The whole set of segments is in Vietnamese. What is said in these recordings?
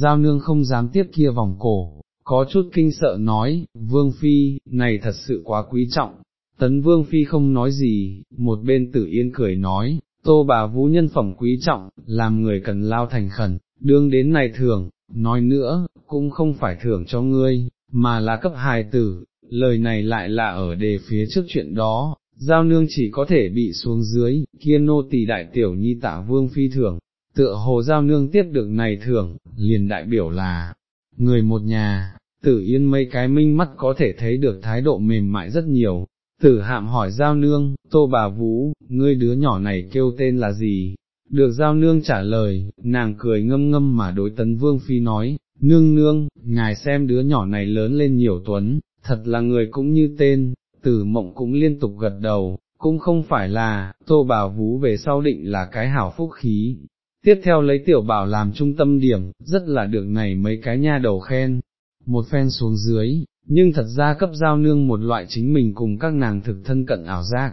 giao nương không dám tiếp kia vòng cổ, có chút kinh sợ nói, vương phi, này thật sự quá quý trọng, tấn vương phi không nói gì, một bên tử yên cười nói, tô bà vũ nhân phẩm quý trọng, làm người cần lao thành khẩn, đương đến này thưởng, nói nữa, cũng không phải thưởng cho ngươi, mà là cấp hài tử, lời này lại là ở đề phía trước chuyện đó, giao nương chỉ có thể bị xuống dưới, kia nô tỳ đại tiểu nhi tả vương phi thưởng, tựa hồ giao nương tiếp được này thưởng, liền đại biểu là, người một nhà, tử yên mấy cái minh mắt có thể thấy được thái độ mềm mại rất nhiều, tử hạm hỏi giao nương, tô bà vũ, ngươi đứa nhỏ này kêu tên là gì? Được giao nương trả lời, nàng cười ngâm ngâm mà đối tấn vương phi nói, nương nương, ngài xem đứa nhỏ này lớn lên nhiều tuấn, thật là người cũng như tên, tử mộng cũng liên tục gật đầu, cũng không phải là, tô bà vú về sau định là cái hảo phúc khí. Tiếp theo lấy tiểu bảo làm trung tâm điểm, rất là được này mấy cái nha đầu khen, một phen xuống dưới, nhưng thật ra cấp giao nương một loại chính mình cùng các nàng thực thân cận ảo giác,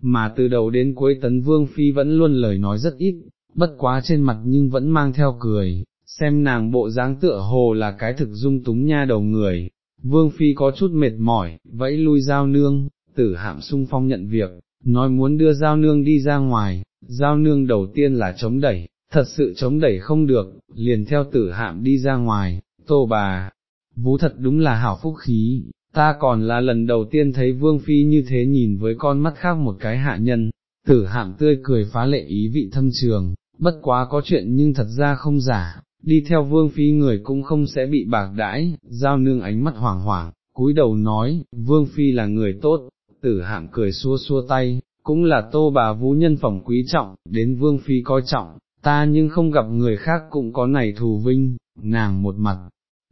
mà từ đầu đến cuối tấn vương phi vẫn luôn lời nói rất ít, bất quá trên mặt nhưng vẫn mang theo cười, xem nàng bộ dáng tựa hồ là cái thực dung túng nha đầu người, vương phi có chút mệt mỏi, vẫy lui giao nương, tử hạm sung phong nhận việc, nói muốn đưa giao nương đi ra ngoài, giao nương đầu tiên là chống đẩy, thật sự chống đẩy không được, liền theo tử hạm đi ra ngoài, tô bà, vũ thật đúng là hảo phúc khí, ta còn là lần đầu tiên thấy vương phi như thế nhìn với con mắt khác một cái hạ nhân, tử hạm tươi cười phá lệ ý vị thâm trường, bất quá có chuyện nhưng thật ra không giả, đi theo vương phi người cũng không sẽ bị bạc đãi, giao nương ánh mắt hoảng hoảng, cúi đầu nói, vương phi là người tốt, tử hạm cười xua xua tay, cũng là tô bà vũ nhân phẩm quý trọng, đến vương phi coi trọng, ta nhưng không gặp người khác cũng có này thù vinh, nàng một mặt,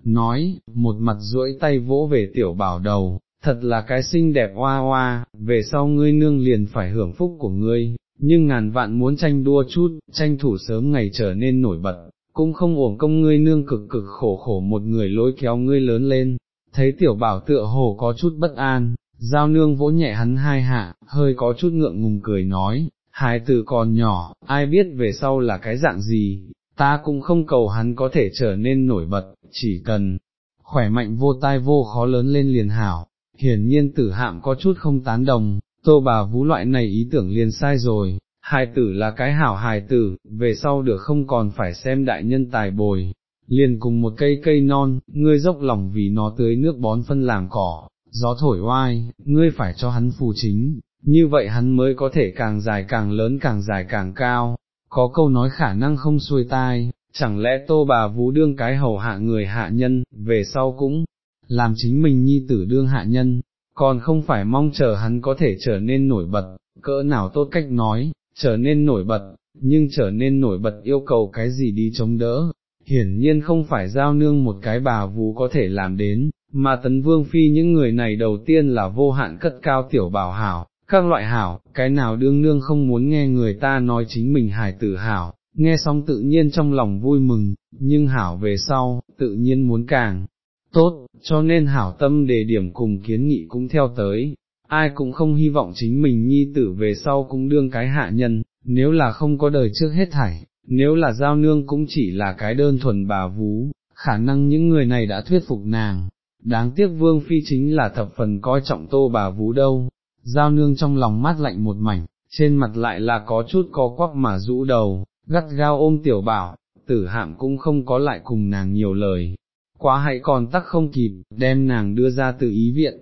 nói, một mặt duỗi tay vỗ về tiểu bảo đầu, thật là cái xinh đẹp hoa hoa, về sau ngươi nương liền phải hưởng phúc của ngươi, nhưng ngàn vạn muốn tranh đua chút, tranh thủ sớm ngày trở nên nổi bật, cũng không uổng công ngươi nương cực cực khổ khổ một người lối kéo ngươi lớn lên, thấy tiểu bảo tựa hồ có chút bất an, giao nương vỗ nhẹ hắn hai hạ, hơi có chút ngượng ngùng cười nói, hài tử còn nhỏ, ai biết về sau là cái dạng gì, ta cũng không cầu hắn có thể trở nên nổi bật, chỉ cần khỏe mạnh vô tai vô khó lớn lên liền hảo, hiển nhiên tử hạm có chút không tán đồng, tô bà vũ loại này ý tưởng liền sai rồi, hài tử là cái hảo hài tử, về sau được không còn phải xem đại nhân tài bồi, liền cùng một cây cây non, ngươi dốc lòng vì nó tưới nước bón phân làm cỏ, gió thổi oai, ngươi phải cho hắn phù chính, như vậy hắn mới có thể càng dài càng lớn càng dài càng cao, có câu nói khả năng không xuôi tai, chẳng lẽ tô bà vú đương cái hầu hạ người hạ nhân, về sau cũng làm chính mình nhi tử đương hạ nhân, còn không phải mong chờ hắn có thể trở nên nổi bật, cỡ nào tốt cách nói, trở nên nổi bật, nhưng trở nên nổi bật yêu cầu cái gì đi chống đỡ, hiển nhiên không phải giao nương một cái bà vú có thể làm đến, mà tấn vương phi những người này đầu tiên là vô hạn cất cao tiểu bảo hảo, các loại hảo, cái nào đương nương không muốn nghe người ta nói chính mình hài tử hảo, nghe xong tự nhiên trong lòng vui mừng, nhưng hảo về sau, tự nhiên muốn càng. Tốt, cho nên hảo tâm đề điểm cùng kiến nghị cũng theo tới, ai cũng không hy vọng chính mình nhi tử về sau cũng đương cái hạ nhân, nếu là không có đời trước hết thảy, nếu là giao nương cũng chỉ là cái đơn thuần bà vú, khả năng những người này đã thuyết phục nàng, đáng tiếc vương phi chính là thập phần coi trọng tô bà vú đâu, giao nương trong lòng mát lạnh một mảnh, trên mặt lại là có chút có quắc mà rũ đầu, gắt gao ôm tiểu bảo, tử hạm cũng không có lại cùng nàng nhiều lời, quá hãy còn tắc không kịp, đem nàng đưa ra từ ý viện,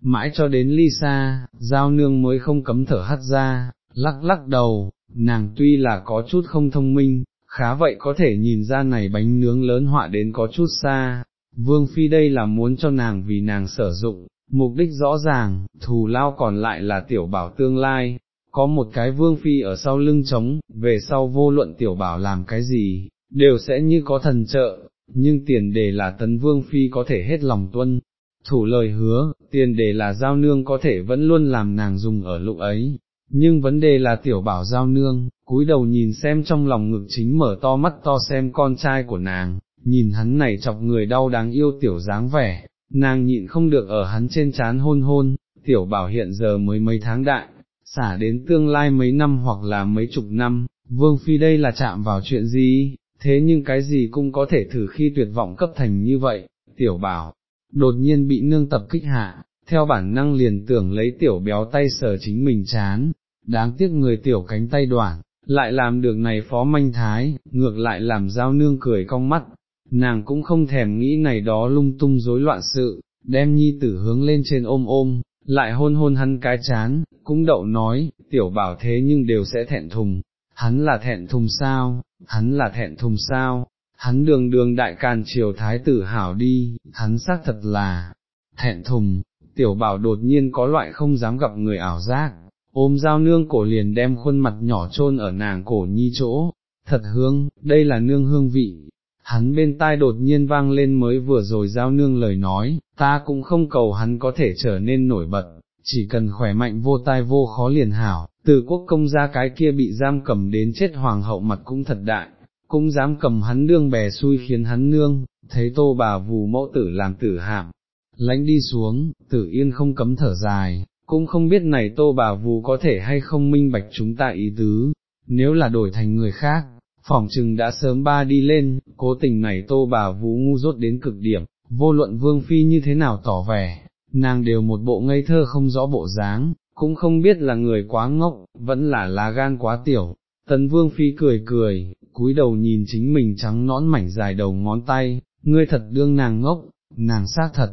mãi cho đến ly xa, giao nương mới không cấm thở hắt ra, lắc lắc đầu, nàng tuy là có chút không thông minh, khá vậy có thể nhìn ra này bánh nướng lớn họa đến có chút xa, vương phi đây là muốn cho nàng vì nàng sử dụng, mục đích rõ ràng, thù lao còn lại là tiểu bảo tương lai, có một cái vương phi ở sau lưng trống, về sau vô luận tiểu bảo làm cái gì, đều sẽ như có thần trợ, nhưng tiền đề là tấn vương phi có thể hết lòng tuân, thủ lời hứa, tiền đề là giao nương có thể vẫn luôn làm nàng dùng ở lúc ấy, nhưng vấn đề là tiểu bảo giao nương, cúi đầu nhìn xem trong lòng ngực chính mở to mắt to xem con trai của nàng, nhìn hắn này chọc người đau đáng yêu tiểu dáng vẻ, nàng nhịn không được ở hắn trên chán hôn hôn, tiểu bảo hiện giờ mới mấy tháng đại, xả đến tương lai mấy năm hoặc là mấy chục năm, vương phi đây là chạm vào chuyện gì, thế nhưng cái gì cũng có thể thử khi tuyệt vọng cấp thành như vậy, tiểu bảo, đột nhiên bị nương tập kích hạ, theo bản năng liền tưởng lấy tiểu béo tay sờ chính mình chán, đáng tiếc người tiểu cánh tay đoạn, lại làm được này phó manh thái, ngược lại làm giao nương cười cong mắt, nàng cũng không thèm nghĩ này đó lung tung rối loạn sự, đem nhi tử hướng lên trên ôm ôm, lại hôn hôn hắn cái chán, cũng đậu nói, tiểu bảo thế nhưng đều sẽ thẹn thùng, hắn là thẹn thùng sao, hắn là thẹn thùng sao, hắn đường đường đại càn triều thái tử hảo đi, hắn xác thật là thẹn thùng, tiểu bảo đột nhiên có loại không dám gặp người ảo giác, ôm dao nương cổ liền đem khuôn mặt nhỏ chôn ở nàng cổ nhi chỗ, thật hương, đây là nương hương vị. Hắn bên tai đột nhiên vang lên mới vừa rồi giao nương lời nói, ta cũng không cầu hắn có thể trở nên nổi bật, chỉ cần khỏe mạnh vô tai vô khó liền hảo, từ quốc công gia cái kia bị giam cầm đến chết hoàng hậu mặt cũng thật đại, cũng dám cầm hắn nương bè xui khiến hắn nương, thấy tô bà vù mẫu tử làm tử hạm, lãnh đi xuống, tử yên không cấm thở dài, cũng không biết này tô bà vù có thể hay không minh bạch chúng ta ý tứ, nếu là đổi thành người khác, phỏng chừng đã sớm ba đi lên, cố tình này tô bà vú ngu dốt đến cực điểm, vô luận vương phi như thế nào tỏ vẻ, nàng đều một bộ ngây thơ không rõ bộ dáng, cũng không biết là người quá ngốc, vẫn là lá gan quá tiểu. Tấn vương phi cười cười, cúi đầu nhìn chính mình trắng nõn mảnh dài đầu ngón tay, ngươi thật đương nàng ngốc, nàng xác thật,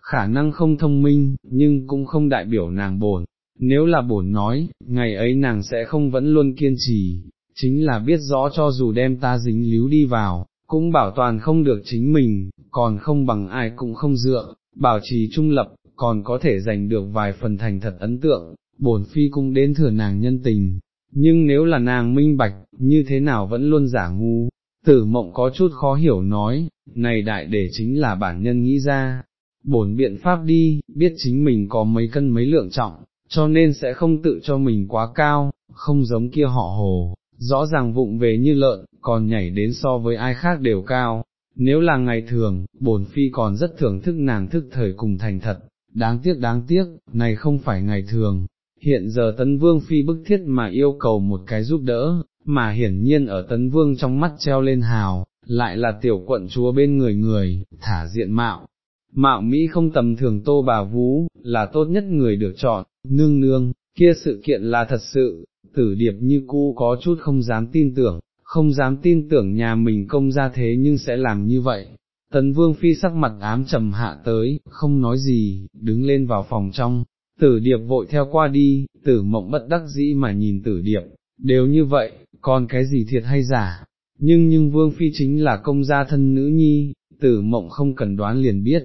khả năng không thông minh, nhưng cũng không đại biểu nàng bổn. Nếu là bổn nói, ngày ấy nàng sẽ không vẫn luôn kiên trì, chính là biết rõ cho dù đem ta dính líu đi vào, cũng bảo toàn không được chính mình, còn không bằng ai cũng không dựa, bảo trì trung lập, còn có thể giành được vài phần thành thật ấn tượng, bổn phi cũng đến thừa nàng nhân tình, nhưng nếu là nàng minh bạch, như thế nào vẫn luôn giả ngu, tử mộng có chút khó hiểu nói, này đại để chính là bản nhân nghĩ ra, bổn biện pháp đi, biết chính mình có mấy cân mấy lượng trọng, cho nên sẽ không tự cho mình quá cao, không giống kia họ hồ, rõ ràng vụng về như lợn, còn nhảy đến so với ai khác đều cao. Nếu là ngày thường, bổn phi còn rất thưởng thức nàng thức thời cùng thành thật, đáng tiếc đáng tiếc, này không phải ngày thường, hiện giờ tấn vương phi bức thiết mà yêu cầu một cái giúp đỡ, mà hiển nhiên ở tấn vương trong mắt treo lên hào, lại là tiểu quận chúa bên người người, thả diện mạo. Mạo Mỹ không tầm thường tô bà vú, là tốt nhất người được chọn, nương nương, kia sự kiện là thật sự, tử điệp như cũ có chút không dám tin tưởng, không dám tin tưởng nhà mình công ra thế nhưng sẽ làm như vậy. Tấn vương phi sắc mặt ám trầm hạ tới, không nói gì, đứng lên vào phòng trong, tử điệp vội theo qua đi, tử mộng bất đắc dĩ mà nhìn tử điệp, đều như vậy, còn cái gì thiệt hay giả, nhưng nhưng vương phi chính là công gia thân nữ nhi, tử mộng không cần đoán liền biết,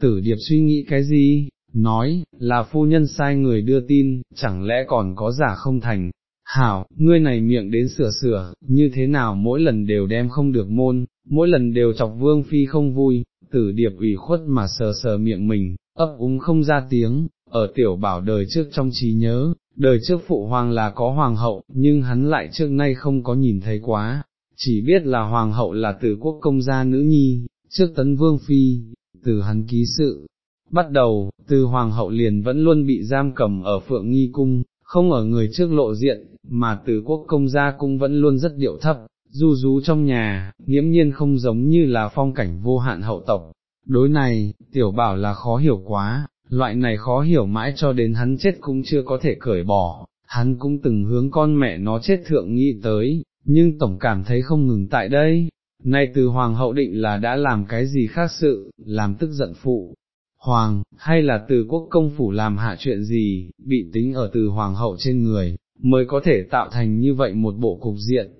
tử điệp suy nghĩ cái gì, nói, là phu nhân sai người đưa tin, chẳng lẽ còn có giả không thành, hảo, ngươi này miệng đến sửa sửa, như thế nào mỗi lần đều đem không được môn, mỗi lần đều chọc vương phi không vui, tử điệp ủy khuất mà sờ sờ miệng mình, ấp úng không ra tiếng, ở tiểu bảo đời trước trong trí nhớ, đời trước phụ hoàng là có hoàng hậu, nhưng hắn lại trước nay không có nhìn thấy quá, chỉ biết là hoàng hậu là tử quốc công gia nữ nhi, trước tấn vương phi, từ hắn ký sự. Bắt đầu, từ hoàng hậu liền vẫn luôn bị giam cầm ở phượng nghi cung, không ở người trước lộ diện, mà từ quốc công gia cũng vẫn luôn rất điệu thấp, du rú trong nhà, nghiễm nhiên không giống như là phong cảnh vô hạn hậu tộc. Đối này, tiểu bảo là khó hiểu quá, loại này khó hiểu mãi cho đến hắn chết cũng chưa có thể cởi bỏ, hắn cũng từng hướng con mẹ nó chết thượng nghĩ tới, nhưng tổng cảm thấy không ngừng tại đây. Nay từ hoàng hậu định là đã làm cái gì khác sự, làm tức giận phụ, hoàng, hay là từ quốc công phủ làm hạ chuyện gì, bị tính ở từ hoàng hậu trên người, mới có thể tạo thành như vậy một bộ cục diện.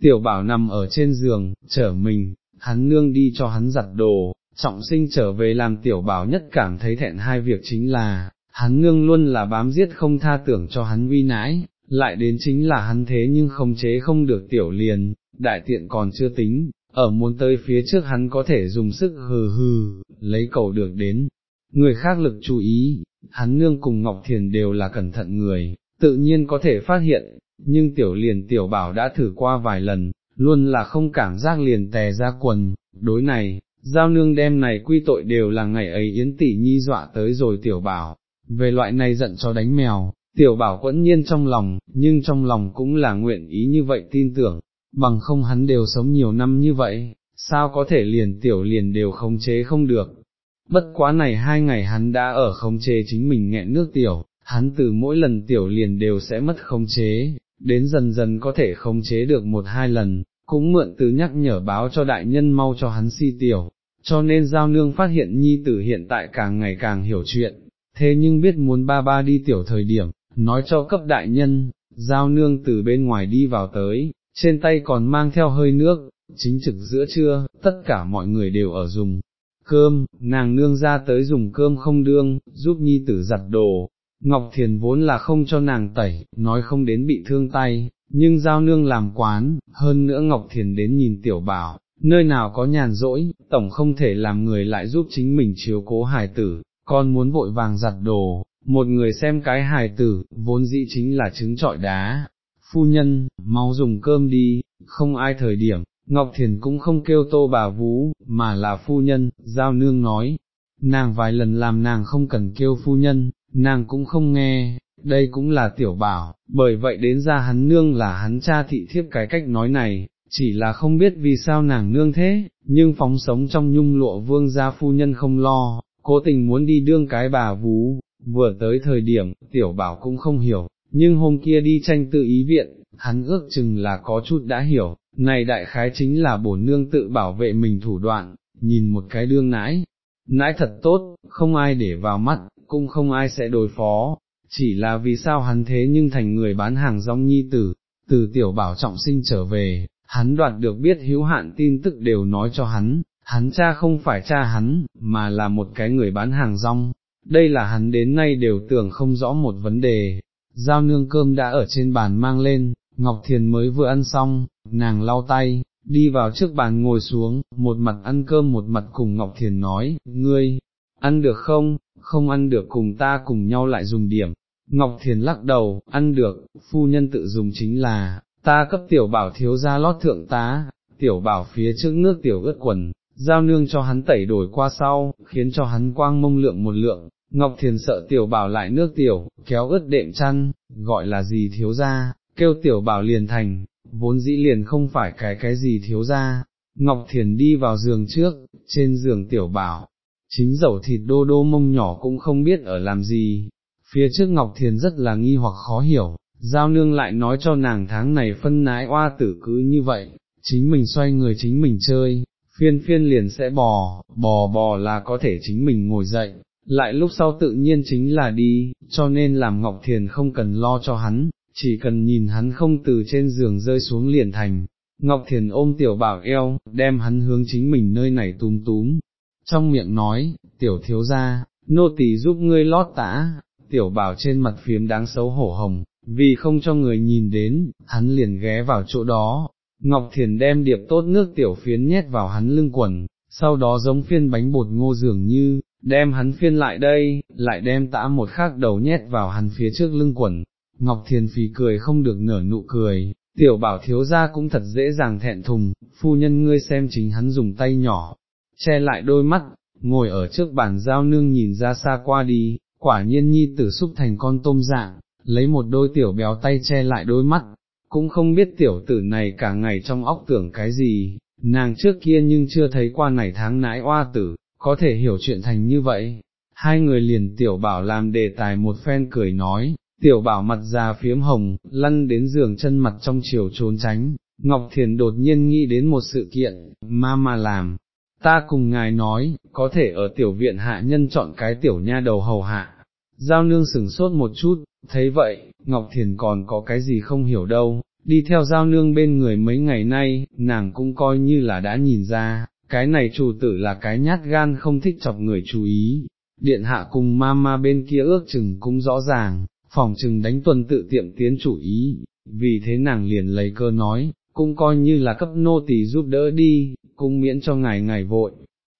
Tiểu bảo nằm ở trên giường, chở mình, hắn nương đi cho hắn giặt đồ, trọng sinh trở về làm tiểu bảo nhất cảm thấy thẹn hai việc chính là, hắn nương luôn là bám giết không tha tưởng cho hắn uy nãi, lại đến chính là hắn thế nhưng không chế không được tiểu liền, đại tiện còn chưa tính, ở muốn tới phía trước hắn có thể dùng sức hừ hừ, lấy cầu được đến, người khác lực chú ý, hắn nương cùng Ngọc Thiền đều là cẩn thận người, tự nhiên có thể phát hiện, nhưng tiểu liền tiểu bảo đã thử qua vài lần, luôn là không cảm giác liền tè ra quần, đối này, giao nương đem này quy tội đều là ngày ấy yến tỷ nhi dọa tới rồi tiểu bảo, về loại này giận cho đánh mèo, tiểu bảo quẫn nhiên trong lòng, nhưng trong lòng cũng là nguyện ý như vậy tin tưởng, bằng không hắn đều sống nhiều năm như vậy, sao có thể liền tiểu liền đều khống chế không được. Bất quá này hai ngày hắn đã ở khống chế chính mình nghẹn nước tiểu, hắn từ mỗi lần tiểu liền đều sẽ mất khống chế, đến dần dần có thể khống chế được một hai lần, cũng mượn từ nhắc nhở báo cho đại nhân mau cho hắn si tiểu, cho nên giao nương phát hiện nhi tử hiện tại càng ngày càng hiểu chuyện, thế nhưng biết muốn ba ba đi tiểu thời điểm, nói cho cấp đại nhân, giao nương từ bên ngoài đi vào tới, trên tay còn mang theo hơi nước, chính trực giữa trưa, tất cả mọi người đều ở dùng cơm, nàng nương ra tới dùng cơm không đương, giúp nhi tử giặt đồ. Ngọc Thiền vốn là không cho nàng tẩy, nói không đến bị thương tay, nhưng giao nương làm quán, hơn nữa Ngọc Thiền đến nhìn tiểu bảo, nơi nào có nhàn rỗi, tổng không thể làm người lại giúp chính mình chiếu cố hài tử, con muốn vội vàng giặt đồ, một người xem cái hài tử, vốn dĩ chính là trứng trọi đá. Phu nhân, mau dùng cơm đi, không ai thời điểm, Ngọc Thiền cũng không kêu tô bà vú, mà là phu nhân, giao nương nói, nàng vài lần làm nàng không cần kêu phu nhân, nàng cũng không nghe, đây cũng là tiểu bảo, bởi vậy đến ra hắn nương là hắn cha thị thiếp cái cách nói này, chỉ là không biết vì sao nàng nương thế, nhưng phóng sống trong nhung lụa vương gia phu nhân không lo, cố tình muốn đi đương cái bà vú, vừa tới thời điểm, tiểu bảo cũng không hiểu, nhưng hôm kia đi tranh tự ý viện, hắn ước chừng là có chút đã hiểu, này đại khái chính là bổn nương tự bảo vệ mình thủ đoạn, nhìn một cái đương nãi, nãi thật tốt, không ai để vào mắt, cũng không ai sẽ đối phó, chỉ là vì sao hắn thế nhưng thành người bán hàng rong nhi tử, từ tiểu bảo trọng sinh trở về, hắn đoạt được biết hữu hạn tin tức đều nói cho hắn, hắn cha không phải cha hắn, mà là một cái người bán hàng rong, đây là hắn đến nay đều tưởng không rõ một vấn đề, giao nương cơm đã ở trên bàn mang lên, Ngọc Thiền mới vừa ăn xong, nàng lau tay, đi vào trước bàn ngồi xuống, một mặt ăn cơm một mặt cùng Ngọc Thiền nói, ngươi, ăn được không, không ăn được cùng ta cùng nhau lại dùng điểm. Ngọc Thiền lắc đầu, ăn được, phu nhân tự dùng chính là, ta cấp tiểu bảo thiếu ra lót thượng tá, tiểu bảo phía trước nước tiểu ướt quần, giao nương cho hắn tẩy đổi qua sau, khiến cho hắn quang mông lượng một lượng, Ngọc Thiền sợ tiểu bảo lại nước tiểu, kéo ướt đệm chăn, gọi là gì thiếu ra, kêu tiểu bảo liền thành, vốn dĩ liền không phải cái cái gì thiếu ra. Ngọc Thiền đi vào giường trước, trên giường tiểu bảo, chính dầu thịt đô đô mông nhỏ cũng không biết ở làm gì, phía trước Ngọc Thiền rất là nghi hoặc khó hiểu, giao nương lại nói cho nàng tháng này phân nái oa tử cứ như vậy, chính mình xoay người chính mình chơi, phiên phiên liền sẽ bò, bò bò là có thể chính mình ngồi dậy, lại lúc sau tự nhiên chính là đi, cho nên làm Ngọc Thiền không cần lo cho hắn, chỉ cần nhìn hắn không từ trên giường rơi xuống liền thành. Ngọc Thiền ôm tiểu bảo eo, đem hắn hướng chính mình nơi này túm túm, trong miệng nói, tiểu thiếu gia, nô tỳ giúp ngươi lót tã, tiểu bảo trên mặt phiếm đáng xấu hổ hồng, vì không cho người nhìn đến, hắn liền ghé vào chỗ đó, Ngọc Thiền đem điệp tốt nước tiểu phiến nhét vào hắn lưng quần, sau đó giống phiên bánh bột ngô dường như, đem hắn phiên lại đây, lại đem tã một khác đầu nhét vào hắn phía trước lưng quần. Ngọc Thiền phì cười không được nở nụ cười, tiểu bảo thiếu ra cũng thật dễ dàng thẹn thùng, phu nhân ngươi xem chính hắn dùng tay nhỏ, che lại đôi mắt, ngồi ở trước bàn giao nương nhìn ra xa qua đi, quả nhiên nhi tử xúc thành con tôm dạng, lấy một đôi tiểu béo tay che lại đôi mắt, cũng không biết tiểu tử này cả ngày trong óc tưởng cái gì, nàng trước kia nhưng chưa thấy qua này tháng nãi oa tử, có thể hiểu chuyện thành như vậy. Hai người liền tiểu bảo làm đề tài một phen cười nói, tiểu bảo mặt già phiếm hồng, lăn đến giường chân mặt trong chiều trốn tránh, Ngọc Thiền đột nhiên nghĩ đến một sự kiện, ma mà làm, ta cùng ngài nói, có thể ở tiểu viện hạ nhân chọn cái tiểu nha đầu hầu hạ. Giao nương sừng sốt một chút, thấy vậy, Ngọc Thiền còn có cái gì không hiểu đâu, đi theo giao nương bên người mấy ngày nay, nàng cũng coi như là đã nhìn ra, cái này chủ tử là cái nhát gan không thích chọc người chú ý, điện hạ cùng ma ma bên kia ước chừng cũng rõ ràng, phòng chừng đánh tuần tự tiệm tiến chủ ý, vì thế nàng liền lấy cơ nói, cũng coi như là cấp nô tỳ giúp đỡ đi, cũng miễn cho ngài ngài vội,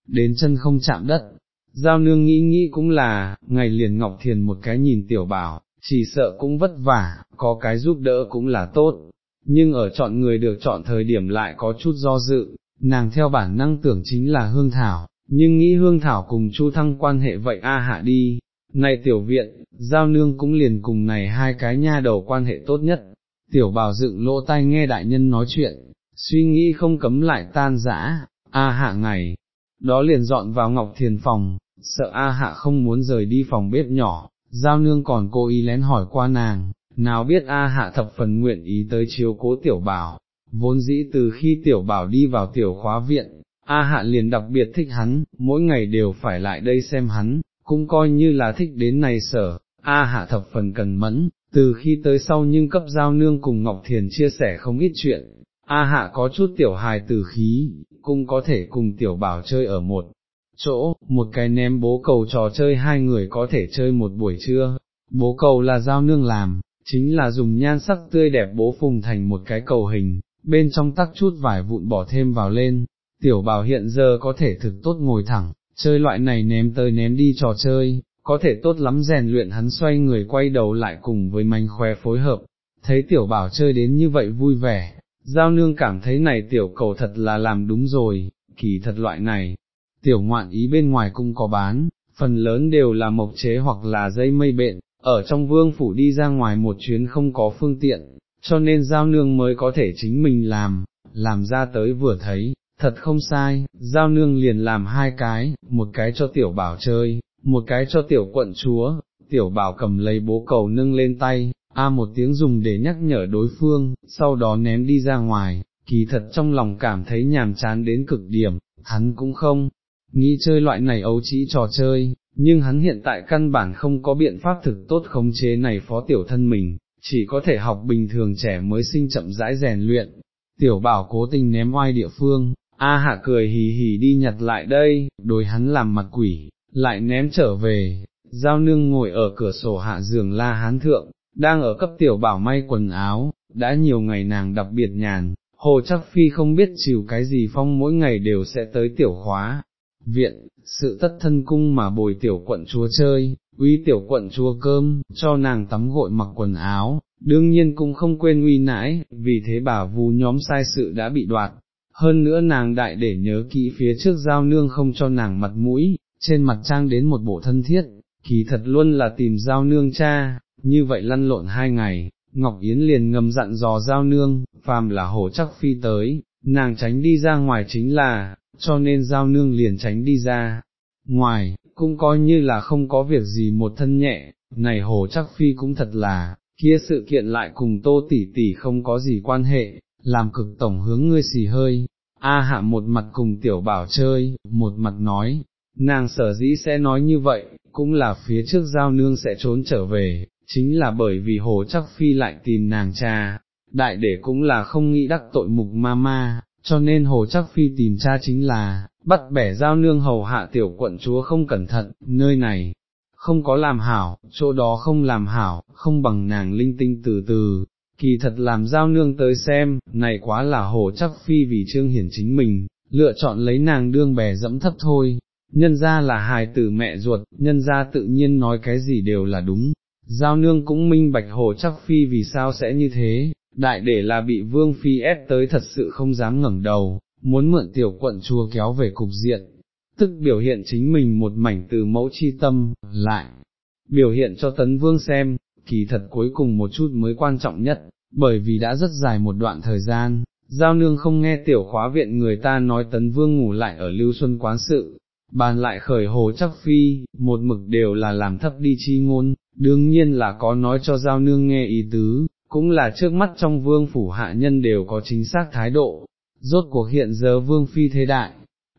đến chân không chạm đất. Giao nương nghĩ nghĩ cũng là, ngày liền Ngọc Thiền một cái nhìn tiểu bảo, chỉ sợ cũng vất vả, có cái giúp đỡ cũng là tốt, nhưng ở chọn người được chọn thời điểm lại có chút do dự, nàng theo bản năng tưởng chính là hương thảo, nhưng nghĩ hương thảo cùng chu thăng quan hệ vậy a hạ đi, này tiểu viện, giao nương cũng liền cùng này hai cái nha đầu quan hệ tốt nhất, tiểu bảo dựng lỗ tai nghe đại nhân nói chuyện, suy nghĩ không cấm lại tan rã, A hạ ngày, đó liền dọn vào Ngọc Thiền phòng, sợ A hạ không muốn rời đi phòng bếp nhỏ, giao nương còn cô ý lén hỏi qua nàng, nào biết A hạ thập phần nguyện ý tới chiếu cố tiểu bảo, vốn dĩ từ khi tiểu bảo đi vào tiểu khóa viện, A hạ liền đặc biệt thích hắn, mỗi ngày đều phải lại đây xem hắn, cũng coi như là thích đến này sở, A hạ thập phần cần mẫn, từ khi tới sau nhưng cấp giao nương cùng Ngọc Thiền chia sẻ không ít chuyện, A hạ có chút tiểu hài tử khí, cũng có thể cùng tiểu bảo chơi ở một chỗ, một cái ném bố cầu trò chơi hai người có thể chơi một buổi trưa, bố cầu là giao nương làm, chính là dùng nhan sắc tươi đẹp bố phùng thành một cái cầu hình, bên trong tắc chút vải vụn bỏ thêm vào lên, tiểu bảo hiện giờ có thể thực tốt ngồi thẳng, chơi loại này ném tới ném đi trò chơi, có thể tốt lắm rèn luyện hắn xoay người quay đầu lại cùng với manh khoe phối hợp, thấy tiểu bảo chơi đến như vậy vui vẻ, giao nương cảm thấy này tiểu cầu thật là làm đúng rồi, kỳ thật loại này, tiểu ngoạn ý bên ngoài cũng có bán, phần lớn đều là mộc chế hoặc là dây mây bện, ở trong vương phủ đi ra ngoài một chuyến không có phương tiện, cho nên giao nương mới có thể chính mình làm, làm ra tới vừa thấy, thật không sai, giao nương liền làm hai cái, một cái cho tiểu bảo chơi, một cái cho tiểu quận chúa, tiểu bảo cầm lấy bố cầu nâng lên tay, a một tiếng dùng để nhắc nhở đối phương, sau đó ném đi ra ngoài, kỳ thật trong lòng cảm thấy nhàm chán đến cực điểm, hắn cũng không nghĩ chơi loại này ấu trĩ trò chơi, nhưng hắn hiện tại căn bản không có biện pháp thực tốt khống chế này phó tiểu thân mình, chỉ có thể học bình thường trẻ mới sinh chậm rãi rèn luyện. Tiểu bảo cố tình ném oai địa phương, A hạ cười hì hì đi nhặt lại đây, đối hắn làm mặt quỷ, lại ném trở về, giao nương ngồi ở cửa sổ hạ giường la hán thượng, đang ở cấp tiểu bảo may quần áo, đã nhiều ngày nàng đặc biệt nhàn, hồ chắc phi không biết chịu cái gì phong mỗi ngày đều sẽ tới tiểu khóa, viện, sự tất thân cung mà bồi tiểu quận chúa chơi, uy tiểu quận chúa cơm, cho nàng tắm gội mặc quần áo, đương nhiên cũng không quên uy nãi, vì thế bà vú nhóm sai sự đã bị đoạt. Hơn nữa nàng đại để nhớ kỹ phía trước giao nương không cho nàng mặt mũi, trên mặt trang đến một bộ thân thiết, kỳ thật luôn là tìm giao nương cha, như vậy lăn lộn hai ngày, Ngọc Yến liền ngầm dặn dò giao nương, phàm là hổ chắc phi tới, nàng tránh đi ra ngoài chính là, cho nên giao nương liền tránh đi ra, ngoài, cũng coi như là không có việc gì một thân nhẹ, này hồ chắc phi cũng thật là, kia sự kiện lại cùng tô tỷ tỷ không có gì quan hệ, làm cực tổng hướng ngươi xì hơi, A hạ một mặt cùng tiểu bảo chơi, một mặt nói, nàng sở dĩ sẽ nói như vậy, cũng là phía trước giao nương sẽ trốn trở về, chính là bởi vì hồ chắc phi lại tìm nàng cha, đại để cũng là không nghĩ đắc tội mục ma ma, cho nên hồ chắc phi tìm cha chính là, bắt bẻ giao nương hầu hạ tiểu quận chúa không cẩn thận, nơi này, không có làm hảo, chỗ đó không làm hảo, không bằng nàng linh tinh từ từ, kỳ thật làm giao nương tới xem, này quá là hồ chắc phi vì trương hiển chính mình, lựa chọn lấy nàng đương bè dẫm thấp thôi, nhân ra là hài tử mẹ ruột, nhân ra tự nhiên nói cái gì đều là đúng, giao nương cũng minh bạch hồ chắc phi vì sao sẽ như thế, đại để là bị vương phi ép tới thật sự không dám ngẩng đầu, muốn mượn tiểu quận chùa kéo về cục diện, tức biểu hiện chính mình một mảnh từ mẫu chi tâm, lại, biểu hiện cho tấn vương xem, kỳ thật cuối cùng một chút mới quan trọng nhất, bởi vì đã rất dài một đoạn thời gian, giao nương không nghe tiểu khóa viện người ta nói tấn vương ngủ lại ở lưu xuân quán sự, bàn lại khởi hồ chắc phi, một mực đều là làm thấp đi chi ngôn, đương nhiên là có nói cho giao nương nghe ý tứ, cũng là trước mắt trong vương phủ hạ nhân đều có chính xác thái độ, rốt cuộc hiện giờ vương phi thế đại,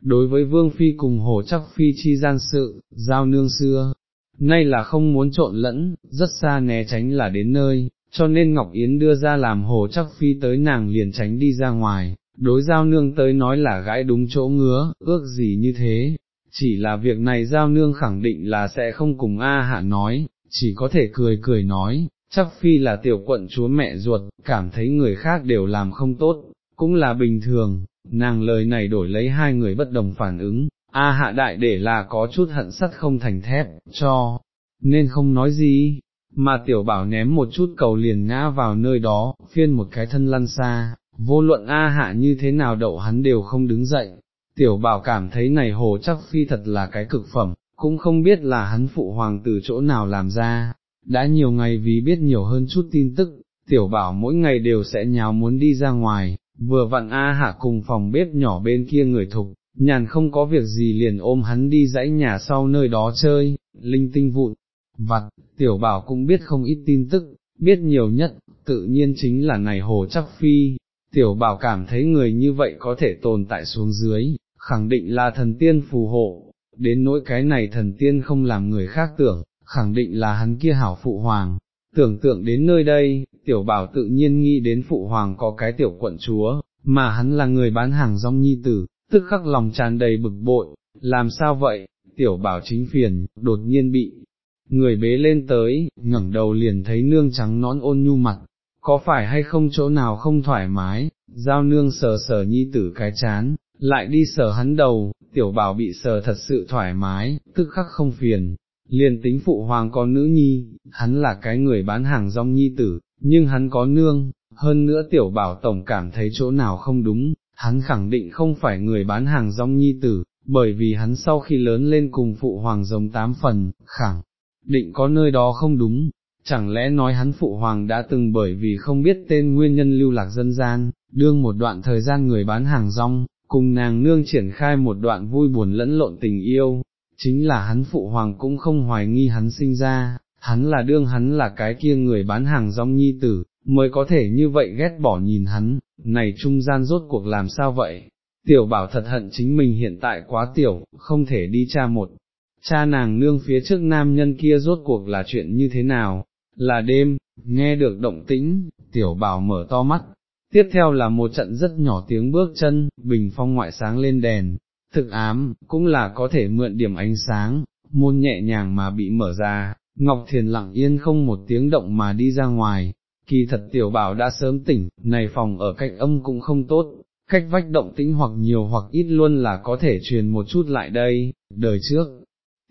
đối với vương phi cùng hồ chắc phi chi gian sự, giao nương xưa, nay là không muốn trộn lẫn, rất xa né tránh là đến nơi, cho nên Ngọc Yến đưa ra làm hồ chắc phi tới nàng liền tránh đi ra ngoài, đối giao nương tới nói là gãi đúng chỗ ngứa, ước gì như thế, chỉ là việc này giao nương khẳng định là sẽ không cùng A hạ nói, chỉ có thể cười cười nói, chắc phi là tiểu quận chúa mẹ ruột, cảm thấy người khác đều làm không tốt, cũng là bình thường, nàng lời này đổi lấy hai người bất đồng phản ứng, A hạ đại để là có chút hận sắt không thành thép, cho, nên không nói gì, mà tiểu bảo ném một chút cầu liền ngã vào nơi đó, phiên một cái thân lăn xa, vô luận A hạ như thế nào đậu hắn đều không đứng dậy, tiểu bảo cảm thấy này hồ chắc phi thật là cái cực phẩm, cũng không biết là hắn phụ hoàng từ chỗ nào làm ra, đã nhiều ngày vì biết nhiều hơn chút tin tức, tiểu bảo mỗi ngày đều sẽ nhào muốn đi ra ngoài, vừa vặn A hạ cùng phòng bếp nhỏ bên kia người thục, nhàn không có việc gì liền ôm hắn đi dãy nhà sau nơi đó chơi, linh tinh vụn, vặt, tiểu bảo cũng biết không ít tin tức, biết nhiều nhất, tự nhiên chính là này hồ chắc phi, tiểu bảo cảm thấy người như vậy có thể tồn tại xuống dưới, khẳng định là thần tiên phù hộ, đến nỗi cái này thần tiên không làm người khác tưởng, khẳng định là hắn kia hảo phụ hoàng. Tưởng tượng đến nơi đây, tiểu bảo tự nhiên nghĩ đến phụ hoàng có cái tiểu quận chúa, mà hắn là người bán hàng rong nhi tử, tức khắc lòng tràn đầy bực bội, làm sao vậy, tiểu bảo chính phiền, đột nhiên bị, người bế lên tới, ngẩng đầu liền thấy nương trắng nón ôn nhu mặt, có phải hay không chỗ nào không thoải mái, giao nương sờ sờ nhi tử cái chán, lại đi sờ hắn đầu, tiểu bảo bị sờ thật sự thoải mái, tức khắc không phiền, liền tính phụ hoàng có nữ nhi, hắn là cái người bán hàng rong nhi tử, nhưng hắn có nương, hơn nữa tiểu bảo tổng cảm thấy chỗ nào không đúng, hắn khẳng định không phải người bán hàng rong nhi tử, bởi vì hắn sau khi lớn lên cùng phụ hoàng giống tám phần, khẳng định có nơi đó không đúng, chẳng lẽ nói hắn phụ hoàng đã từng bởi vì không biết tên nguyên nhân lưu lạc dân gian, đương một đoạn thời gian người bán hàng rong, cùng nàng nương triển khai một đoạn vui buồn lẫn lộn tình yêu, chính là hắn phụ hoàng cũng không hoài nghi hắn sinh ra, hắn là đương hắn là cái kia người bán hàng rong nhi tử, mới có thể như vậy ghét bỏ nhìn hắn, này trung gian rốt cuộc làm sao vậy? Tiểu bảo thật hận chính mình hiện tại quá tiểu, không thể đi cha một. Cha nàng nương phía trước nam nhân kia rốt cuộc là chuyện như thế nào? Là đêm, nghe được động tĩnh, tiểu bảo mở to mắt, tiếp theo là một trận rất nhỏ tiếng bước chân, bình phong ngoại sáng lên đèn, thực ám, cũng là có thể mượn điểm ánh sáng, môn nhẹ nhàng mà bị mở ra, Ngọc Thiền lặng yên không một tiếng động mà đi ra ngoài, kỳ thật tiểu bảo đã sớm tỉnh, này phòng ở cách âm cũng không tốt, cách vách động tĩnh hoặc nhiều hoặc ít luôn là có thể truyền một chút lại đây, đời trước.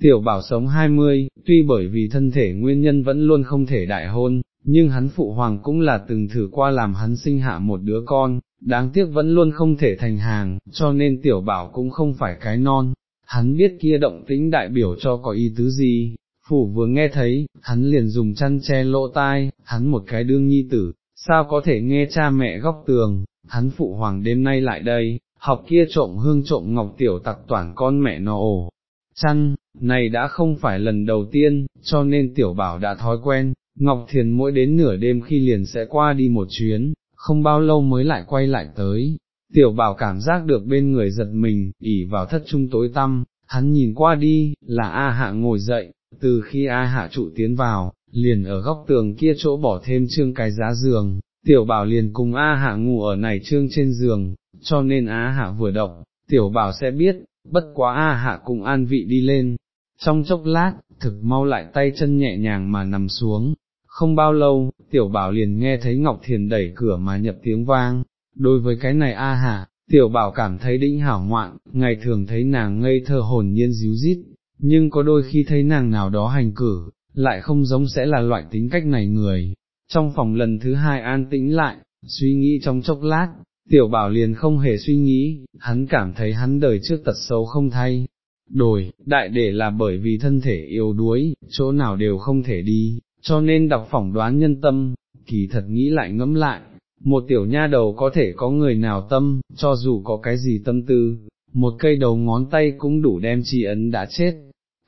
Tiểu bảo sống 20, tuy bởi vì thân thể nguyên nhân vẫn luôn không thể đại hôn, nhưng hắn phụ hoàng cũng là từng thử qua làm hắn sinh hạ một đứa con, đáng tiếc vẫn luôn không thể thành hàng, cho nên tiểu bảo cũng không phải cái non, hắn biết kia động tĩnh đại biểu cho có ý tứ gì, phủ vừa nghe thấy, hắn liền dùng chăn che lỗ tai, hắn một cái đương nhi tử, sao có thể nghe cha mẹ góc tường, hắn phụ hoàng đêm nay lại đây, học kia trộm hương trộm ngọc tiểu tặc toàn con mẹ nó ổ. Chăn, này đã không phải lần đầu tiên, cho nên tiểu bảo đã thói quen, Ngọc Thiền mỗi đến nửa đêm khi liền sẽ qua đi một chuyến, không bao lâu mới lại quay lại tới. Tiểu bảo cảm giác được bên người giật mình, ỉ vào thất trung tối tăm, hắn nhìn qua đi, là A Hạ ngồi dậy, từ khi A Hạ trụ tiến vào, liền ở góc tường kia chỗ bỏ thêm trương cái giá giường, tiểu bảo liền cùng A Hạ ngủ ở này trương trên giường, cho nên A Hạ vừa động, tiểu bảo sẽ biết, bất quá A Hạ cùng an vị đi lên, trong chốc lát, thực mau lại tay chân nhẹ nhàng mà nằm xuống, không bao lâu, tiểu bảo liền nghe thấy Ngọc Thiền đẩy cửa mà nhập tiếng vang, đối với cái này A hà, tiểu bảo cảm thấy đĩnh hảo ngoạn, ngày thường thấy nàng ngây thơ hồn nhiên díu dít, nhưng có đôi khi thấy nàng nào đó hành cử, lại không giống sẽ là loại tính cách này người. Trong phòng lần thứ hai an tĩnh lại, suy nghĩ trong chốc lát, tiểu bảo liền không hề suy nghĩ, hắn cảm thấy hắn đời trước tật xấu không thay. Đổi, đại để là bởi vì thân thể yếu đuối, chỗ nào đều không thể đi, cho nên đọc phỏng đoán nhân tâm, kỳ thật nghĩ lại ngẫm lại, một tiểu nha đầu có thể có người nào tâm, cho dù có cái gì tâm tư, một cây đầu ngón tay cũng đủ đem chi ấn đã chết,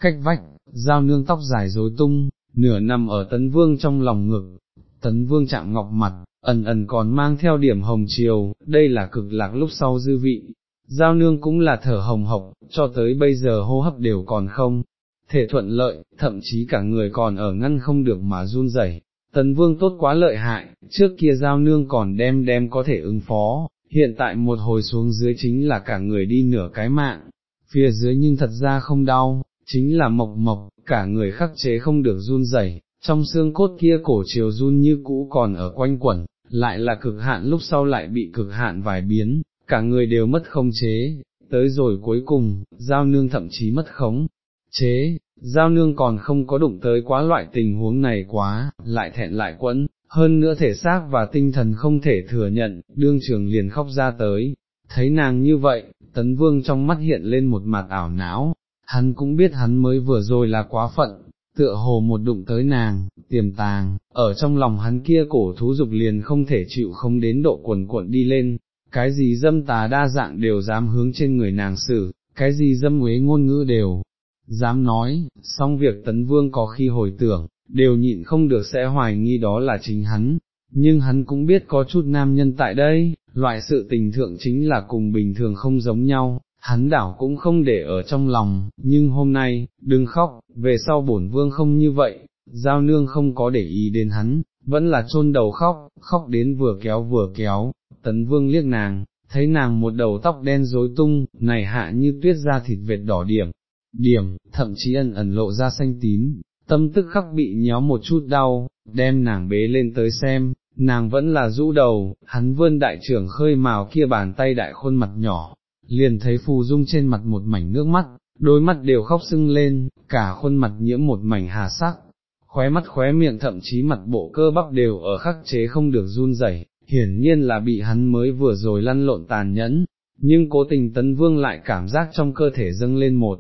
cách vách, dao nương tóc dài rối tung, nửa nằm ở tấn vương trong lòng ngực, tấn vương chạm ngọc mặt, ẩn ẩn còn mang theo điểm hồng chiều, đây là cực lạc lúc sau dư vị. Giao nương cũng là thở hồng hộc, cho tới bây giờ hô hấp đều còn không, thể thuận lợi, thậm chí cả người còn ở ngăn không được mà run rẩy. Tấn vương tốt quá lợi hại, trước kia giao nương còn đem đem có thể ứng phó, hiện tại một hồi xuống dưới chính là cả người đi nửa cái mạng, phía dưới nhưng thật ra không đau, chính là mộc mộc, cả người khắc chế không được run rẩy, trong xương cốt kia cổ chiều run như cũ còn ở quanh quẩn, lại là cực hạn lúc sau lại bị cực hạn vài biến, cả người đều mất không chế, tới rồi cuối cùng, giao nương thậm chí mất khống, chế, giao nương còn không có đụng tới quá loại tình huống này quá, lại thẹn lại quẫn, hơn nữa thể xác và tinh thần không thể thừa nhận, đương trường liền khóc ra tới, thấy nàng như vậy, tấn vương trong mắt hiện lên một mặt ảo não, hắn cũng biết hắn mới vừa rồi là quá phận, tựa hồ một đụng tới nàng, tiềm tàng, ở trong lòng hắn kia cổ thú dục liền không thể chịu không đến độ quần cuộn đi lên, cái gì dâm tà đa dạng đều dám hướng trên người nàng xử, cái gì dâm uế ngôn ngữ đều, dám nói, xong việc tấn vương có khi hồi tưởng, đều nhịn không được sẽ hoài nghi đó là chính hắn, nhưng hắn cũng biết có chút nam nhân tại đây, loại sự tình thượng chính là cùng bình thường không giống nhau, hắn đảo cũng không để ở trong lòng, nhưng hôm nay, đừng khóc, về sau bổn vương không như vậy, giao nương không có để ý đến hắn, vẫn là chôn đầu khóc, khóc đến vừa kéo vừa kéo, tấn vương liếc nàng, thấy nàng một đầu tóc đen rối tung, này hạ như tuyết ra thịt vệt đỏ điểm, điểm, thậm chí ẩn ẩn lộ ra xanh tím, tâm tức khắc bị nhéo một chút đau, đem nàng bế lên tới xem, nàng vẫn là rũ đầu, hắn vươn đại trưởng khơi màu kia bàn tay đại khuôn mặt nhỏ, liền thấy phù dung trên mặt một mảnh nước mắt, đôi mắt đều khóc sưng lên, cả khuôn mặt nhiễm một mảnh hà sắc, khóe mắt khóe miệng thậm chí mặt bộ cơ bắp đều ở khắc chế không được run rẩy, hiển nhiên là bị hắn mới vừa rồi lăn lộn tàn nhẫn, nhưng cố tình tấn vương lại cảm giác trong cơ thể dâng lên một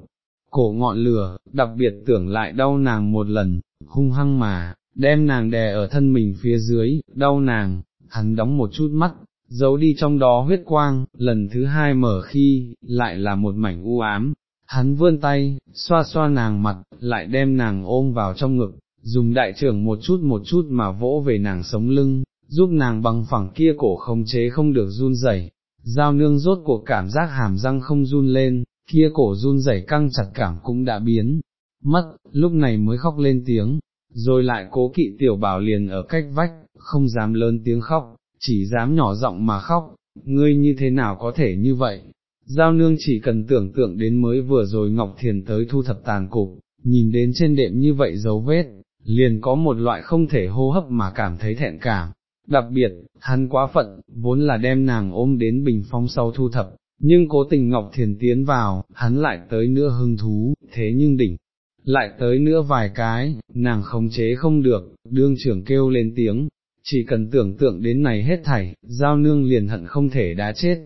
cổ ngọn lửa, đặc biệt tưởng lại đau nàng một lần, hung hăng mà, đem nàng đè ở thân mình phía dưới, đau nàng, hắn đóng một chút mắt, giấu đi trong đó huyết quang, lần thứ hai mở khi, lại là một mảnh u ám, hắn vươn tay, xoa xoa nàng mặt, lại đem nàng ôm vào trong ngực, dùng đại trưởng một chút một chút mà vỗ về nàng sống lưng, giúp nàng bằng phẳng kia cổ không chế không được run rẩy. Giao nương rốt cuộc cảm giác hàm răng không run lên, kia cổ run rẩy căng chặt cảm cũng đã biến, mất, lúc này mới khóc lên tiếng, rồi lại cố kỵ tiểu bảo liền ở cách vách, không dám lớn tiếng khóc, chỉ dám nhỏ giọng mà khóc, ngươi như thế nào có thể như vậy. Giao nương chỉ cần tưởng tượng đến mới vừa rồi Ngọc Thiền tới thu thập tàn cục, nhìn đến trên đệm như vậy dấu vết, liền có một loại không thể hô hấp mà cảm thấy thẹn cảm. Đặc biệt, hắn quá phận, vốn là đem nàng ôm đến bình phong sau thu thập, nhưng cố tình Ngọc Thiền tiến vào, hắn lại tới nữa hưng thú, thế nhưng đỉnh, lại tới nữa vài cái, nàng khống chế không được, đương trưởng kêu lên tiếng, chỉ cần tưởng tượng đến này hết thảy, giao nương liền hận không thể đã chết,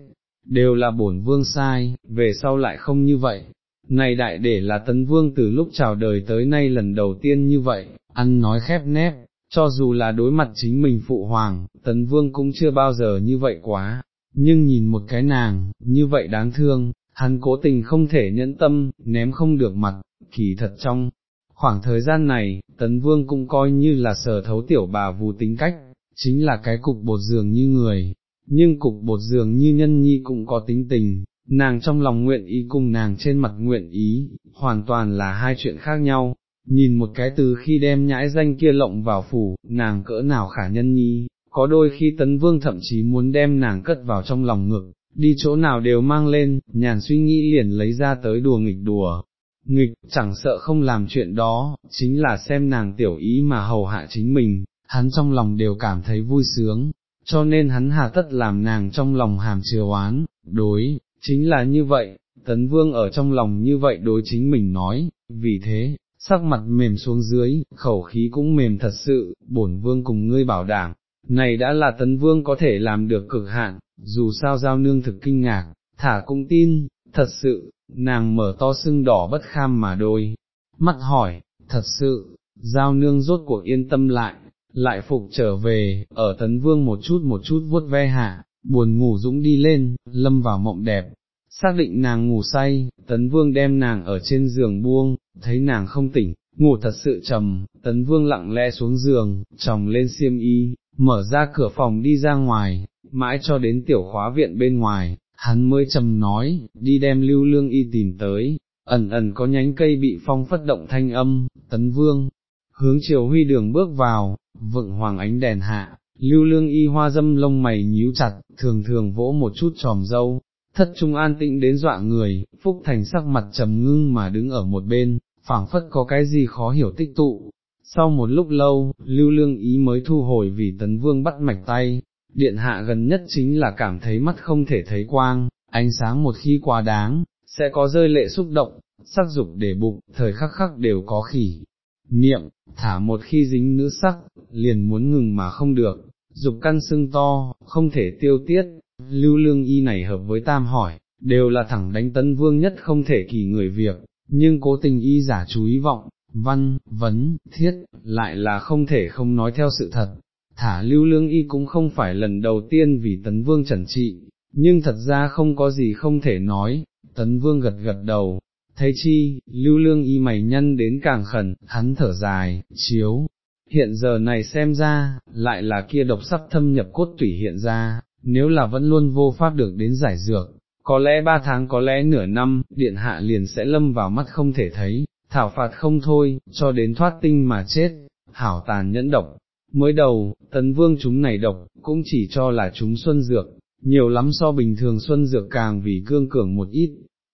đều là bổn vương sai, về sau lại không như vậy. Này đại để là tấn vương từ lúc chào đời tới nay lần đầu tiên như vậy, ăn nói khép nép, cho dù là đối mặt chính mình phụ hoàng, tấn vương cũng chưa bao giờ như vậy quá, nhưng nhìn một cái nàng, như vậy đáng thương, hắn cố tình không thể nhẫn tâm, ném không được mặt, kỳ thật trong. Khoảng thời gian này, Tấn Vương cũng coi như là sở thấu tiểu bà vù tính cách, chính là cái cục bột dường như người, nhưng cục bột dường như nhân nhi cũng có tính tình, nàng trong lòng nguyện ý cùng nàng trên mặt nguyện ý, hoàn toàn là hai chuyện khác nhau. Nhìn một cái từ khi đem nhãi danh kia lộng vào phủ, nàng cỡ nào khả nhân nhi, có đôi khi tấn vương thậm chí muốn đem nàng cất vào trong lòng ngực, đi chỗ nào đều mang lên, nhàn suy nghĩ liền lấy ra tới đùa nghịch đùa. Nghịch, chẳng sợ không làm chuyện đó, chính là xem nàng tiểu ý mà hầu hạ chính mình, hắn trong lòng đều cảm thấy vui sướng, cho nên hắn hà tất làm nàng trong lòng hàm chứa oán, đối, chính là như vậy, tấn vương ở trong lòng như vậy đối chính mình nói, vì thế, sắc mặt mềm xuống dưới, khẩu khí cũng mềm thật sự, bổn vương cùng ngươi bảo đảm, này đã là tấn vương có thể làm được cực hạn, dù sao giao nương thực kinh ngạc, thả cũng tin, thật sự, nàng mở to sưng đỏ bất kham mà đôi, mắt hỏi, thật sự, giao nương rốt cuộc yên tâm lại, lại phục trở về, ở tấn vương một chút một chút vuốt ve hạ, buồn ngủ dũng đi lên, lâm vào mộng đẹp, xác định nàng ngủ say, tấn vương đem nàng ở trên giường buông, thấy nàng không tỉnh, ngủ thật sự trầm, tấn vương lặng lẽ xuống giường, tròng lên xiêm y, mở ra cửa phòng đi ra ngoài, mãi cho đến tiểu khóa viện bên ngoài, hắn mới trầm nói, đi đem lưu lương y tìm tới, ẩn ẩn có nhánh cây bị phong phất động thanh âm, tấn vương, hướng chiều huy đường bước vào, vựng hoàng ánh đèn hạ, lưu lương y hoa dâm lông mày nhíu chặt, thường thường vỗ một chút tròm dâu, thất trung an tĩnh đến dọa người, phúc thành sắc mặt trầm ngưng mà đứng ở một bên, phảng phất có cái gì khó hiểu tích tụ. Sau một lúc lâu, lưu lương ý mới thu hồi vì tấn vương bắt mạch tay, điện hạ gần nhất chính là cảm thấy mắt không thể thấy quang, ánh sáng một khi quá đáng, sẽ có rơi lệ xúc động, sắc dục để bụng, thời khắc khắc đều có khỉ. Niệm, thả một khi dính nữ sắc, liền muốn ngừng mà không được, dục căn sưng to, không thể tiêu tiết, lưu lương y này hợp với tam hỏi, đều là thẳng đánh tấn vương nhất không thể kỳ người việc, nhưng cố tình y giả chú ý vọng, văn, vấn, thiết, lại là không thể không nói theo sự thật. Thả lưu lương y cũng không phải lần đầu tiên vì tấn vương trần trị, nhưng thật ra không có gì không thể nói, tấn vương gật gật đầu, thấy chi, lưu lương y mày nhân đến càng khẩn, hắn thở dài, chiếu, hiện giờ này xem ra, lại là kia độc sắp thâm nhập cốt tủy hiện ra, nếu là vẫn luôn vô pháp được đến giải dược, có lẽ ba tháng có lẽ nửa năm, điện hạ liền sẽ lâm vào mắt không thể thấy, thảo phạt không thôi, cho đến thoát tinh mà chết, hảo tàn nhẫn độc. Mới đầu, tấn vương chúng này độc, cũng chỉ cho là chúng xuân dược, nhiều lắm so bình thường xuân dược càng vì cương cường một ít,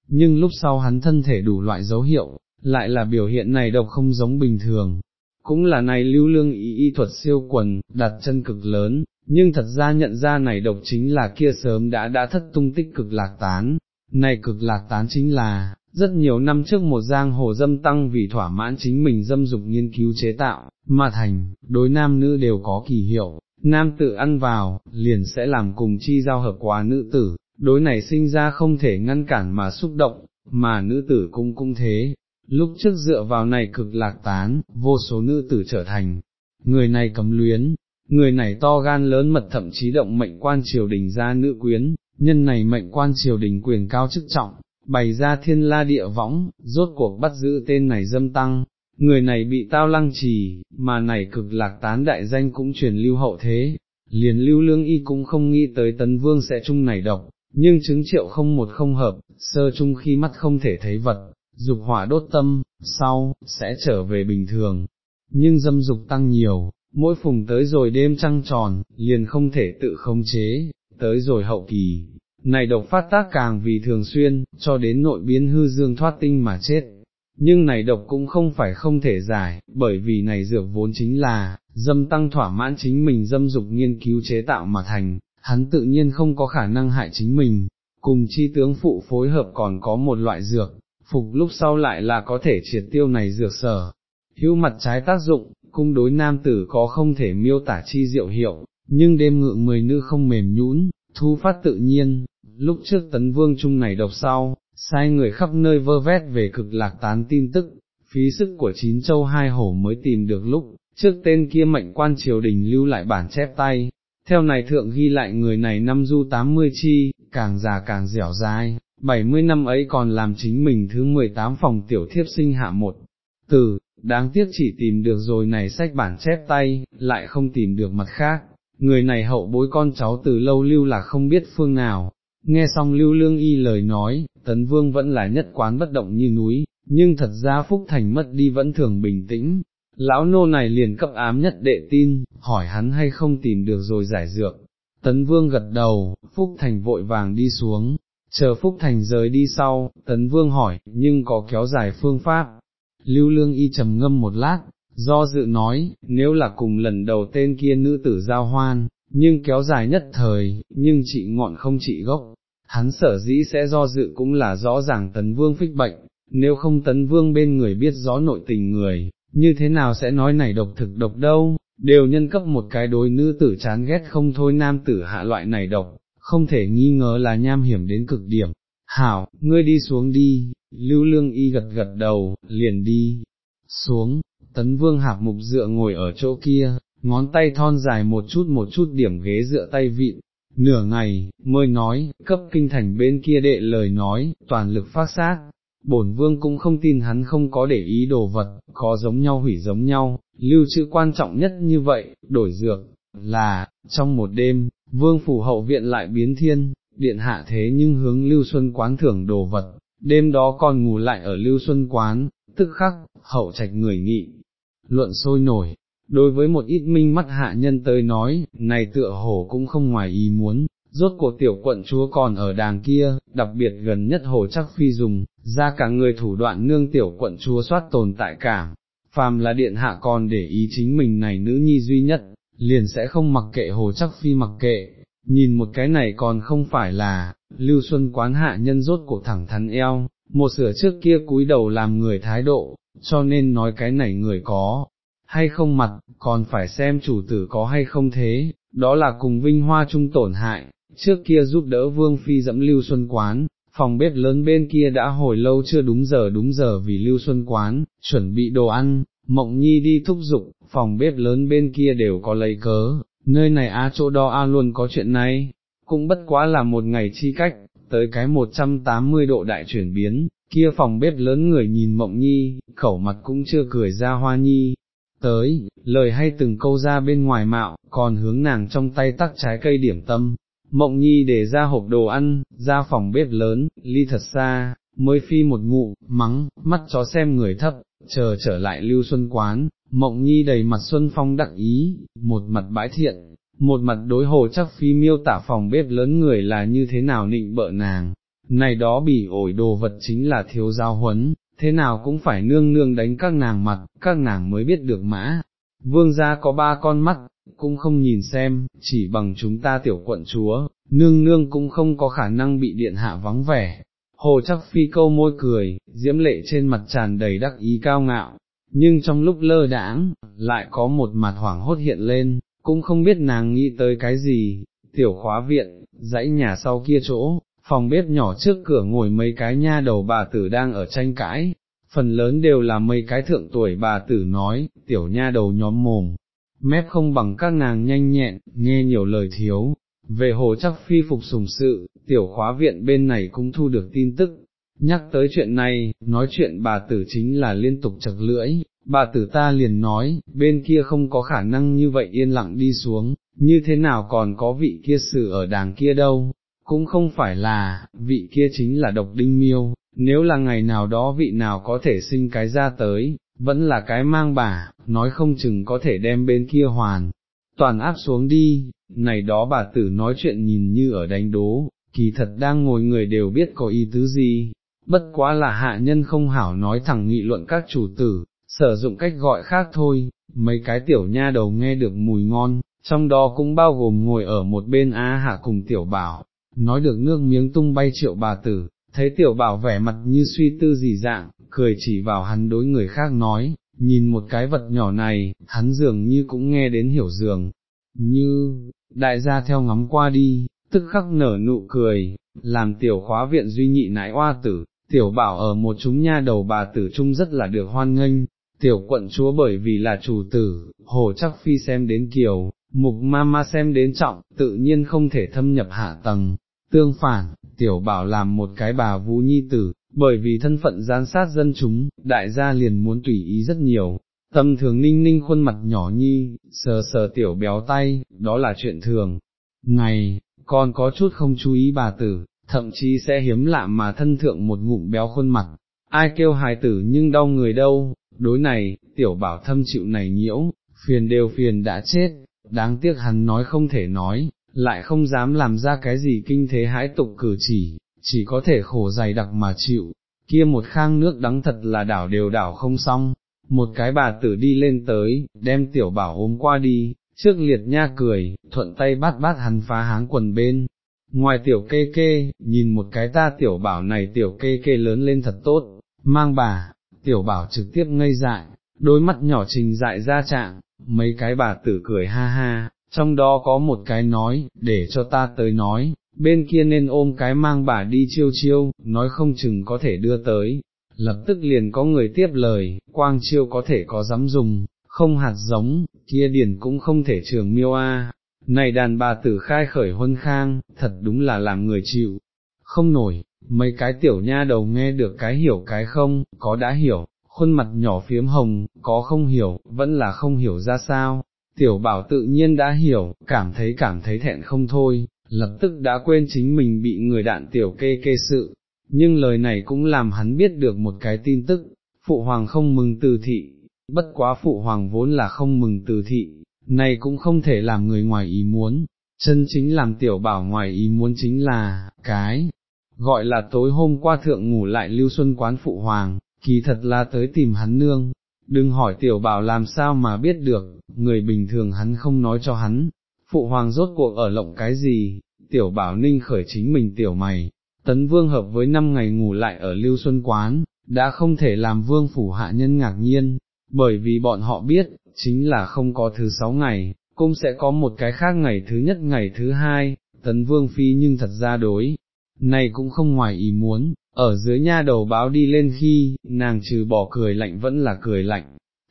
nhưng lúc sau hắn thân thể đủ loại dấu hiệu, lại là biểu hiện này độc không giống bình thường. Cũng là này lưu lương ý y thuật siêu quần, đặt chân cực lớn, nhưng thật ra nhận ra này độc chính là kia sớm đã đã thất tung tích cực lạc tán, này cực lạc tán chính là, rất nhiều năm trước một giang hồ dâm tăng vì thỏa mãn chính mình dâm dục nghiên cứu chế tạo, mà thành, đối nam nữ đều có kỳ hiệu, nam tự ăn vào, liền sẽ làm cùng chi giao hợp quá nữ tử, đối này sinh ra không thể ngăn cản mà xúc động, mà nữ tử cũng cũng thế. Lúc trước dựa vào này cực lạc tán, vô số nữ tử trở thành, người này cấm luyến, người này to gan lớn mật thậm chí động mệnh quan triều đình ra nữ quyến, nhân này mệnh quan triều đình quyền cao chức trọng, bày ra thiên la địa võng, rốt cuộc bắt giữ tên này dâm tăng, người này bị tao lăng trì, mà này cực lạc tán đại danh cũng truyền lưu hậu thế, liền lưu lương y cũng không nghĩ tới tấn vương sẽ chung này độc, nhưng chứng triệu không một không hợp, sơ chung khi mắt không thể thấy vật, dục hỏa đốt tâm, sau, sẽ trở về bình thường, nhưng dâm dục tăng nhiều, mỗi phùng tới rồi đêm trăng tròn, liền không thể tự khống chế, tới rồi hậu kỳ, này độc phát tác càng vì thường xuyên, cho đến nội biến hư dương thoát tinh mà chết. Nhưng này độc cũng không phải không thể giải, bởi vì này dược vốn chính là, dâm tăng thỏa mãn chính mình dâm dục nghiên cứu chế tạo mà thành, hắn tự nhiên không có khả năng hại chính mình, cùng chi tướng phụ phối hợp còn có một loại dược, phục lúc sau lại là có thể triệt tiêu này dược sở. Hữu mặt trái tác dụng, cung đối nam tử có không thể miêu tả chi diệu hiệu, nhưng đêm ngự mười nữ không mềm nhũn, thu phát tự nhiên, lúc trước tấn vương chung này độc sau, sai người khắp nơi vơ vét về cực lạc tán tin tức, phí sức của chín châu hai hổ mới tìm được lúc, trước tên kia mệnh quan triều đình lưu lại bản chép tay, theo này thượng ghi lại người này năm du tám mươi chi, càng già càng dẻo dai, bảy mươi năm ấy còn làm chính mình thứ mười tám phòng tiểu thiếp sinh hạ một. Từ, đáng tiếc chỉ tìm được rồi này sách bản chép tay, lại không tìm được mặt khác, người này hậu bối con cháu từ lâu lưu là không biết phương nào. Nghe xong lưu lương y lời nói, tấn vương vẫn là nhất quán bất động như núi, nhưng thật ra Phúc Thành mất đi vẫn thường bình tĩnh, lão nô này liền cấp ám nhất đệ tin, hỏi hắn hay không tìm được rồi giải dược. Tấn Vương gật đầu, Phúc Thành vội vàng đi xuống, chờ Phúc Thành rời đi sau, Tấn Vương hỏi, nhưng có kéo dài phương pháp. Lưu Lương Y trầm ngâm một lát, do dự nói, nếu là cùng lần đầu tên kia nữ tử giao hoan, nhưng kéo dài nhất thời, nhưng trị ngọn không trị gốc. Hắn sở dĩ sẽ do dự cũng là rõ ràng Tấn Vương phích bệnh, nếu không Tấn Vương bên người biết rõ nội tình người, như thế nào sẽ nói này độc thực độc đâu, đều nhân cấp một cái đối nữ tử chán ghét không thôi nam tử hạ loại này độc, không thể nghi ngờ là nham hiểm đến cực điểm. Hảo, ngươi đi xuống đi, lưu lương y gật gật đầu, liền đi, xuống, tấn vương hạp mục dựa ngồi ở chỗ kia, ngón tay thon dài một chút một chút điểm ghế dựa tay vịn, nửa ngày, mới nói, cấp kinh thành bên kia đệ lời nói, toàn lực phát sát, bổn vương cũng không tin hắn không có để ý đồ vật, có giống nhau hủy giống nhau, lưu trữ quan trọng nhất như vậy, đổi dược, là, trong một đêm, vương phủ hậu viện lại biến thiên, điện hạ thế nhưng hướng lưu xuân quán thưởng đồ vật, đêm đó còn ngủ lại ở lưu xuân quán, tức khắc, hậu trạch người nghị, luận sôi nổi. Đối với một ít minh mắt hạ nhân tới nói, này tựa hổ cũng không ngoài ý muốn, rốt cuộc tiểu quận chúa còn ở đàng kia, đặc biệt gần nhất hồ chắc phi dùng, ra cả người thủ đoạn nương tiểu quận chúa soát tồn tại cảm, phàm là điện hạ còn để ý chính mình này nữ nhi duy nhất, liền sẽ không mặc kệ hồ chắc phi mặc kệ, nhìn một cái này còn không phải là, lưu xuân quán hạ nhân rốt cuộc thẳng thắn eo, một sửa trước kia cúi đầu làm người thái độ, cho nên nói cái này người có, hay không mặt, còn phải xem chủ tử có hay không thế, đó là cùng vinh hoa chung tổn hại, trước kia giúp đỡ vương phi dẫm lưu xuân quán, phòng bếp lớn bên kia đã hồi lâu chưa đúng giờ đúng giờ vì lưu xuân quán, chuẩn bị đồ ăn, mộng nhi đi thúc giục, phòng bếp lớn bên kia đều có lấy cớ, nơi này á chỗ đó a luôn có chuyện này, cũng bất quá là một ngày chi cách, tới cái 180 độ đại chuyển biến, kia phòng bếp lớn người nhìn mộng nhi, khẩu mặt cũng chưa cười ra hoa nhi, tới, lời hay từng câu ra bên ngoài mạo, còn hướng nàng trong tay tắc trái cây điểm tâm, mộng nhi để ra hộp đồ ăn, ra phòng bếp lớn, ly thật xa, mới phi một ngụ, mắng, mắt chó xem người thấp, chờ trở lại lưu xuân quán, mộng nhi đầy mặt xuân phong đắc ý, một mặt bãi thiện, một mặt đối hồ chắc phi miêu tả phòng bếp lớn người là như thế nào nịnh bợ nàng, này đó bị ổi đồ vật chính là thiếu giao huấn, thế nào cũng phải nương nương đánh các nàng mặt, các nàng mới biết được mã. Vương gia có ba con mắt, cũng không nhìn xem, chỉ bằng chúng ta tiểu quận chúa, nương nương cũng không có khả năng bị điện hạ vắng vẻ. Hồ chắc phi câu môi cười, diễm lệ trên mặt tràn đầy đắc ý cao ngạo, nhưng trong lúc lơ đãng, lại có một mặt hoảng hốt hiện lên, cũng không biết nàng nghĩ tới cái gì, tiểu khóa viện, dãy nhà sau kia chỗ, phòng bếp nhỏ trước cửa ngồi mấy cái nha đầu bà tử đang ở tranh cãi, phần lớn đều là mấy cái thượng tuổi bà tử nói, tiểu nha đầu nhóm mồm, mép không bằng các nàng nhanh nhẹn, nghe nhiều lời thiếu. Về hồ chắc phi phục sùng sự, tiểu khóa viện bên này cũng thu được tin tức, nhắc tới chuyện này, nói chuyện bà tử chính là liên tục chật lưỡi, bà tử ta liền nói, bên kia không có khả năng như vậy yên lặng đi xuống, như thế nào còn có vị kia sử ở đàng kia đâu, cũng không phải là, vị kia chính là độc đinh miêu, nếu là ngày nào đó vị nào có thể sinh cái ra tới, vẫn là cái mang bà, nói không chừng có thể đem bên kia hoàn, toàn áp xuống đi, này đó bà tử nói chuyện nhìn như ở đánh đố, kỳ thật đang ngồi người đều biết có ý tứ gì, bất quá là hạ nhân không hảo nói thẳng nghị luận các chủ tử, sử dụng cách gọi khác thôi, mấy cái tiểu nha đầu nghe được mùi ngon, trong đó cũng bao gồm ngồi ở một bên á hạ cùng tiểu bảo, nói được nước miếng tung bay triệu bà tử, thấy tiểu bảo vẻ mặt như suy tư gì dạng, cười chỉ vào hắn đối người khác nói, nhìn một cái vật nhỏ này, hắn dường như cũng nghe đến hiểu dường, như, đại gia theo ngắm qua đi, tức khắc nở nụ cười, làm tiểu khóa viện duy nhị nãi oa tử, tiểu bảo ở một chúng nha đầu bà tử trung rất là được hoan nghênh, tiểu quận chúa bởi vì là chủ tử, hồ chắc phi xem đến kiều, mục ma ma xem đến trọng, tự nhiên không thể thâm nhập hạ tầng, tương phản, tiểu bảo làm một cái bà vũ nhi tử, bởi vì thân phận gián sát dân chúng, đại gia liền muốn tùy ý rất nhiều, tâm thường ninh ninh khuôn mặt nhỏ nhi, sờ sờ tiểu béo tay, đó là chuyện thường, ngày, còn có chút không chú ý bà tử, thậm chí sẽ hiếm lạ mà thân thượng một ngụm béo khuôn mặt, ai kêu hài tử nhưng đau người đâu, đối này, tiểu bảo thâm chịu này nhiễu, phiền đều phiền đã chết, đáng tiếc hắn nói không thể nói, lại không dám làm ra cái gì kinh thế hãi tục cử chỉ, chỉ có thể khổ dày đặc mà chịu, kia một khang nước đắng thật là đảo đều đảo không xong, một cái bà tử đi lên tới, đem tiểu bảo ôm qua đi, trước liệt nha cười, thuận tay bắt bắt hắn phá háng quần bên. Ngoài tiểu kê kê, nhìn một cái ta tiểu bảo này tiểu kê kê lớn lên thật tốt, mang bà, tiểu bảo trực tiếp ngây dại, đôi mắt nhỏ trình dại ra trạng, mấy cái bà tử cười ha ha, trong đó có một cái nói, để cho ta tới nói, bên kia nên ôm cái mang bà đi chiêu chiêu, nói không chừng có thể đưa tới. Lập tức liền có người tiếp lời, quang chiêu có thể có dám dùng, không hạt giống, kia điển cũng không thể trường miêu a. Này đàn bà tử khai khởi huân khang, thật đúng là làm người chịu, không nổi, mấy cái tiểu nha đầu nghe được cái hiểu cái không, có đã hiểu, khuôn mặt nhỏ phiếm hồng, có không hiểu, vẫn là không hiểu ra sao, tiểu bảo tự nhiên đã hiểu, cảm thấy cảm thấy thẹn không thôi, lập tức đã quên chính mình bị người đạn tiểu kê kê sự, nhưng lời này cũng làm hắn biết được một cái tin tức, phụ hoàng không mừng từ thị, bất quá phụ hoàng vốn là không mừng từ thị, này cũng không thể làm người ngoài ý muốn, chân chính làm tiểu bảo ngoài ý muốn chính là, cái, gọi là tối hôm qua thượng ngủ lại lưu xuân quán phụ hoàng, kỳ thật là tới tìm hắn nương, đừng hỏi tiểu bảo làm sao mà biết được, người bình thường hắn không nói cho hắn, phụ hoàng rốt cuộc ở lộng cái gì, tiểu bảo ninh khởi chính mình tiểu mày, tấn vương hợp với năm ngày ngủ lại ở lưu xuân quán, đã không thể làm vương phủ hạ nhân ngạc nhiên, bởi vì bọn họ biết, chính là không có thứ sáu ngày, cũng sẽ có một cái khác ngày thứ nhất ngày thứ hai, tấn vương phi nhưng thật ra đối, này cũng không ngoài ý muốn, ở dưới nha đầu báo đi lên khi, nàng trừ bỏ cười lạnh vẫn là cười lạnh,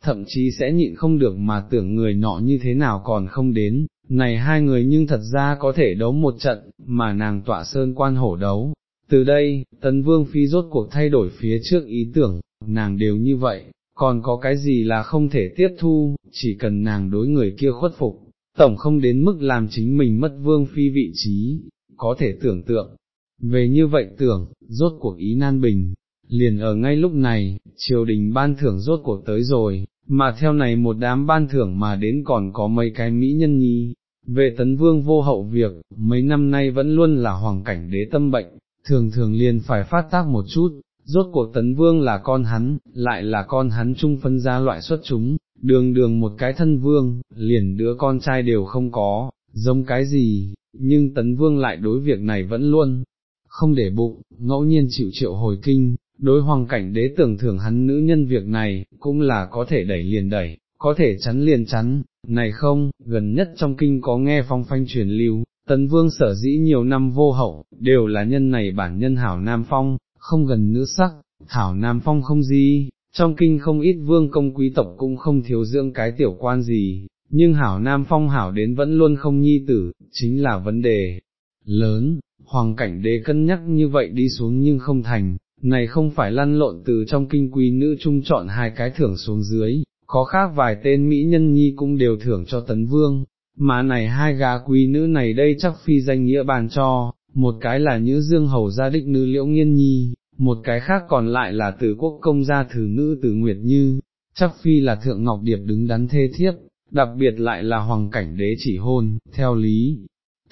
thậm chí sẽ nhịn không được mà tưởng người nọ như thế nào còn không đến, này hai người nhưng thật ra có thể đấu một trận, mà nàng tọa sơn quan hổ đấu. Từ đây, tấn vương phi rốt cuộc thay đổi phía trước ý tưởng, nàng đều như vậy, còn có cái gì là không thể tiếp thu, chỉ cần nàng đối người kia khuất phục, tổng không đến mức làm chính mình mất vương phi vị trí, có thể tưởng tượng. Về như vậy tưởng, rốt cuộc ý nan bình, liền ở ngay lúc này, triều đình ban thưởng rốt cuộc tới rồi, mà theo này một đám ban thưởng mà đến còn có mấy cái mỹ nhân nhi. Về tấn vương vô hậu việc, mấy năm nay vẫn luôn là hoàng cảnh đế tâm bệnh, thường thường liền phải phát tác một chút, rốt cuộc tấn vương là con hắn, lại là con hắn chung phân ra loại xuất chúng, đường đường một cái thân vương, liền đứa con trai đều không có, giống cái gì, nhưng tấn vương lại đối việc này vẫn luôn, không để bụng, ngẫu nhiên chịu triệu hồi kinh, đối hoàng cảnh đế tưởng thưởng hắn nữ nhân việc này, cũng là có thể đẩy liền đẩy, có thể chắn liền chắn, này không, gần nhất trong kinh có nghe phong phanh truyền lưu, tấn vương sở dĩ nhiều năm vô hậu, đều là nhân này bản nhân hảo nam phong, không gần nữ sắc, hảo nam phong không gì, trong kinh không ít vương công quý tộc cũng không thiếu dưỡng cái tiểu quan gì, nhưng hảo nam phong hảo đến vẫn luôn không nhi tử, chính là vấn đề lớn, hoàng cảnh đế cân nhắc như vậy đi xuống nhưng không thành, này không phải lăn lộn từ trong kinh quý nữ trung chọn hai cái thưởng xuống dưới, có khác vài tên mỹ nhân nhi cũng đều thưởng cho tấn vương, mà này hai gà quý nữ này đây chắc phi danh nghĩa bàn cho, một cái là nữ dương hầu gia đích nữ liễu nghiên nhi, một cái khác còn lại là từ quốc công gia thử nữ từ Nguyệt Như, chắc phi là thượng ngọc điệp đứng đắn thê thiếp, đặc biệt lại là hoàng cảnh đế chỉ hôn, theo lý.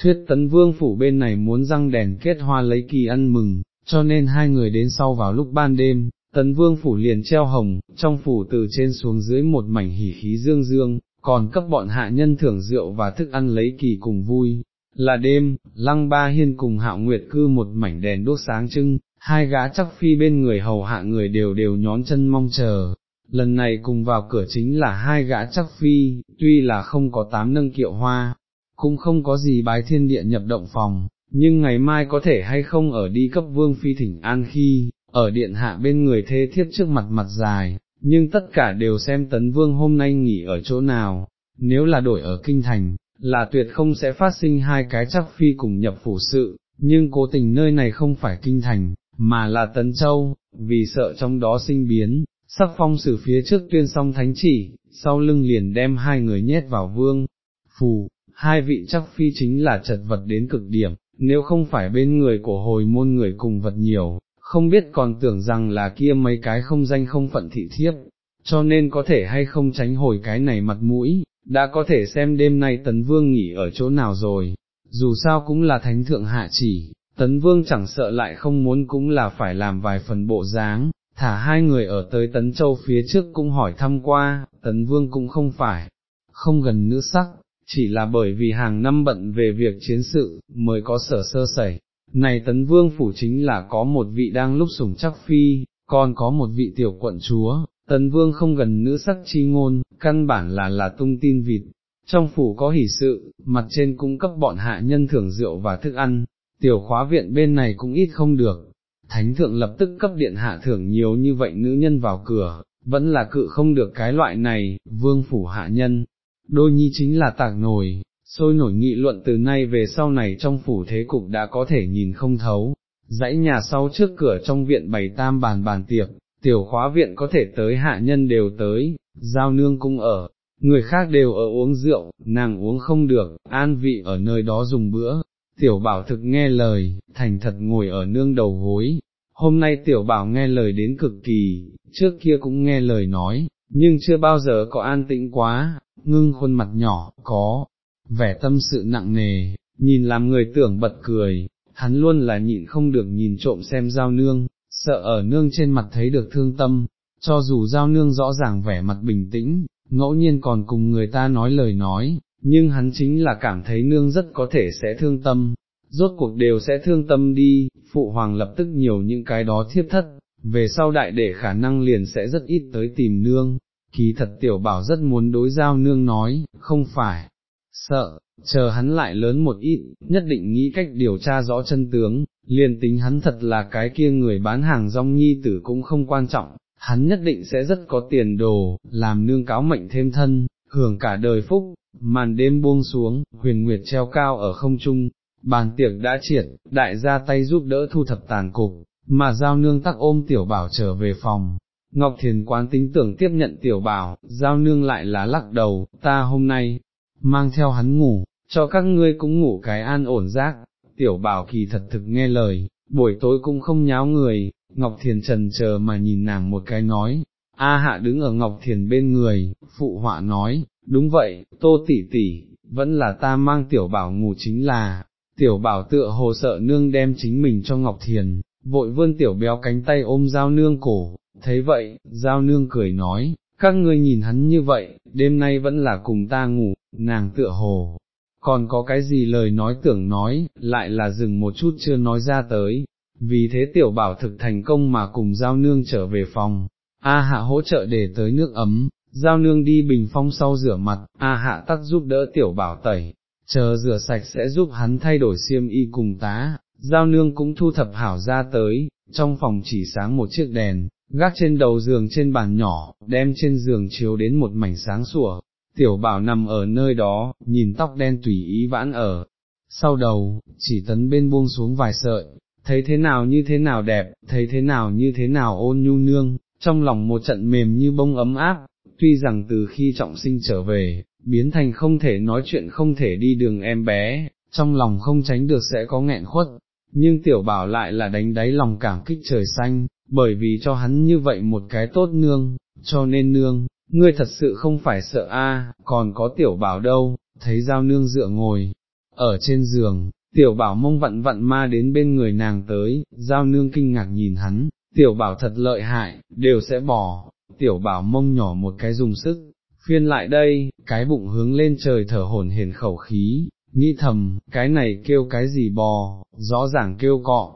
Thuyết tấn vương phủ bên này muốn răng đèn kết hoa lấy kỳ ăn mừng, cho nên hai người đến sau vào lúc ban đêm, tấn vương phủ liền treo hồng, trong phủ từ trên xuống dưới một mảnh hỉ khí dương dương, còn cấp bọn hạ nhân thưởng rượu và thức ăn lấy kỳ cùng vui. Là đêm, lăng ba hiên cùng hạo nguyệt cư một mảnh đèn đốt sáng trưng, hai gã chắc phi bên người hầu hạ người đều đều nhón chân mong chờ. Lần này cùng vào cửa chính là hai gã chắc phi, tuy là không có tám nâng kiệu hoa, cũng không có gì bái thiên địa nhập động phòng, nhưng ngày mai có thể hay không ở đi cấp vương phi thỉnh an khi, ở điện hạ bên người thê thiếp trước mặt mặt dài, nhưng tất cả đều xem tấn vương hôm nay nghỉ ở chỗ nào, nếu là đổi ở kinh thành, là tuyệt không sẽ phát sinh hai cái chắc phi cùng nhập phủ sự, nhưng cố tình nơi này không phải kinh thành, mà là Tấn Châu, vì sợ trong đó sinh biến, sắc phong sử phía trước tuyên song thánh chỉ, sau lưng liền đem hai người nhét vào vương, phù, hai vị chắc phi chính là chật vật đến cực điểm, nếu không phải bên người của hồi môn người cùng vật nhiều, không biết còn tưởng rằng là kia mấy cái không danh không phận thị thiếp, cho nên có thể hay không tránh hồi cái này mặt mũi, đã có thể xem đêm nay tấn vương nghỉ ở chỗ nào rồi, dù sao cũng là thánh thượng hạ chỉ, tấn vương chẳng sợ lại không muốn cũng là phải làm vài phần bộ dáng, thả hai người ở tới tấn châu phía trước cũng hỏi thăm qua, tấn vương cũng không phải, không gần nữ sắc, chỉ là bởi vì hàng năm bận về việc chiến sự, mới có sở sơ sẩy. Này tấn vương phủ chính là có một vị đang lúc sủng chắc phi, còn có một vị tiểu quận chúa, tấn vương không gần nữ sắc chi ngôn, căn bản là là tung tin vịt. Trong phủ có hỷ sự, mặt trên cung cấp bọn hạ nhân thưởng rượu và thức ăn, tiểu khóa viện bên này cũng ít không được. Thánh thượng lập tức cấp điện hạ thưởng nhiều như vậy nữ nhân vào cửa, vẫn là cự không được cái loại này, vương phủ hạ nhân, đôi nhi chính là tạc nổi, sôi nổi nghị luận từ nay về sau này trong phủ thế cục đã có thể nhìn không thấu, dãy nhà sau trước cửa trong viện bày tam bàn bàn tiệc, tiểu khóa viện có thể tới hạ nhân đều tới, giao nương cũng ở, người khác đều ở uống rượu, nàng uống không được, an vị ở nơi đó dùng bữa, tiểu bảo thực nghe lời, thành thật ngồi ở nương đầu gối. Hôm nay tiểu bảo nghe lời đến cực kỳ, trước kia cũng nghe lời nói, nhưng chưa bao giờ có an tĩnh quá, ngưng khuôn mặt nhỏ, có, vẻ tâm sự nặng nề, nhìn làm người tưởng bật cười, hắn luôn là nhịn không được nhìn trộm xem giao nương, sợ ở nương trên mặt thấy được thương tâm, cho dù giao nương rõ ràng vẻ mặt bình tĩnh, ngẫu nhiên còn cùng người ta nói lời nói, nhưng hắn chính là cảm thấy nương rất có thể sẽ thương tâm, rốt cuộc đều sẽ thương tâm đi, phụ hoàng lập tức nhiều những cái đó thiết thất, về sau đại để khả năng liền sẽ rất ít tới tìm nương, kỳ thật tiểu bảo rất muốn đối giao nương nói, không phải, sợ, chờ hắn lại lớn một ít, nhất định nghĩ cách điều tra rõ chân tướng, liền tính hắn thật là cái kia người bán hàng rong nhi tử cũng không quan trọng, hắn nhất định sẽ rất có tiền đồ, làm nương cáo mệnh thêm thân, hưởng cả đời phúc, màn đêm buông xuống, huyền nguyệt treo cao ở không trung, bàn tiệc đã triệt, đại gia tay giúp đỡ thu thập tàn cục, mà giao nương tắc ôm tiểu bảo trở về phòng. Ngọc Thiền quán tính tưởng tiếp nhận tiểu bảo, giao nương lại là lắc đầu, ta hôm nay, mang theo hắn ngủ, cho các ngươi cũng ngủ cái an ổn giác, tiểu bảo kỳ thật thực nghe lời, buổi tối cũng không nháo người, Ngọc Thiền trần chờ mà nhìn nàng một cái nói, A hạ đứng ở Ngọc Thiền bên người, phụ họa nói, đúng vậy, tô tỷ tỷ, vẫn là ta mang tiểu bảo ngủ chính là, tiểu bảo tựa hồ sợ nương đem chính mình cho Ngọc Thiền, vội vươn tiểu béo cánh tay ôm giao nương cổ, thấy vậy, giao nương cười nói, các ngươi nhìn hắn như vậy, đêm nay vẫn là cùng ta ngủ, nàng tựa hồ, còn có cái gì lời nói tưởng nói, lại là dừng một chút chưa nói ra tới, vì thế tiểu bảo thực thành công mà cùng giao nương trở về phòng, A hạ hỗ trợ để tới nước ấm, giao nương đi bình phong sau rửa mặt, A hạ tắt giúp đỡ tiểu bảo tẩy, chờ rửa sạch sẽ giúp hắn thay đổi xiêm y cùng tá, giao nương cũng thu thập hảo ra tới, trong phòng chỉ sáng một chiếc đèn, gác trên đầu giường trên bàn nhỏ, đem trên giường chiếu đến một mảnh sáng sủa, tiểu bảo nằm ở nơi đó, nhìn tóc đen tùy ý vãn ở, sau đầu, chỉ tấn bên buông xuống vài sợi, thấy thế nào như thế nào đẹp, thấy thế nào như thế nào ôn nhu nương, trong lòng một trận mềm như bông ấm áp, tuy rằng từ khi trọng sinh trở về, biến thành không thể nói chuyện không thể đi đường em bé, trong lòng không tránh được sẽ có nghẹn khuất, nhưng tiểu bảo lại là đánh đáy lòng cảm kích trời xanh, bởi vì cho hắn như vậy một cái tốt nương, cho nên nương, ngươi thật sự không phải sợ a, còn có tiểu bảo đâu, thấy giao nương dựa ngồi, ở trên giường, tiểu bảo mông vặn vặn ma đến bên người nàng tới, giao nương kinh ngạc nhìn hắn, tiểu bảo thật lợi hại, đều sẽ bỏ, tiểu bảo mông nhỏ một cái dùng sức, phiên lại đây, cái bụng hướng lên trời thở hổn hển khẩu khí, nghĩ thầm, cái này kêu cái gì bò, rõ ràng kêu cọ,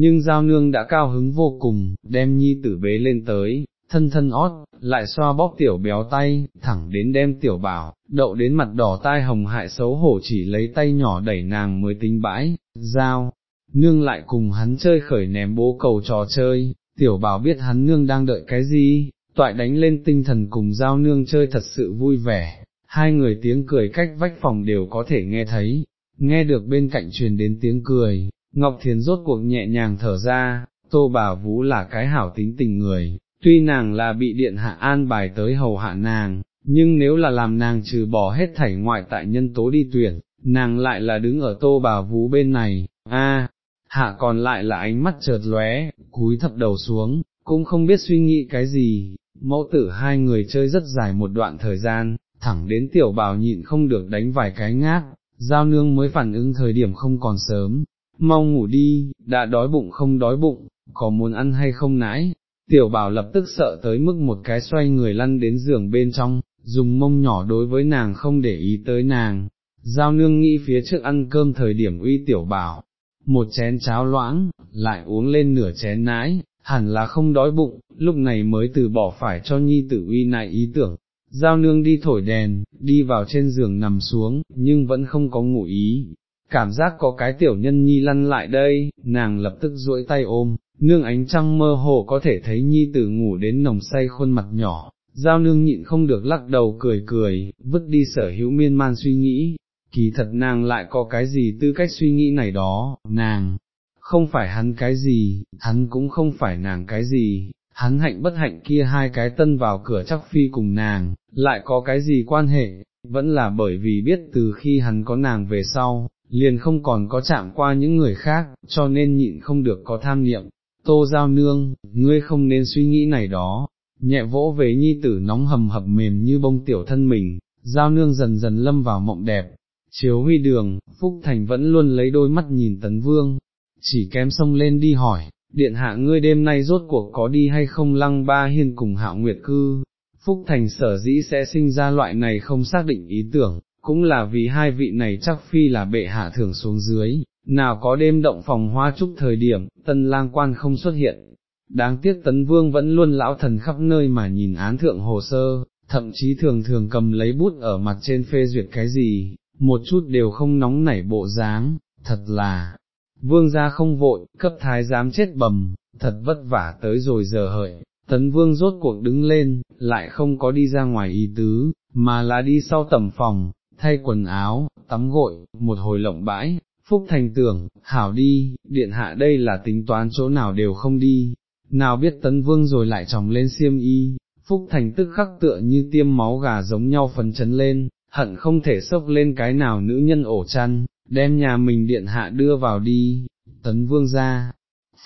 nhưng giao nương đã cao hứng vô cùng, đem nhi tử bế lên tới, thân thân ót, lại xoa bóp tiểu béo tay, thẳng đến đem tiểu bảo, đậu đến mặt đỏ tai hồng hại xấu hổ chỉ lấy tay nhỏ đẩy nàng mới tính bãi, giao, nương lại cùng hắn chơi khởi ném bố cầu trò chơi, tiểu bảo biết hắn nương đang đợi cái gì, toại đánh lên tinh thần cùng giao nương chơi thật sự vui vẻ, hai người tiếng cười cách vách phòng đều có thể nghe thấy, nghe được bên cạnh truyền đến tiếng cười, Ngọc Thiền rốt cuộc nhẹ nhàng thở ra, tô bà vũ là cái hảo tính tình người, tuy nàng là bị điện hạ an bài tới hầu hạ nàng, nhưng nếu là làm nàng trừ bỏ hết thảy ngoại tại nhân tố đi tuyển, nàng lại là đứng ở tô bà vũ bên này, a hạ còn lại là ánh mắt chợt lóe, cúi thập đầu xuống, cũng không biết suy nghĩ cái gì, mẫu tử hai người chơi rất dài một đoạn thời gian, thẳng đến tiểu bào nhịn không được đánh vài cái ngáp, giao nương mới phản ứng thời điểm không còn sớm, mau ngủ đi, đã đói bụng không đói bụng, có muốn ăn hay không nãi, tiểu bảo lập tức sợ tới mức một cái xoay người lăn đến giường bên trong, dùng mông nhỏ đối với nàng không để ý tới nàng, giao nương nghĩ phía trước ăn cơm thời điểm uy tiểu bảo, một chén cháo loãng, lại uống lên nửa chén nãi, hẳn là không đói bụng, lúc này mới từ bỏ phải cho nhi tử uy nại ý tưởng. Giao nương đi thổi đèn, đi vào trên giường nằm xuống, nhưng vẫn không có ngủ ý, cảm giác có cái tiểu nhân nhi lăn lại đây, nàng lập tức duỗi tay ôm, nương ánh trăng mơ hồ có thể thấy nhi tử ngủ đến nồng say khuôn mặt nhỏ, giao nương nhịn không được lắc đầu cười cười, vứt đi sở hữu miên man suy nghĩ, kỳ thật nàng lại có cái gì tư cách suy nghĩ này đó, nàng, không phải hắn cái gì, hắn cũng không phải nàng cái gì, hắn hạnh bất hạnh kia hai cái tân vào cửa chắc phi cùng nàng, lại có cái gì quan hệ, vẫn là bởi vì biết từ khi hắn có nàng về sau, liền không còn có chạm qua những người khác, cho nên nhịn không được có tham niệm. Tô Giao Nương, ngươi không nên suy nghĩ này đó, nhẹ vỗ về nhi tử nóng hầm hập mềm như bông tiểu thân mình, Giao Nương dần dần lâm vào mộng đẹp, chiếu huy đường, Phúc Thành vẫn luôn lấy đôi mắt nhìn Tấn Vương, chỉ kém sông lên đi hỏi, điện hạ ngươi đêm nay rốt cuộc có đi hay không lăng ba hiên cùng hạo nguyệt cư, Phúc Thành sở dĩ sẽ sinh ra loại này không xác định ý tưởng, cũng là vì hai vị này chắc phi là bệ hạ thường xuống dưới, nào có đêm động phòng hoa trúc thời điểm, tân lang quan không xuất hiện. Đáng tiếc tấn vương vẫn luôn lão thần khắp nơi mà nhìn án thượng hồ sơ, thậm chí thường thường cầm lấy bút ở mặt trên phê duyệt cái gì, một chút đều không nóng nảy bộ dáng, thật là, vương gia không vội, cấp thái giám chết bầm, thật vất vả tới rồi giờ hợi, tấn vương rốt cuộc đứng lên, lại không có đi ra ngoài ý tứ, mà là đi sau tầm phòng, thay quần áo, tắm gội, một hồi lộng bãi, Phúc Thành tưởng, hảo đi, điện hạ đây là tính toán chỗ nào đều không đi, nào biết tấn vương rồi lại tròng lên xiêm y, Phúc Thành tức khắc tựa như tiêm máu gà giống nhau phấn chấn lên, hận không thể sốc lên cái nào nữ nhân ổ chăn, đem nhà mình điện hạ đưa vào đi, tấn vương ra,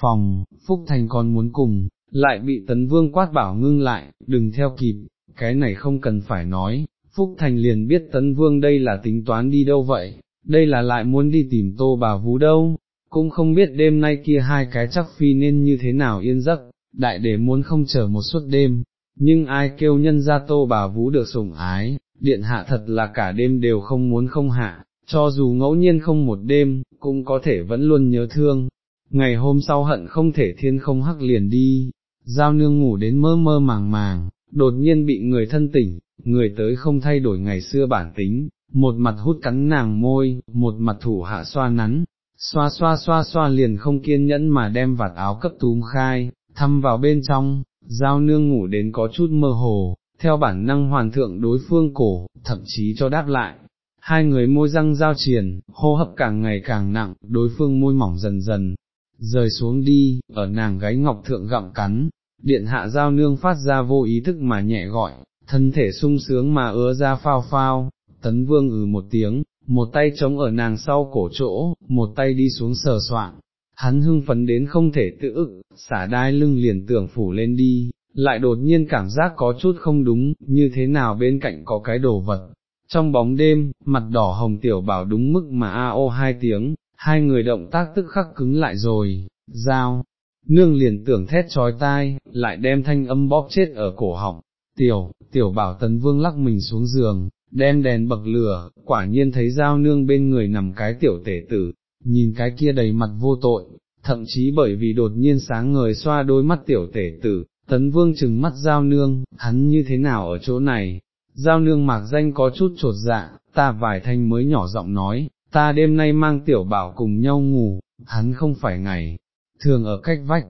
phòng, Phúc Thành còn muốn cùng, lại bị tấn vương quát bảo ngưng lại, đừng theo kịp, cái này không cần phải nói, Phúc Thành liền biết tấn vương đây là tính toán đi đâu vậy, đây là lại muốn đi tìm tô bà vú đâu, cũng không biết đêm nay kia hai cái chắc phi nên như thế nào yên giấc, đại để muốn không chờ một suốt đêm, nhưng ai kêu nhân ra tô bà vú được sủng ái, điện hạ thật là cả đêm đều không muốn không hạ, cho dù ngẫu nhiên không một đêm, cũng có thể vẫn luôn nhớ thương, ngày hôm sau hận không thể thiên không hắc liền đi, giao nương ngủ đến mơ mơ màng màng, đột nhiên bị người thân tỉnh, người tới không thay đổi ngày xưa bản tính, một mặt hút cắn nàng môi, một mặt thủ hạ xoa nắn, xoa xoa xoa xoa liền không kiên nhẫn mà đem vạt áo cấp túm khai, thăm vào bên trong, giao nương ngủ đến có chút mơ hồ, theo bản năng hoàn thượng đối phương cổ, thậm chí cho đáp lại. Hai người môi răng giao triền, hô hấp càng ngày càng nặng, đối phương môi mỏng dần dần, rời xuống đi, ở nàng gáy ngọc thượng gặm cắn, điện hạ giao nương phát ra vô ý thức mà nhẹ gọi, thân thể sung sướng mà ứa ra phao phao, tấn vương ừ một tiếng, một tay chống ở nàng sau cổ chỗ, một tay đi xuống sờ soạn, hắn hưng phấn đến không thể tự ức, xả đai lưng liền tưởng phủ lên đi, lại đột nhiên cảm giác có chút không đúng, như thế nào bên cạnh có cái đồ vật. Trong bóng đêm, mặt đỏ hồng tiểu bảo đúng mức mà a ô hai tiếng, hai người động tác tức khắc cứng lại rồi, giao, nương liền tưởng thét trói tai, lại đem thanh âm bóp chết ở cổ họng, tiểu, tiểu bảo tấn vương lắc mình xuống giường, đem đèn bậc lửa, quả nhiên thấy giao nương bên người nằm cái tiểu tể tử, nhìn cái kia đầy mặt vô tội, thậm chí bởi vì đột nhiên sáng ngời xoa đôi mắt tiểu tể tử, tấn vương chừng mắt giao nương, hắn như thế nào ở chỗ này, giao nương mạc danh có chút trột dạ, ta vài thanh mới nhỏ giọng nói, ta đêm nay mang tiểu bảo cùng nhau ngủ, hắn không phải ngày, thường ở cách vách,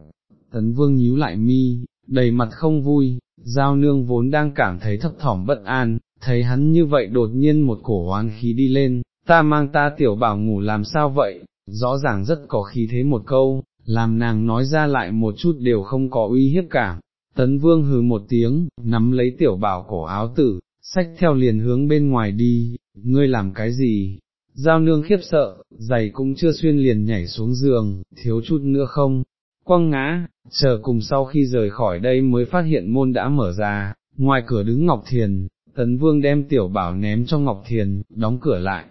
tấn vương nhíu lại mi, đầy mặt không vui, giao nương vốn đang cảm thấy thấp thỏm bất an, thấy hắn như vậy đột nhiên một cổ oán khí đi lên, ta mang ta tiểu bảo ngủ làm sao vậy, rõ ràng rất có khí thế một câu, làm nàng nói ra lại một chút đều không có uy hiếp cả. Tấn vương hừ một tiếng, nắm lấy tiểu bảo cổ áo tử, xách theo liền hướng bên ngoài đi, ngươi làm cái gì? Giao nương khiếp sợ, giày cũng chưa xuyên liền nhảy xuống giường, thiếu chút nữa không? Quăng ngã, chờ cùng sau khi rời khỏi đây mới phát hiện môn đã mở ra, ngoài cửa đứng Ngọc Thiền, Tấn Vương đem tiểu bảo ném cho Ngọc Thiền, đóng cửa lại,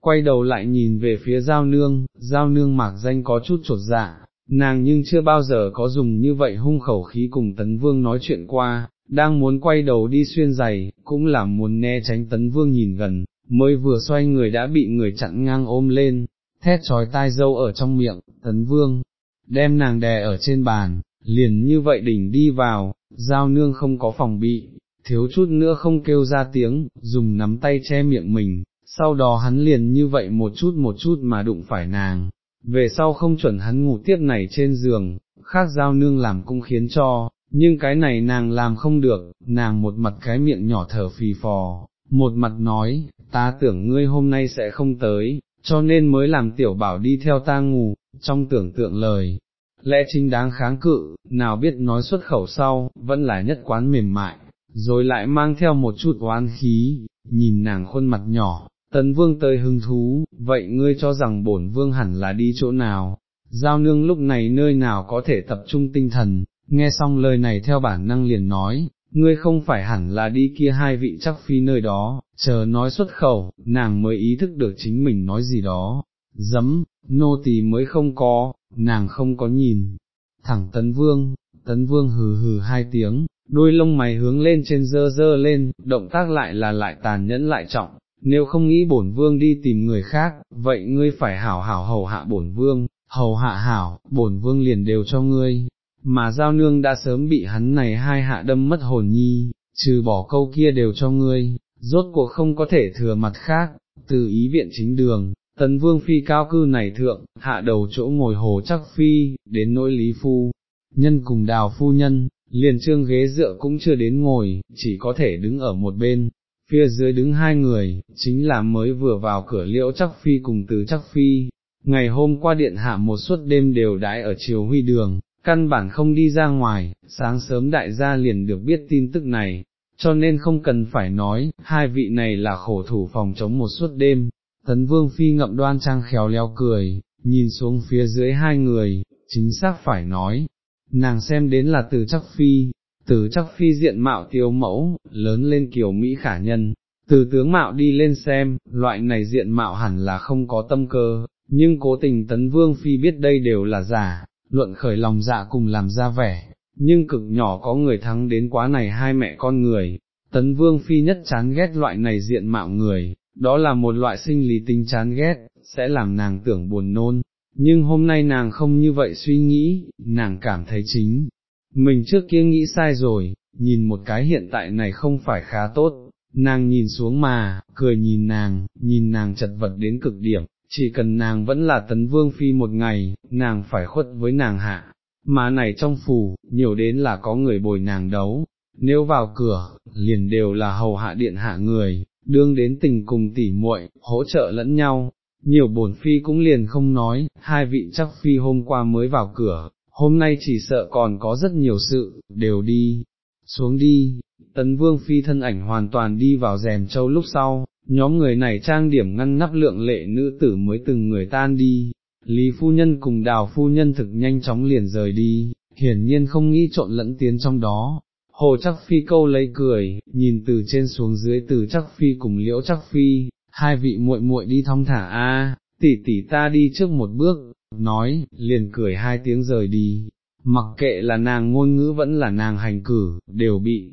quay đầu lại nhìn về phía giao nương, giao nương mạc danh có chút trột dạ, nàng nhưng chưa bao giờ có dùng như vậy hung khẩu khí cùng Tấn Vương nói chuyện qua, đang muốn quay đầu đi xuyên giày, cũng là muốn né tránh Tấn Vương nhìn gần, mới vừa xoay người đã bị người chặn ngang ôm lên, thét trói tai dâu ở trong miệng, Tấn Vương, đem nàng đè ở trên bàn, liền như vậy đỉnh đi vào, giao nương không có phòng bị, thiếu chút nữa không kêu ra tiếng, dùng nắm tay che miệng mình, sau đó hắn liền như vậy một chút một chút mà đụng phải nàng, về sau không chuẩn hắn ngủ tiếp này trên giường, khác giao nương làm cũng khiến cho, nhưng cái này nàng làm không được, nàng một mặt cái miệng nhỏ thở phì phò, một mặt nói, ta tưởng ngươi hôm nay sẽ không tới, cho nên mới làm tiểu bảo đi theo ta ngủ, trong tưởng tượng lời. Lẽ chính đáng kháng cự, nào biết nói xuất khẩu sau, vẫn là nhất quán mềm mại, rồi lại mang theo một chút oán khí, nhìn nàng khuôn mặt nhỏ, tấn vương tới hứng thú, vậy ngươi cho rằng bổn vương hẳn là đi chỗ nào, giao nương lúc này nơi nào có thể tập trung tinh thần, nghe xong lời này theo bản năng liền nói, ngươi không phải hẳn là đi kia hai vị chắc phi nơi đó, chờ nói xuất khẩu, nàng mới ý thức được chính mình nói gì đó, dấm, nô tỳ mới không có, nàng không có nhìn, thẳng tấn vương, tấn vương hừ hừ hai tiếng, đôi lông mày hướng lên trên dơ dơ lên, động tác lại là lại tàn nhẫn lại trọng, nếu không nghĩ bổn vương đi tìm người khác, vậy ngươi phải hảo hảo hầu hạ bổn vương, hầu hạ hảo, bổn vương liền đều cho ngươi, mà giao nương đã sớm bị hắn này hai hạ đâm mất hồn nhi, trừ bỏ câu kia đều cho ngươi, rốt cuộc không có thể thừa mặt khác, từ ý viện chính đường. Tấn vương phi cao cư này thượng, hạ đầu chỗ ngồi hồ chắc phi, đến nỗi lý phu, nhân cùng đào phu nhân, liền trương ghế dựa cũng chưa đến ngồi, chỉ có thể đứng ở một bên, phía dưới đứng hai người, chính là mới vừa vào cửa liễu chắc phi cùng từ chắc phi, ngày hôm qua điện hạ một suốt đêm đều đãi ở chiều huy đường, căn bản không đi ra ngoài, sáng sớm đại gia liền được biết tin tức này, cho nên không cần phải nói, hai vị này là khổ thủ phòng chống một suốt đêm, tấn vương phi ngậm đoan trang khéo léo cười, nhìn xuống phía dưới hai người, chính xác phải nói, nàng xem đến là từ chắc phi, từ chắc phi diện mạo tiêu mẫu, lớn lên kiểu Mỹ khả nhân, từ tướng mạo đi lên xem, loại này diện mạo hẳn là không có tâm cơ, nhưng cố tình tấn vương phi biết đây đều là giả, luận khởi lòng dạ cùng làm ra vẻ, nhưng cực nhỏ có người thắng đến quá này hai mẹ con người, tấn vương phi nhất chán ghét loại này diện mạo người, đó là một loại sinh lý tính chán ghét, sẽ làm nàng tưởng buồn nôn, nhưng hôm nay nàng không như vậy suy nghĩ, nàng cảm thấy chính, mình trước kia nghĩ sai rồi, nhìn một cái hiện tại này không phải khá tốt, nàng nhìn xuống mà, cười nhìn nàng, nhìn nàng chật vật đến cực điểm, chỉ cần nàng vẫn là tấn vương phi một ngày, nàng phải khuất với nàng hạ, mà này trong phủ, nhiều đến là có người bồi nàng đấu, nếu vào cửa, liền đều là hầu hạ điện hạ người, đương đến tình cùng tỉ muội, hỗ trợ lẫn nhau, nhiều bổn phi cũng liền không nói, hai vị chắc phi hôm qua mới vào cửa, hôm nay chỉ sợ còn có rất nhiều sự, đều đi, xuống đi, tấn vương phi thân ảnh hoàn toàn đi vào rèm châu lúc sau, nhóm người này trang điểm ngăn nắp lượng lệ nữ tử mới từng người tan đi, Lý phu nhân cùng đào phu nhân thực nhanh chóng liền rời đi, hiển nhiên không nghĩ trộn lẫn tiến trong đó. Hồ chắc phi câu lấy cười, nhìn từ trên xuống dưới từ chắc phi cùng liễu chắc phi, hai vị muội muội đi thong thả a, tỷ tỷ ta đi trước một bước, nói, liền cười hai tiếng rời đi, mặc kệ là nàng ngôn ngữ vẫn là nàng hành cử, đều bị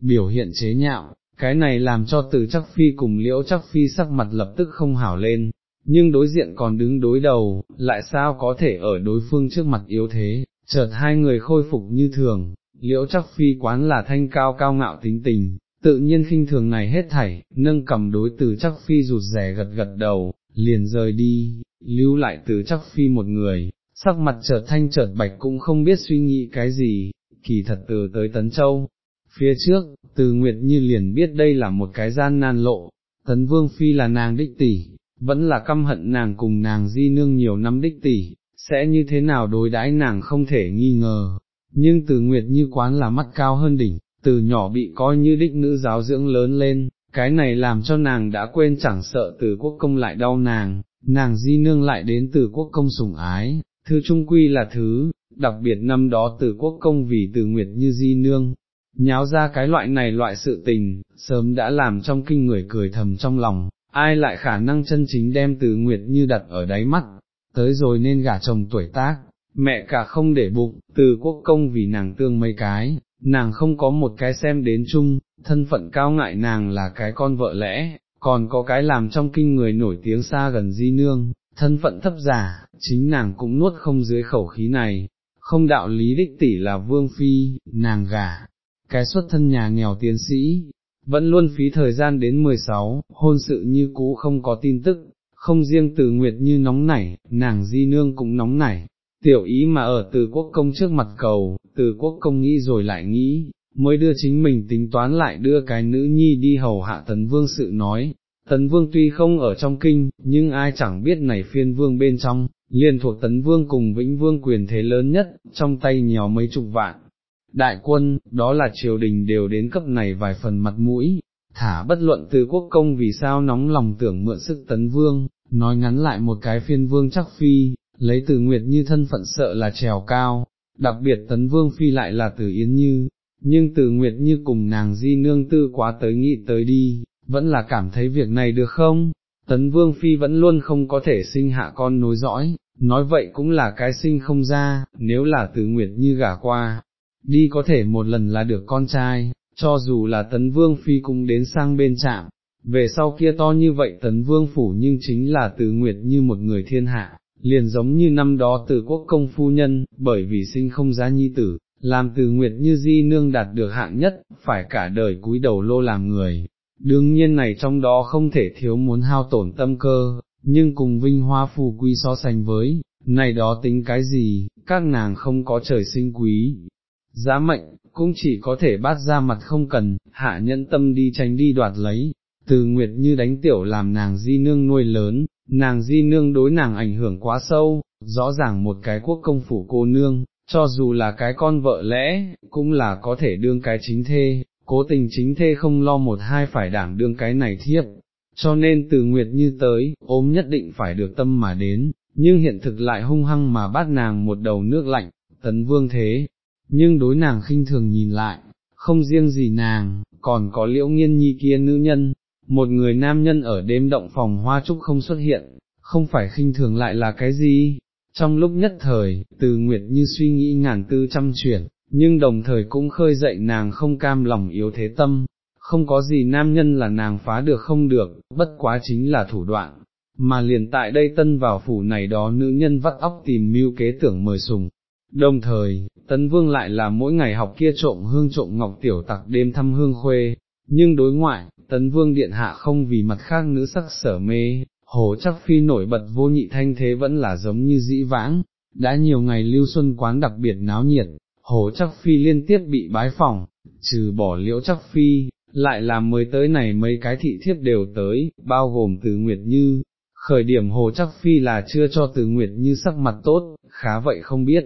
biểu hiện chế nhạo, cái này làm cho từ chắc phi cùng liễu chắc phi sắc mặt lập tức không hảo lên, nhưng đối diện còn đứng đối đầu, lại sao có thể ở đối phương trước mặt yếu thế, chợt hai người khôi phục như thường, liễu chắc phi quán là thanh cao cao ngạo tính tình, tự nhiên khinh thường này hết thảy, nâng cầm đối từ chắc phi rụt rẻ gật gật đầu, liền rời đi, lưu lại từ chắc phi một người, sắc mặt chợt thanh chợt bạch cũng không biết suy nghĩ cái gì, kỳ thật từ tới Tấn Châu. Phía trước, từ Nguyệt Như liền biết đây là một cái gian nan lộ, Tấn Vương Phi là nàng đích tỷ, vẫn là căm hận nàng cùng nàng di nương nhiều năm đích tỷ, sẽ như thế nào đối đãi nàng không thể nghi ngờ, nhưng từ Nguyệt Như quán là mắt cao hơn đỉnh, từ nhỏ bị coi như đích nữ giáo dưỡng lớn lên, cái này làm cho nàng đã quên chẳng sợ từ quốc công lại đau nàng, nàng di nương lại đến từ quốc công sủng ái, thư trung quy là thứ, đặc biệt năm đó từ quốc công vì từ nguyệt như di nương, nháo ra cái loại này loại sự tình, sớm đã làm trong kinh người cười thầm trong lòng, ai lại khả năng chân chính đem từ nguyệt như đặt ở đáy mắt, tới rồi nên gả chồng tuổi tác, mẹ cả không để bụng, từ quốc công vì nàng tương mấy cái, nàng không có một cái xem đến chung, thân phận cao ngại nàng là cái con vợ lẽ, còn có cái làm trong kinh người nổi tiếng xa gần di nương, thân phận thấp giả, chính nàng cũng nuốt không dưới khẩu khí này, không đạo lý đích tỷ là vương phi, nàng gả, cái xuất thân nhà nghèo tiến sĩ, vẫn luôn phí thời gian đến 16, hôn sự như cũ không có tin tức, không riêng từ nguyệt như nóng nảy, nàng di nương cũng nóng nảy, tiểu ý mà ở từ quốc công trước mặt cầu, từ quốc công nghĩ rồi lại nghĩ, mới đưa chính mình tính toán lại đưa cái nữ nhi đi hầu hạ tấn vương sự nói, tấn vương tuy không ở trong kinh, nhưng ai chẳng biết này phiên vương bên trong, liền thuộc tấn vương cùng vĩnh vương quyền thế lớn nhất, trong tay nhiều mấy chục vạn. Đại quân, đó là triều đình đều đến cấp này vài phần mặt mũi, thả bất luận từ quốc công vì sao nóng lòng tưởng mượn sức tấn vương, nói ngắn lại một cái phiên vương chắc phi, lấy từ nguyệt như thân phận sợ là trèo cao, đặc biệt tấn vương phi lại là từ yến như, nhưng từ nguyệt như cùng nàng di nương tư quá tới nghị tới đi, vẫn là cảm thấy việc này được không? Tấn vương phi vẫn luôn không có thể sinh hạ con nối dõi, nói vậy cũng là cái sinh không ra, nếu là từ nguyệt như gả qua, đi có thể một lần là được con trai, cho dù là tấn vương phi cũng đến sang bên trạm, về sau kia to như vậy tấn vương phủ nhưng chính là từ nguyệt như một người thiên hạ, liền giống như năm đó từ quốc công phu nhân, bởi vì sinh không giá nhi tử, làm từ nguyệt như di nương đạt được hạng nhất, phải cả đời cúi đầu lô làm người. Đương nhiên này trong đó không thể thiếu muốn hao tổn tâm cơ, nhưng cùng vinh hoa phù quý so sánh với, này đó tính cái gì, các nàng không có trời sinh quý. Giá mệnh, cũng chỉ có thể bắt ra mặt không cần, hạ nhẫn tâm đi tránh đi đoạt lấy, từ nguyệt như đánh tiểu làm nàng di nương nuôi lớn, nàng di nương đối nàng ảnh hưởng quá sâu, rõ ràng một cái quốc công phủ cô nương, cho dù là cái con vợ lẽ, cũng là có thể đương cái chính thê, cố tình chính thê không lo một hai phải đảm đương cái này thiếp, cho nên từ nguyệt như tới, ốm nhất định phải được tâm mà đến, nhưng hiện thực lại hung hăng mà bắt nàng một đầu nước lạnh, tấn vương thế, nhưng đối nàng khinh thường nhìn lại, không riêng gì nàng, còn có liễu nghiên nhi kia nữ nhân, một người nam nhân ở đêm động phòng hoa trúc không xuất hiện, không phải khinh thường lại là cái gì, trong lúc nhất thời, từ nguyệt như suy nghĩ ngàn tư trăm chuyển, nhưng đồng thời cũng khơi dậy nàng không cam lòng yếu thế tâm, không có gì nam nhân là nàng phá được không được, bất quá chính là thủ đoạn, mà liền tại đây tân vào phủ này đó nữ nhân vắt óc tìm mưu kế tưởng mời sùng. Đồng thời, Tấn Vương lại là mỗi ngày học kia trộm hương trộm ngọc tiểu tặc đêm thăm hương khuê, nhưng đối ngoại, Tấn Vương Điện Hạ không vì mặt khác nữ sắc sở mê, hồ chắc phi nổi bật vô nhị thanh thế vẫn là giống như dĩ vãng, đã nhiều ngày lưu xuân quán đặc biệt náo nhiệt, hồ chắc phi liên tiếp bị bái phỏng, trừ bỏ liễu chắc phi, lại làm mới tới này mấy cái thị thiếp đều tới, bao gồm từ Nguyệt Như. Khởi điểm hồ chắc phi là chưa cho từ Nguyệt Như sắc mặt tốt, khá vậy không biết,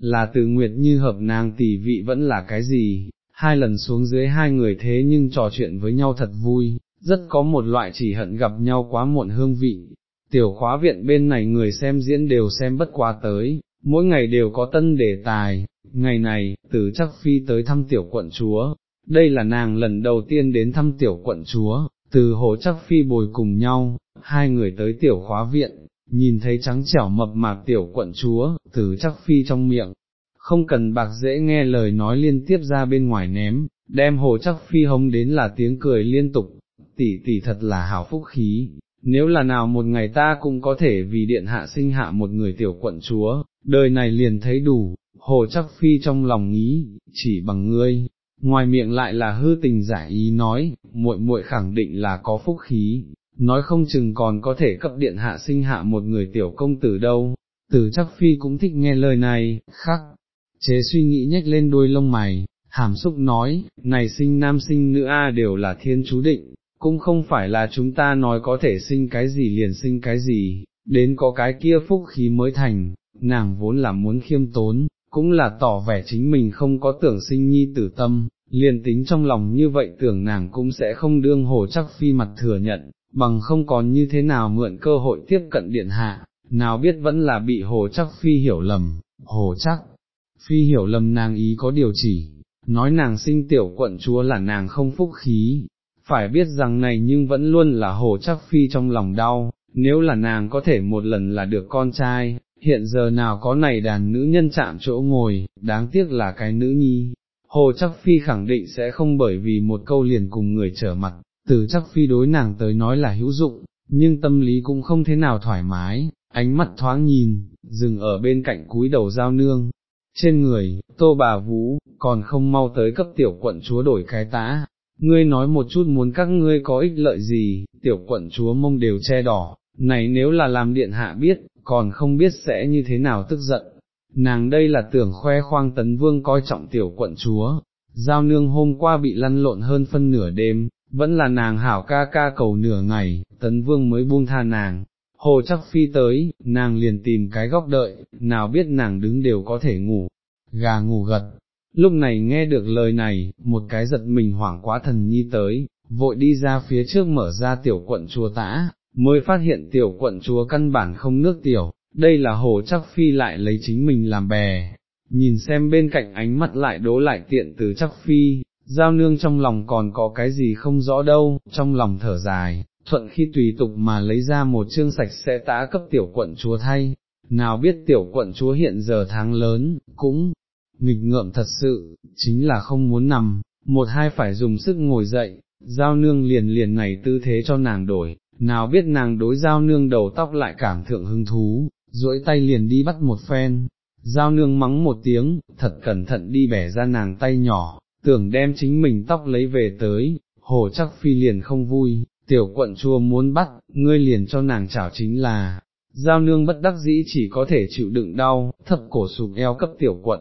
là từ Nguyệt Như hợp nàng tỷ vị vẫn là cái gì, hai lần xuống dưới hai người thế nhưng trò chuyện với nhau thật vui, rất có một loại chỉ hận gặp nhau quá muộn hương vị. Tiểu khóa viện bên này người xem diễn đều xem bất quá tới, mỗi ngày đều có tân đề tài, ngày này, từ chắc phi tới thăm tiểu quận chúa, đây là nàng lần đầu tiên đến thăm tiểu quận chúa, từ hồ chắc phi bồi cùng nhau, hai người tới tiểu khóa viện, nhìn thấy trắng trẻo mập mạp tiểu quận chúa, từ chắc phi trong miệng, không cần bạc dễ nghe lời nói liên tiếp ra bên ngoài ném, đem hồ chắc phi hống đến là tiếng cười liên tục, tỷ tỷ thật là hảo phúc khí, nếu là nào một ngày ta cũng có thể vì điện hạ sinh hạ một người tiểu quận chúa, đời này liền thấy đủ, hồ chắc phi trong lòng nghĩ, chỉ bằng ngươi, ngoài miệng lại là hư tình giả ý nói, muội muội khẳng định là có phúc khí, nói không chừng còn có thể cấp điện hạ sinh hạ một người tiểu công tử đâu, tử chắc phi cũng thích nghe lời này, khắc, chế suy nghĩ nhếch lên đuôi lông mày, hàm xúc nói, này sinh nam sinh nữ A đều là thiên chú định, cũng không phải là chúng ta nói có thể sinh cái gì liền sinh cái gì, đến có cái kia phúc khí mới thành, nàng vốn là muốn khiêm tốn, cũng là tỏ vẻ chính mình không có tưởng sinh nhi tử tâm, liền tính trong lòng như vậy tưởng nàng cũng sẽ không đương hồ chắc phi mặt thừa nhận, bằng không còn như thế nào mượn cơ hội tiếp cận điện hạ, nào biết vẫn là bị hồ chắc phi hiểu lầm, hồ chắc, phi hiểu lầm nàng ý có điều chỉ, nói nàng sinh tiểu quận chúa là nàng không phúc khí, phải biết rằng này nhưng vẫn luôn là hồ chắc phi trong lòng đau, nếu là nàng có thể một lần là được con trai, hiện giờ nào có này đàn nữ nhân chạm chỗ ngồi, đáng tiếc là cái nữ nhi. Hồ chắc phi khẳng định sẽ không bởi vì một câu liền cùng người trở mặt, từ chắc phi đối nàng tới nói là hữu dụng, nhưng tâm lý cũng không thế nào thoải mái, ánh mắt thoáng nhìn, dừng ở bên cạnh cúi đầu giao nương. Trên người, tô bà vũ, còn không mau tới cấp tiểu quận chúa đổi cái tã, ngươi nói một chút muốn các ngươi có ích lợi gì, tiểu quận chúa mông đều che đỏ, này nếu là làm điện hạ biết, còn không biết sẽ như thế nào tức giận. Nàng đây là tưởng khoe khoang tấn vương coi trọng tiểu quận chúa, giao nương hôm qua bị lăn lộn hơn phân nửa đêm, vẫn là nàng hảo ca ca cầu nửa ngày, tấn vương mới buông tha nàng. Hồ chắc phi tới, nàng liền tìm cái góc đợi, nào biết nàng đứng đều có thể ngủ, gà ngủ gật, Lúc này nghe được lời này, một cái giật mình hoảng quá thần nhi tới, vội đi ra phía trước mở ra tiểu quận chúa tã, mới phát hiện tiểu quận chúa căn bản không nước tiểu, đây là hồ chắc phi lại lấy chính mình làm bè, nhìn xem bên cạnh ánh mắt lại đố lại tiện từ chắc phi, giao nương trong lòng còn có cái gì không rõ đâu, trong lòng thở dài, thuận khi tùy tục mà lấy ra một chương sạch sẽ tá cấp tiểu quận chúa thay, nào biết tiểu quận chúa hiện giờ tháng lớn, cũng nghịch ngợm thật sự, chính là không muốn nằm, một hai phải dùng sức ngồi dậy, giao nương liền liền này tư thế cho nàng đổi, nào biết nàng đối giao nương đầu tóc lại cảm thượng hứng thú, duỗi tay liền đi bắt một phen, giao nương mắng một tiếng, thật cẩn thận đi bẻ ra nàng tay nhỏ, tưởng đem chính mình tóc lấy về tới, hồ chắc phi liền không vui, tiểu quận chua muốn bắt, ngươi liền cho nàng chảo chính là, giao nương bất đắc dĩ chỉ có thể chịu đựng đau, thập cổ sụp eo cấp tiểu quận,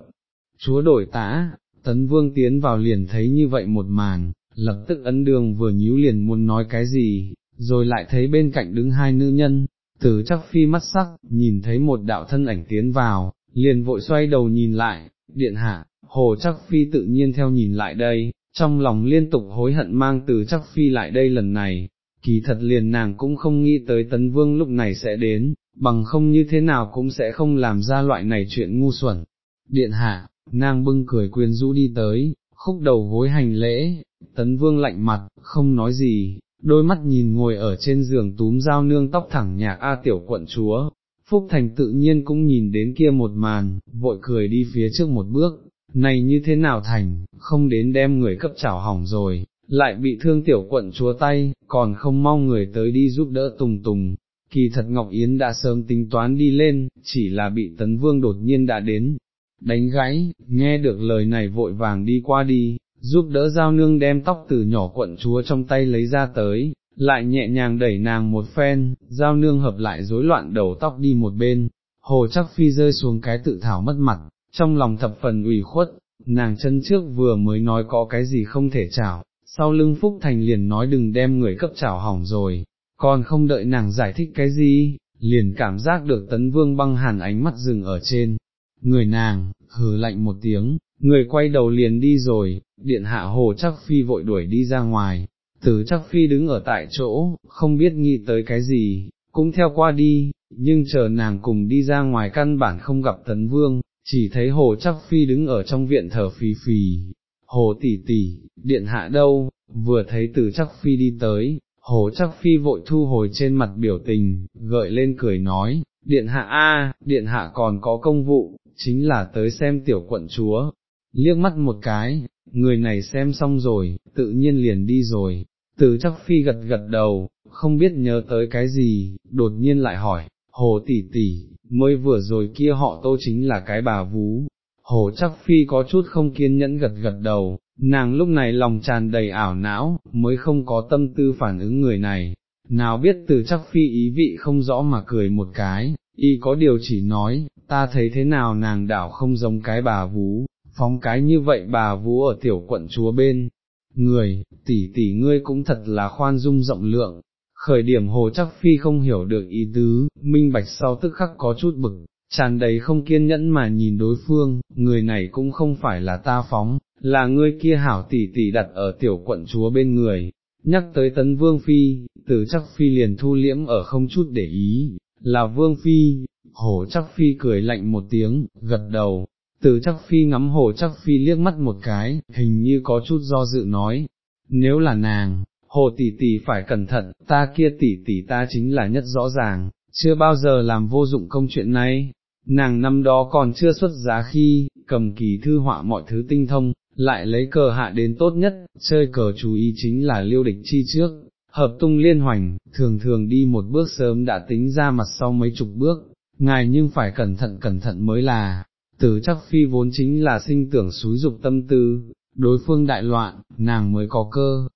chúa đổi tá, tấn vương tiến vào liền thấy như vậy một màn, lập tức ấn đường vừa nhíu liền muốn nói cái gì, rồi lại thấy bên cạnh đứng hai nữ nhân, tử chắc phi mắt sắc, nhìn thấy một đạo thân ảnh tiến vào, liền vội xoay đầu nhìn lại, điện hạ, hồ chắc phi tự nhiên theo nhìn lại đây, trong lòng liên tục hối hận mang từ chắc phi lại đây lần này, kỳ thật liền nàng cũng không nghĩ tới tấn vương lúc này sẽ đến, bằng không như thế nào cũng sẽ không làm ra loại này chuyện ngu xuẩn. Điện hạ, nàng bưng cười quyến rũ đi tới, khúc đầu gối hành lễ, tấn vương lạnh mặt, không nói gì, đôi mắt nhìn ngồi ở trên giường túm dao nương tóc thẳng nhạc A tiểu quận chúa. Phúc Thành tự nhiên cũng nhìn đến kia một màn, vội cười đi phía trước một bước, này như thế nào thành, không đến đem người cấp chảo hỏng rồi, lại bị thương tiểu quận chúa tay, còn không mong người tới đi giúp đỡ tùng tùng. Kỳ thật Ngọc Yến đã sớm tính toán đi lên, chỉ là bị tấn vương đột nhiên đã đến, đánh gãy, nghe được lời này vội vàng đi qua đi, giúp đỡ giao nương đem tóc từ nhỏ quận chúa trong tay lấy ra tới, lại nhẹ nhàng đẩy nàng một phen, giao nương hợp lại rối loạn đầu tóc đi một bên, hồ chắc phi rơi xuống cái tự thảo mất mặt, trong lòng thập phần ủy khuất, nàng chân trước vừa mới nói có cái gì không thể chảo, sau lưng Phúc Thành liền nói đừng đem người cấp chảo hỏng rồi, còn không đợi nàng giải thích cái gì, liền cảm giác được tấn vương băng hàn ánh mắt dừng ở trên, người nàng, hừ lạnh một tiếng, người quay đầu liền đi rồi, điện hạ hồ chắc phi vội đuổi đi ra ngoài, tử chắc phi đứng ở tại chỗ, không biết nghĩ tới cái gì, cũng theo qua đi, nhưng chờ nàng cùng đi ra ngoài căn bản không gặp tấn vương, chỉ thấy hồ chắc phi đứng ở trong viện thở phì phì, hồ tỷ tỷ, điện hạ đâu, vừa thấy từ chắc phi đi tới, hồ chắc phi vội thu hồi trên mặt biểu tình, gợi lên cười nói, điện hạ a, điện hạ còn có công vụ, chính là tới xem tiểu quận chúa, liếc mắt một cái, người này xem xong rồi, tự nhiên liền đi rồi, từ chắc phi gật gật đầu, không biết nhớ tới cái gì, đột nhiên lại hỏi, hồ tỷ tỷ, mới vừa rồi kia họ tô chính là cái bà vú. Hồ chắc phi có chút không kiên nhẫn gật gật đầu, nàng lúc này lòng tràn đầy ảo não, mới không có tâm tư phản ứng người này, nào biết từ chắc phi ý vị không rõ mà cười một cái, y có điều chỉ nói, ta thấy thế nào nàng đảo không giống cái bà vú, phóng cái như vậy bà vú ở tiểu quận chúa bên, người, tỷ tỷ ngươi cũng thật là khoan dung rộng lượng, khởi điểm hồ chắc phi không hiểu được ý tứ, minh bạch sau tức khắc có chút bực, tràn đầy không kiên nhẫn mà nhìn đối phương, người này cũng không phải là ta phóng, là ngươi kia hảo tỷ tỷ đặt ở tiểu quận chúa bên người. Nhắc tới tấn vương phi, từ chắc phi liền thu liễm ở không chút để ý, là vương phi, hồ chắc phi cười lạnh một tiếng, gật đầu, từ chắc phi ngắm hồ chắc phi liếc mắt một cái, hình như có chút do dự nói, nếu là nàng, hồ tỷ tỷ phải cẩn thận, ta kia tỷ tỷ ta chính là nhất rõ ràng, chưa bao giờ làm vô dụng công chuyện này, nàng năm đó còn chưa xuất giá khi, cầm kỳ thư họa mọi thứ tinh thông, lại lấy cờ hạ đến tốt nhất, chơi cờ chú ý chính là liêu địch chi trước, hợp tung liên hoành, thường thường đi một bước sớm đã tính ra mặt sau mấy chục bước, ngài nhưng phải cẩn thận cẩn thận mới là, Tử chắc phi vốn chính là sinh tưởng xúi dục tâm tư, đối phương đại loạn, nàng mới có cơ,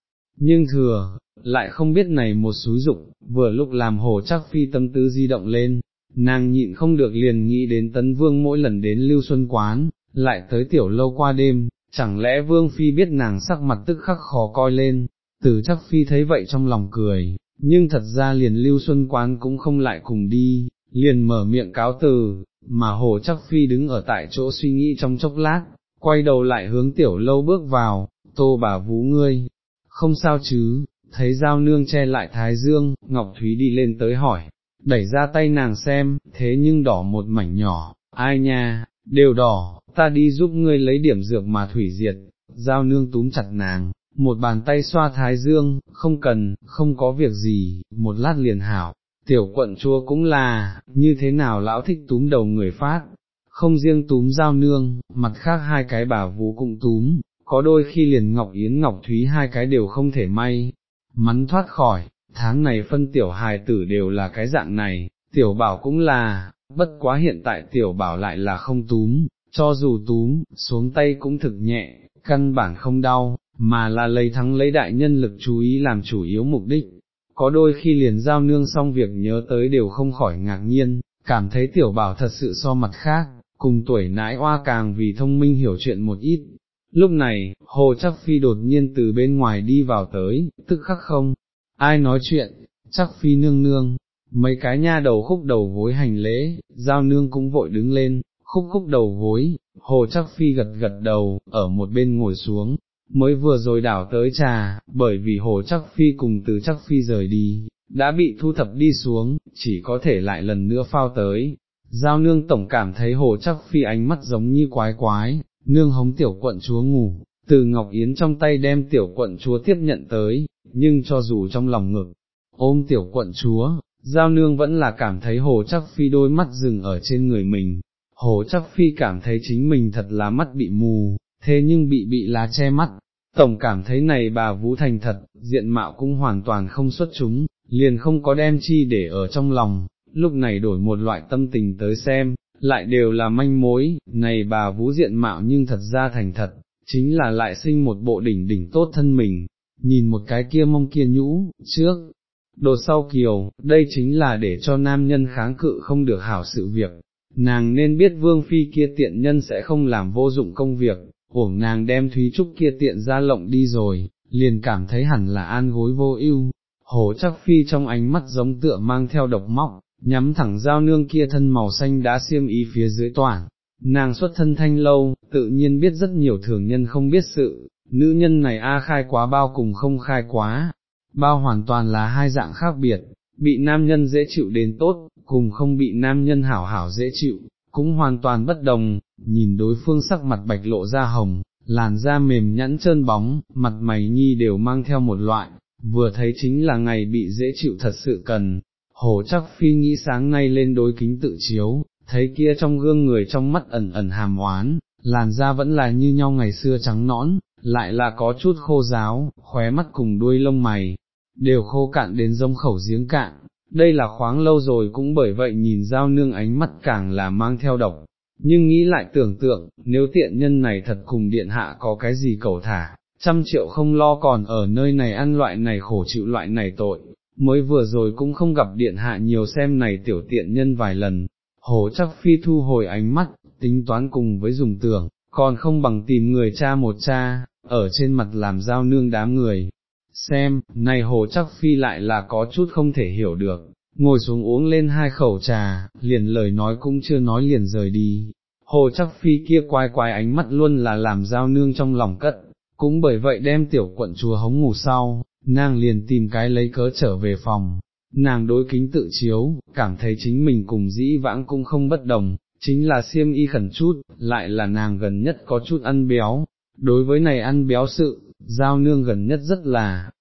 nhưng thừa, lại không biết này một xúi dục, vừa lúc làm hồ chắc phi tâm tư di động lên, nàng nhịn không được liền nghĩ đến tấn vương mỗi lần đến lưu xuân quán, lại tới tiểu lâu qua đêm, chẳng lẽ vương phi biết nàng sắc mặt tức khắc khó coi lên, từ chắc phi thấy vậy trong lòng cười, nhưng thật ra liền lưu xuân quán cũng không lại cùng đi, liền mở miệng cáo từ, mà hồ chắc phi đứng ở tại chỗ suy nghĩ trong chốc lát, quay đầu lại hướng tiểu lâu bước vào, tô bà vú ngươi, không sao chứ, thấy giao nương che lại thái dương, Ngọc Thúy đi lên tới hỏi, đẩy ra tay nàng xem, thế nhưng đỏ một mảnh nhỏ, ai nha, đều đỏ, ta đi giúp ngươi lấy điểm dược mà thủy diệt, giao nương túm chặt nàng, một bàn tay xoa thái dương, không cần, không có việc gì, một lát liền hảo, tiểu quận chúa cũng là, như thế nào lão thích túm đầu người phát, không riêng túm giao nương, mặt khác hai cái bà vú cũng túm, có đôi khi liền Ngọc Yến Ngọc Thúy hai cái đều không thể may, mắn thoát khỏi, tháng này phân tiểu hài tử đều là cái dạng này, tiểu bảo cũng là, bất quá hiện tại tiểu bảo lại là không túm, cho dù túm, xuống tay cũng thực nhẹ, căn bản không đau, mà là lấy thắng lấy đại nhân lực chú ý làm chủ yếu mục đích. Có đôi khi liền giao nương xong việc nhớ tới đều không khỏi ngạc nhiên, cảm thấy tiểu bảo thật sự so mặt khác, cùng tuổi nãi oa càng vì thông minh hiểu chuyện một ít, Lúc này, hồ chắc phi đột nhiên từ bên ngoài đi vào tới, tức khắc không, ai nói chuyện, chắc phi nương nương, mấy cái nha đầu khúc đầu vối hành lễ, giao nương cũng vội đứng lên, khúc khúc đầu vối, hồ chắc phi gật gật đầu, ở một bên ngồi xuống, mới vừa rồi đảo tới trà, bởi vì hồ chắc phi cùng từ chắc phi rời đi, đã bị thu thập đi xuống, chỉ có thể lại lần nữa phao tới. Giao nương tổng cảm thấy hồ chắc phi ánh mắt giống như quái quái, nương hống tiểu quận chúa ngủ, từ Ngọc Yến trong tay đem tiểu quận chúa tiếp nhận tới, nhưng cho dù trong lòng ngực, ôm tiểu quận chúa, giao nương vẫn là cảm thấy hồ chắc phi đôi mắt dừng ở trên người mình, hồ chắc phi cảm thấy chính mình thật là mắt bị mù, thế nhưng bị bị lá che mắt, tổng cảm thấy này bà Vũ Thành thật, diện mạo cũng hoàn toàn không xuất chúng, liền không có đem chi để ở trong lòng, lúc này đổi một loại tâm tình tới xem, lại đều là manh mối, này bà Vũ diện mạo nhưng thật ra thành thật, chính là lại sinh một bộ đỉnh đỉnh tốt thân mình, nhìn một cái kia mông kia nhũ, trước, đột sau kiều, đây chính là để cho nam nhân kháng cự không được hảo sự việc, nàng nên biết vương phi kia tiện nhân sẽ không làm vô dụng công việc, uổng nàng đem Thúy Trúc kia tiện ra lộng đi rồi, liền cảm thấy hẳn là an gối vô ưu. Hồ chắc phi trong ánh mắt giống tựa mang theo độc móc, nhắm thẳng dao nương kia thân màu xanh đã xiêm ý phía dưới toàn, nàng xuất thân thanh lâu, tự nhiên biết rất nhiều thường nhân không biết sự, nữ nhân này a khai quá bao cùng không khai quá, bao hoàn toàn là hai dạng khác biệt, bị nam nhân dễ chịu đến tốt, cùng không bị nam nhân hảo hảo dễ chịu, cũng hoàn toàn bất đồng, nhìn đối phương sắc mặt bạch lộ ra hồng, làn da mềm nhẵn trơn bóng, mặt mày nhi đều mang theo một loại, vừa thấy chính là ngày bị dễ chịu thật sự cần. Hồ chắc phi nghĩ sáng nay lên đối kính tự chiếu, thấy kia trong gương người trong mắt ẩn ẩn hàm oán, làn da vẫn là như nhau ngày xưa trắng nõn, lại là có chút khô giáo, khóe mắt cùng đuôi lông mày, đều khô cạn đến rông khẩu giếng cạn, đây là khoáng lâu rồi cũng bởi vậy nhìn giao nương ánh mắt càng là mang theo độc, nhưng nghĩ lại tưởng tượng, nếu tiện nhân này thật cùng điện hạ có cái gì cầu thả, trăm triệu không lo còn ở nơi này ăn loại này khổ chịu loại này tội, mới vừa rồi cũng không gặp điện hạ nhiều xem này tiểu tiện nhân vài lần, hồ chắc phi thu hồi ánh mắt, tính toán cùng với dùng tưởng, còn không bằng tìm người cha một cha, ở trên mặt làm giao nương đám người. Xem, này hồ chắc phi lại là có chút không thể hiểu được, ngồi xuống uống lên hai khẩu trà, liền lời nói cũng chưa nói liền rời đi. Hồ chắc phi kia quái quái ánh mắt luôn là làm giao nương trong lòng cất, cũng bởi vậy đem tiểu quận chùa hống ngủ sau, nàng liền tìm cái lấy cớ trở về phòng, nàng đối kính tự chiếu, cảm thấy chính mình cùng dĩ vãng cũng không bất đồng, chính là siêm y khẩn chút, lại là nàng gần nhất có chút ăn béo, đối với này ăn béo sự, giao nương gần nhất rất là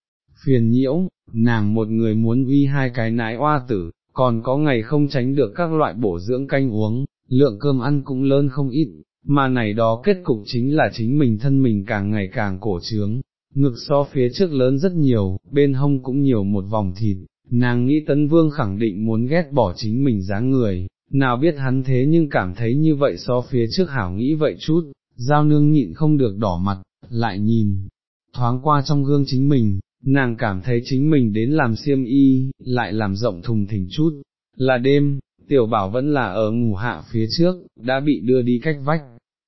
phiền nhiễu, nàng một người muốn uy hai cái nái oa tử, còn có ngày không tránh được các loại bổ dưỡng canh uống, lượng cơm ăn cũng lớn không ít, mà này đó kết cục chính là chính mình thân mình càng ngày càng cổ trướng, ngực so phía trước lớn rất nhiều, bên hông cũng nhiều một vòng thịt, nàng nghĩ tấn vương khẳng định muốn ghét bỏ chính mình dáng người, nào biết hắn thế nhưng cảm thấy như vậy so phía trước hảo nghĩ vậy chút, giao nương nhịn không được đỏ mặt, lại nhìn, thoáng qua trong gương chính mình, nàng cảm thấy chính mình đến làm xiêm y, lại làm rộng thùng thình chút, là đêm, tiểu bảo vẫn là ở ngủ hạ phía trước, đã bị đưa đi cách vách.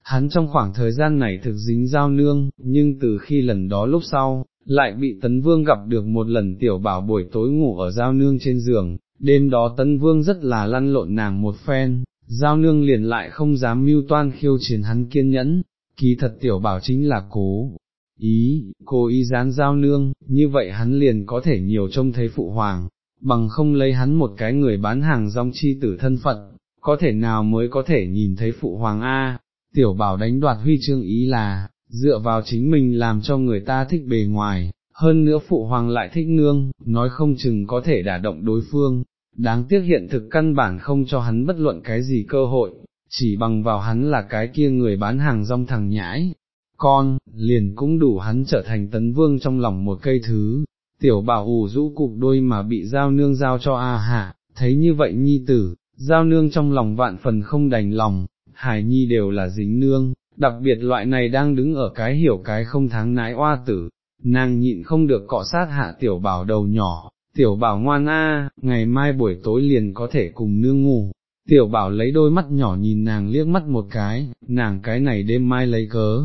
Hắn trong khoảng thời gian này thực dính giao nương, nhưng từ khi lần đó lúc sau, lại bị tấn vương gặp được một lần tiểu bảo buổi tối ngủ ở giao nương trên giường, đêm đó tấn vương rất là lăn lộn nàng một phen, giao nương liền lại không dám mưu toan khiêu chiến hắn kiên nhẫn, kỳ thật tiểu bảo chính là cố, ý, cố ý dán giao nương, như vậy hắn liền có thể nhiều trông thấy phụ hoàng, bằng không lấy hắn một cái người bán hàng rong chi tử thân phận, có thể nào mới có thể nhìn thấy phụ hoàng A, tiểu bảo đánh đoạt huy chương ý là, dựa vào chính mình làm cho người ta thích bề ngoài, hơn nữa phụ hoàng lại thích nương, nói không chừng có thể đả động đối phương, đáng tiếc hiện thực căn bản không cho hắn bất luận cái gì cơ hội, chỉ bằng vào hắn là cái kia người bán hàng rong thằng nhãi, con, liền cũng đủ hắn trở thành tấn vương trong lòng một cây thứ, tiểu bảo ủ rũ cục đôi mà bị giao nương giao cho A hạ, thấy như vậy nhi tử, giao nương trong lòng vạn phần không đành lòng, hải nhi đều là dính nương, đặc biệt loại này đang đứng ở cái hiểu cái không tháng nái oa tử, nàng nhịn không được cọ sát hạ tiểu bảo đầu nhỏ, tiểu bảo ngoan a, ngày mai buổi tối liền có thể cùng nương ngủ. Tiểu bảo lấy đôi mắt nhỏ nhìn nàng liếc mắt một cái, nàng cái này đêm mai lấy cớ,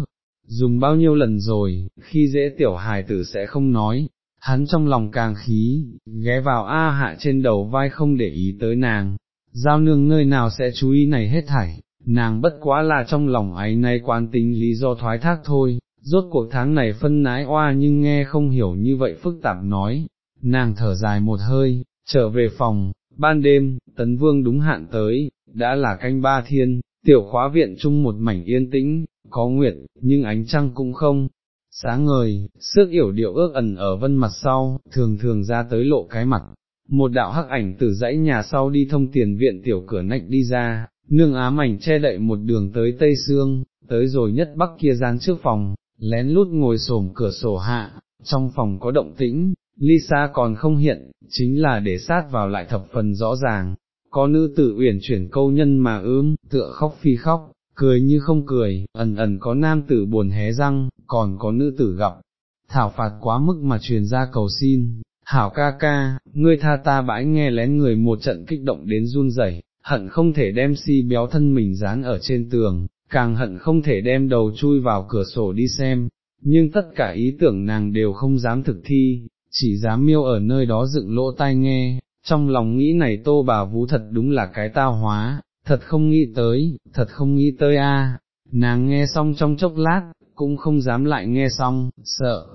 dùng bao nhiêu lần rồi, khi dễ tiểu hài tử sẽ không nói, hắn trong lòng càng khí, ghé vào A hạ trên đầu vai không để ý tới nàng, giao nương nơi nào sẽ chú ý này hết thảy, nàng bất quá là trong lòng ấy nay quan tính lý do thoái thác thôi, rốt cuộc tháng này phân nái oa nhưng nghe không hiểu như vậy phức tạp nói, nàng thở dài một hơi, trở về phòng, ban đêm, tấn vương đúng hạn tới, đã là canh ba thiên, tiểu khóa viện chung một mảnh yên tĩnh, có nguyệt, nhưng ánh trăng cũng không, sáng ngời, sức yểu điệu ước ẩn ở vân mặt sau, thường thường ra tới lộ cái mặt. Một đạo hắc ảnh từ dãy nhà sau đi thông tiền viện tiểu cửa nạch đi ra, nương ám ảnh che đậy một đường tới Tây Sương, tới rồi nhất bắc kia gian trước phòng, lén lút ngồi xổm cửa sổ hạ, trong phòng có động tĩnh, Lisa còn không hiện, chính là để sát vào lại thập phần rõ ràng, có nữ tử uyển chuyển câu nhân mà ướm, tựa khóc phi khóc, cười như không cười, ẩn ẩn có nam tử buồn hé răng, còn có nữ tử gặp, thảo phạt quá mức mà truyền ra cầu xin, hảo ca ca, ngươi tha ta bãi nghe lén người một trận kích động đến run rẩy, hận không thể đem si béo thân mình dán ở trên tường, càng hận không thể đem đầu chui vào cửa sổ đi xem, nhưng tất cả ý tưởng nàng đều không dám thực thi, chỉ dám miêu ở nơi đó dựng lỗ tai nghe, trong lòng nghĩ này tô bà vú thật đúng là cái tao hóa, thật không nghĩ tới, thật không nghĩ tới a. nàng nghe xong trong chốc lát, cũng không dám lại nghe xong, sợ,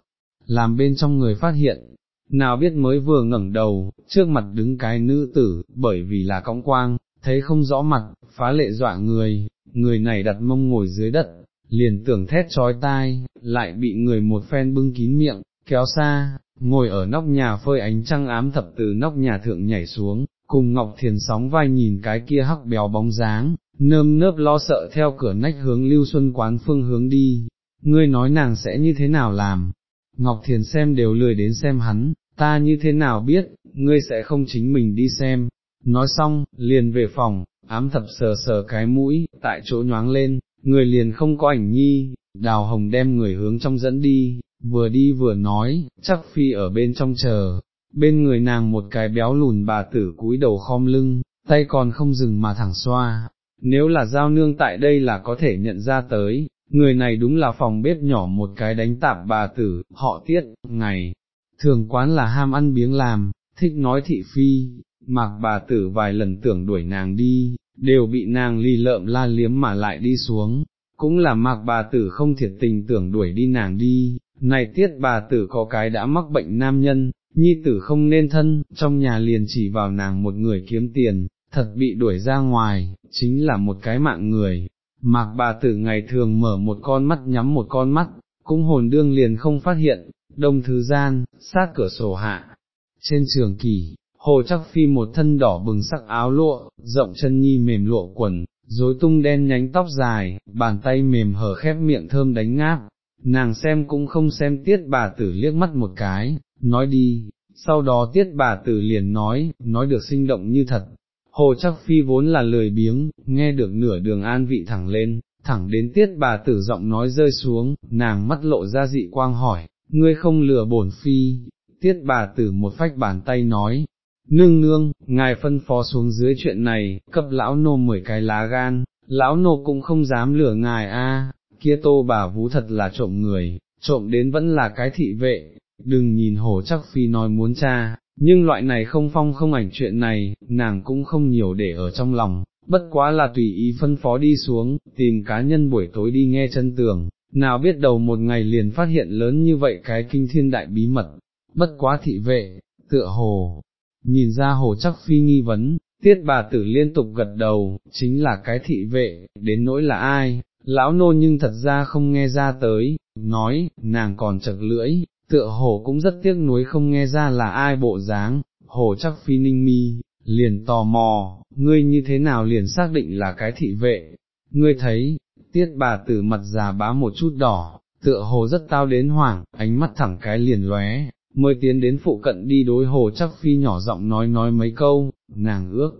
làm bên trong người phát hiện, nào biết mới vừa ngẩng đầu, trước mặt đứng cái nữ tử, bởi vì là cõng quang, thấy không rõ mặt, phá lệ dọa người, người này đặt mông ngồi dưới đất, liền tưởng thét trói tai, lại bị người một phen bưng kín miệng, kéo xa, ngồi ở nóc nhà phơi ánh trăng ám thập từ nóc nhà thượng nhảy xuống, cùng Ngọc Thiền sóng vai nhìn cái kia hắc béo bóng dáng, nơm nớp lo sợ theo cửa nách hướng Lưu Xuân quán phương hướng đi, ngươi nói nàng sẽ như thế nào làm, Ngọc Thiền xem đều lười đến xem hắn, ta như thế nào biết, ngươi sẽ không chính mình đi xem, nói xong, liền về phòng, ám thập sờ sờ cái mũi, tại chỗ nhoáng lên, người liền không có ảnh nhi, đào hồng đem người hướng trong dẫn đi, vừa đi vừa nói, chắc phi ở bên trong chờ, bên người nàng một cái béo lùn bà tử cúi đầu khom lưng, tay còn không dừng mà thẳng xoa, nếu là giao nương tại đây là có thể nhận ra tới, người này đúng là phòng bếp nhỏ một cái đánh tạp bà tử, họ tiết, ngày, thường quán là ham ăn biếng làm, thích nói thị phi, mặc bà tử vài lần tưởng đuổi nàng đi, đều bị nàng ly lợm la liếm mà lại đi xuống, cũng là mặc bà tử không thiệt tình tưởng đuổi đi nàng đi, này tiết bà tử có cái đã mắc bệnh nam nhân, nhi tử không nên thân, trong nhà liền chỉ vào nàng một người kiếm tiền, thật bị đuổi ra ngoài, chính là một cái mạng người. Mạc bà tử ngày thường mở một con mắt nhắm một con mắt, cũng hồn đương liền không phát hiện, đông thứ gian, sát cửa sổ hạ. Trên trường kỳ, hồ chắc phi một thân đỏ bừng sắc áo lụa, rộng chân nhi mềm lụa quần, rối tung đen nhánh tóc dài, bàn tay mềm hở khép miệng thơm đánh ngáp, nàng xem cũng không xem tiết bà tử liếc mắt một cái, nói đi, sau đó tiết bà tử liền nói, nói được sinh động như thật. Hồ chắc phi vốn là lười biếng, nghe được nửa đường an vị thẳng lên, thẳng đến tiết bà tử giọng nói rơi xuống, nàng mắt lộ ra dị quang hỏi, ngươi không lừa bổn phi, tiết bà tử một phách bàn tay nói, nương nương, ngài phân phó xuống dưới chuyện này, cấp lão nô mười cái lá gan, lão nô cũng không dám lừa ngài a. kia tô bà vú thật là trộm người, trộm đến vẫn là cái thị vệ, đừng nhìn hồ chắc phi nói muốn cha, nhưng loại này không phong không ảnh chuyện này, nàng cũng không nhiều để ở trong lòng, bất quá là tùy ý phân phó đi xuống, tìm cá nhân buổi tối đi nghe chân tường, nào biết đầu một ngày liền phát hiện lớn như vậy cái kinh thiên đại bí mật, bất quá thị vệ, tựa hồ, nhìn ra hồ chắc phi nghi vấn, tiết bà tử liên tục gật đầu, chính là cái thị vệ, đến nỗi là ai, lão nô nhưng thật ra không nghe ra tới, nói, nàng còn chật lưỡi, tựa hồ cũng rất tiếc nuối không nghe ra là ai bộ dáng, hồ chắc phi ninh mi, liền tò mò, ngươi như thế nào liền xác định là cái thị vệ, ngươi thấy, tiết bà tử mặt già bá một chút đỏ, tựa hồ rất tao đến hoảng, ánh mắt thẳng cái liền lóe, mới tiến đến phụ cận đi đối hồ chắc phi nhỏ giọng nói nói mấy câu, nàng ước,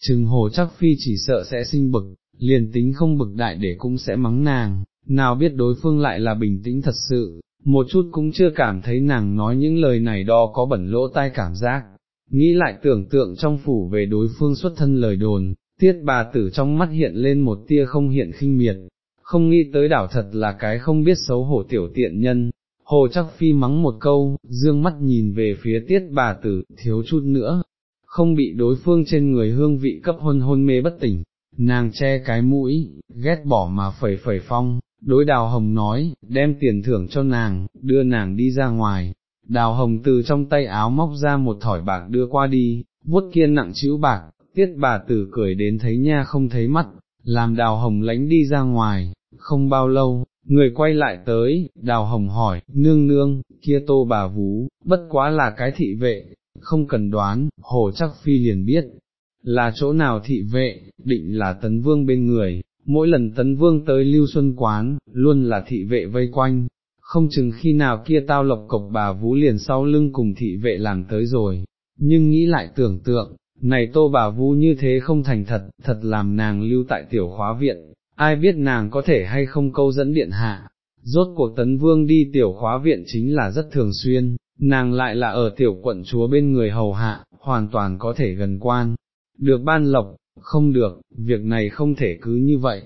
chừng hồ chắc phi chỉ sợ sẽ sinh bực, liền tính không bực đại để cũng sẽ mắng nàng, nào biết đối phương lại là bình tĩnh thật sự, một chút cũng chưa cảm thấy nàng nói những lời này đo có bẩn lỗ tai cảm giác, nghĩ lại tưởng tượng trong phủ về đối phương xuất thân lời đồn, tiết bà tử trong mắt hiện lên một tia không hiện khinh miệt, không nghĩ tới đảo thật là cái không biết xấu hổ tiểu tiện nhân. Hồ chắc phi mắng một câu, dương mắt nhìn về phía tiết bà tử, thiếu chút nữa, không bị đối phương trên người hương vị cấp hôn hôn mê bất tỉnh, nàng che cái mũi, ghét bỏ mà phẩy phẩy phong, đối đào hồng nói, đem tiền thưởng cho nàng, đưa nàng đi ra ngoài, đào hồng từ trong tay áo móc ra một thỏi bạc đưa qua đi, vuốt kiên nặng chữ bạc, tiết bà tử cười đến thấy nha không thấy mắt, làm đào hồng lánh đi ra ngoài, không bao lâu, người quay lại tới, đào hồng hỏi, nương nương, kia tô bà vú, bất quá là cái thị vệ, không cần đoán, hồ chắc phi liền biết, là chỗ nào thị vệ, định là tấn vương bên người, mỗi lần tấn vương tới lưu xuân quán, luôn là thị vệ vây quanh, không chừng khi nào kia tao lộc cộc bà vú liền sau lưng cùng thị vệ làm tới rồi, nhưng nghĩ lại tưởng tượng, này tô bà vú như thế không thành thật, thật làm nàng lưu tại tiểu khóa viện, ai biết nàng có thể hay không câu dẫn điện hạ. Rốt cuộc tấn vương đi tiểu khóa viện chính là rất thường xuyên, nàng lại là ở tiểu quận chúa bên người hầu hạ, hoàn toàn có thể gần quan, được ban lộc, không được, việc này không thể cứ như vậy.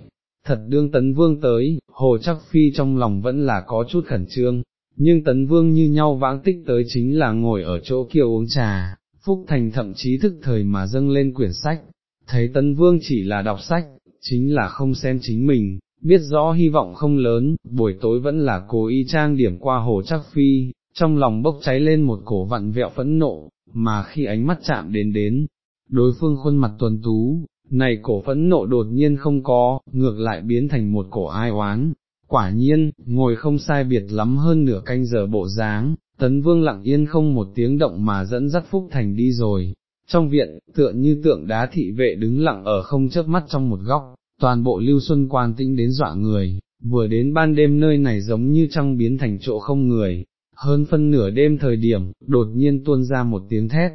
Thật đương tấn vương tới, hồ chắc phi trong lòng vẫn là có chút khẩn trương, nhưng tấn vương như nhau vãng tích tới chính là ngồi ở chỗ kia uống trà, Phúc Thành thậm chí thức thời mà dâng lên quyển sách, thấy tấn vương chỉ là đọc sách, chính là không xem chính mình, biết rõ hy vọng không lớn, buổi tối vẫn là cố ý trang điểm qua hồ chắc phi, trong lòng bốc cháy lên một cổ vặn vẹo phẫn nộ, mà khi ánh mắt chạm đến đến, đối phương khuôn mặt tuần tú, này cổ phẫn nộ đột nhiên không có, ngược lại biến thành một cổ ai oán. Quả nhiên, ngồi không sai biệt lắm hơn nửa canh giờ bộ dáng, tấn vương lặng yên không một tiếng động mà dẫn dắt Phúc Thành đi rồi. Trong viện, tựa như tượng đá thị vệ đứng lặng ở không chớp mắt trong một góc, toàn bộ lưu xuân quan tĩnh đến dọa người, vừa đến ban đêm nơi này giống như trăng biến thành chỗ không người, hơn phân nửa đêm thời điểm, đột nhiên tuôn ra một tiếng thét,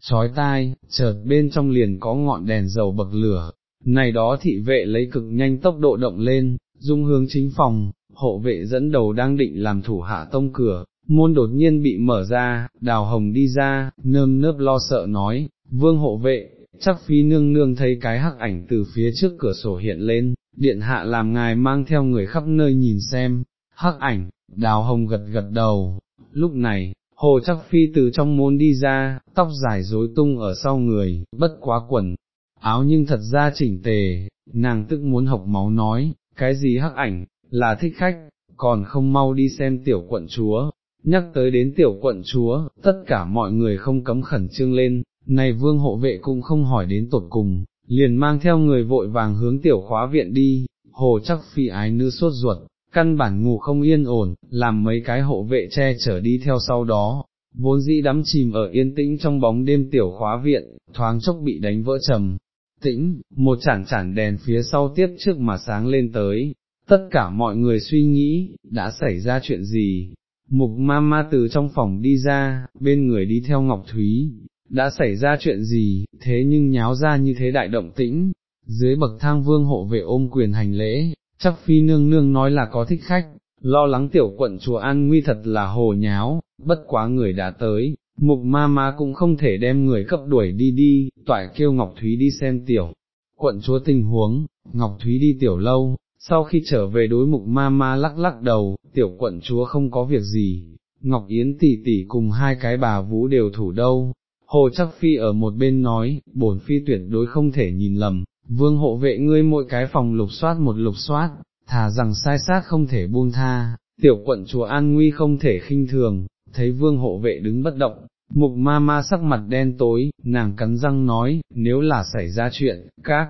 chói tai, chợt bên trong liền có ngọn đèn dầu bậc lửa, này đó thị vệ lấy cực nhanh tốc độ động lên, dung hướng chính phòng, hộ vệ dẫn đầu đang định làm thủ hạ tông cửa, môn đột nhiên bị mở ra, đào hồng đi ra, nơm nớp lo sợ nói, vương hộ vệ, chắc phi nương nương thấy cái hắc ảnh từ phía trước cửa sổ hiện lên, điện hạ làm ngài mang theo người khắp nơi nhìn xem, hắc ảnh, đào hồng gật gật đầu, lúc này, hồ chắc phi từ trong môn đi ra, tóc dài rối tung ở sau người, bất quá quần, áo nhưng thật ra chỉnh tề, nàng tức muốn học máu nói, cái gì hắc ảnh, là thích khách, còn không mau đi xem tiểu quận chúa. Nhắc tới đến tiểu quận chúa, tất cả mọi người không cấm khẩn trương lên, này vương hộ vệ cũng không hỏi đến tột cùng, liền mang theo người vội vàng hướng tiểu khóa viện đi, hồ chắc phi ái nữ sốt ruột, căn bản ngủ không yên ổn, làm mấy cái hộ vệ che chở đi theo sau đó, vốn dĩ đắm chìm ở yên tĩnh trong bóng đêm tiểu khóa viện, thoáng chốc bị đánh vỡ trầm. Tĩnh, một chản chản đèn phía sau tiếp trước mà sáng lên tới, tất cả mọi người suy nghĩ, đã xảy ra chuyện gì, mục ma ma từ trong phòng đi ra, bên người đi theo Ngọc Thúy, đã xảy ra chuyện gì, thế nhưng nháo ra như thế đại động tĩnh, dưới bậc thang vương hộ vệ ôm quyền hành lễ, chắc phi nương nương nói là có thích khách, lo lắng tiểu quận chùa an nguy thật là hồ nháo, bất quá người đã tới, mục ma ma cũng không thể đem người cấp đuổi đi đi, toại kêu Ngọc Thúy đi xem tiểu. Quận chúa tình huống, Ngọc Thúy đi tiểu lâu, sau khi trở về đối mục ma ma lắc lắc đầu, tiểu quận chúa không có việc gì, Ngọc Yến tỷ tỷ cùng hai cái bà vũ đều thủ đâu. Hồ chắc phi ở một bên nói, bổn phi tuyệt đối không thể nhìn lầm, vương hộ vệ ngươi mỗi cái phòng lục soát một lục soát, thà rằng sai sát không thể buông tha, tiểu quận chúa an nguy không thể khinh thường, thấy vương hộ vệ đứng bất động, mục ma ma sắc mặt đen tối, nàng cắn răng nói, nếu là xảy ra chuyện, các,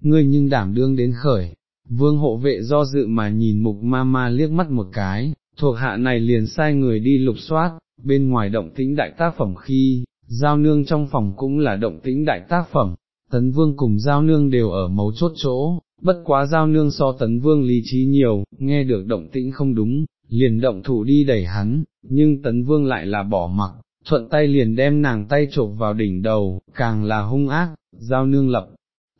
ngươi nhưng đảm đương đến khởi, vương hộ vệ do dự mà nhìn mục ma ma liếc mắt một cái, thuộc hạ này liền sai người đi lục soát, bên ngoài động tĩnh đại tác phẩm khi, giao nương trong phòng cũng là động tĩnh đại tác phẩm, tấn vương cùng giao nương đều ở mấu chốt chỗ, bất quá giao nương so tấn vương lý trí nhiều, nghe được động tĩnh không đúng, liền động thủ đi đẩy hắn, nhưng tấn vương lại là bỏ mặc, thuận tay liền đem nàng tay chộp vào đỉnh đầu, càng là hung ác, giao nương lập,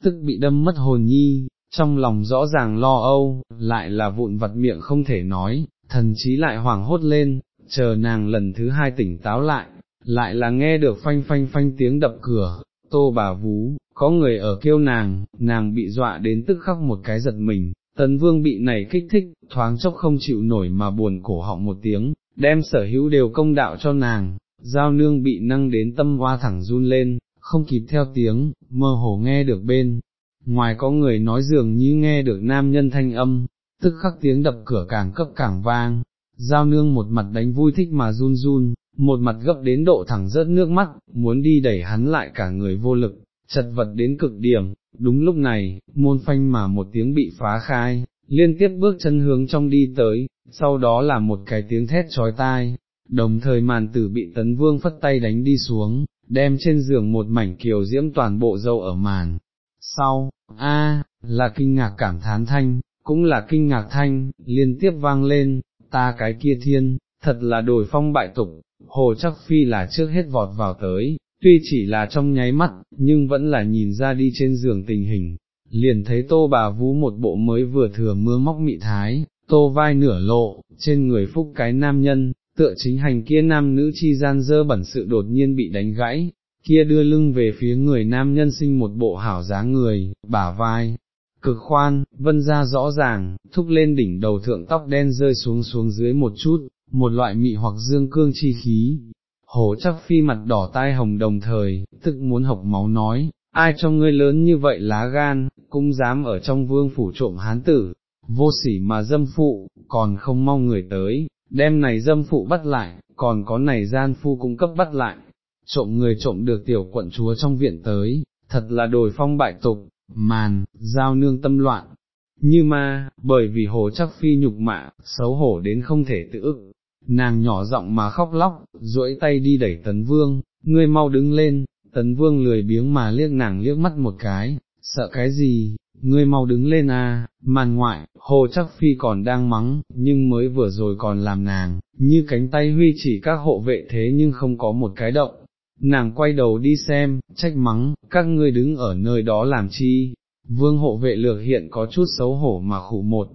tức bị đâm mất hồn nhi, trong lòng rõ ràng lo âu, lại là vụn vặt miệng không thể nói, thần chí lại hoảng hốt lên, chờ nàng lần thứ hai tỉnh táo lại, lại là nghe được phanh phanh phanh tiếng đập cửa, tô bà vú, có người ở kêu nàng, nàng bị dọa đến tức khắc một cái giật mình, tấn vương bị này kích thích, thoáng chốc không chịu nổi mà buồn cổ họng một tiếng, đem sở hữu đều công đạo cho nàng, giao nương bị năng đến tâm hoa thẳng run lên, không kịp theo tiếng, mơ hồ nghe được bên, ngoài có người nói dường như nghe được nam nhân thanh âm, tức khắc tiếng đập cửa càng cấp càng vang, giao nương một mặt đánh vui thích mà run run, một mặt gấp đến độ thẳng rớt nước mắt, muốn đi đẩy hắn lại cả người vô lực, chật vật đến cực điểm, đúng lúc này, môn phanh mà một tiếng bị phá khai, liên tiếp bước chân hướng trong đi tới, sau đó là một cái tiếng thét trói tai, đồng thời màn tử bị tấn vương phất tay đánh đi xuống, đem trên giường một mảnh kiều diễm toàn bộ dâu ở màn. Sau, a là kinh ngạc cảm thán thanh, cũng là kinh ngạc thanh, liên tiếp vang lên, ta cái kia thiên, thật là đổi phong bại tục, hồ chắc phi là trước hết vọt vào tới, tuy chỉ là trong nháy mắt, nhưng vẫn là nhìn ra đi trên giường tình hình, liền thấy tô bà vú một bộ mới vừa thừa mưa móc mị thái, tô vai nửa lộ, trên người phúc cái nam nhân, tựa chính hành kia nam nữ chi gian dơ bẩn sự đột nhiên bị đánh gãy, kia đưa lưng về phía người nam nhân sinh một bộ hảo dáng người, bả vai, cực khoan, vân ra rõ ràng, thúc lên đỉnh đầu thượng tóc đen rơi xuống xuống dưới một chút, một loại mị hoặc dương cương chi khí. Hổ chắc phi mặt đỏ tai hồng đồng thời, tức muốn học máu nói, ai cho ngươi lớn như vậy lá gan, cũng dám ở trong vương phủ trộm hán tử, vô sỉ mà dâm phụ, còn không mong người tới, đem này dâm phụ bắt lại, còn có này gian phu cung cấp bắt lại, trộm người trộm được tiểu quận chúa trong viện tới, thật là đồi phong bại tục, màn, giao nương tâm loạn, như ma, bởi vì hồ chắc phi nhục mạ, xấu hổ đến không thể tự ức, nàng nhỏ giọng mà khóc lóc, duỗi tay đi đẩy tấn vương, ngươi mau đứng lên, tấn vương lười biếng mà liếc nàng liếc mắt một cái, sợ cái gì, ngươi mau đứng lên à, màn ngoại, hồ chắc phi còn đang mắng, nhưng mới vừa rồi còn làm nàng, như cánh tay huy chỉ các hộ vệ thế nhưng không có một cái động. Nàng quay đầu đi xem, trách mắng, các ngươi đứng ở nơi đó làm chi, vương hộ vệ lược hiện có chút xấu hổ mà khủ một,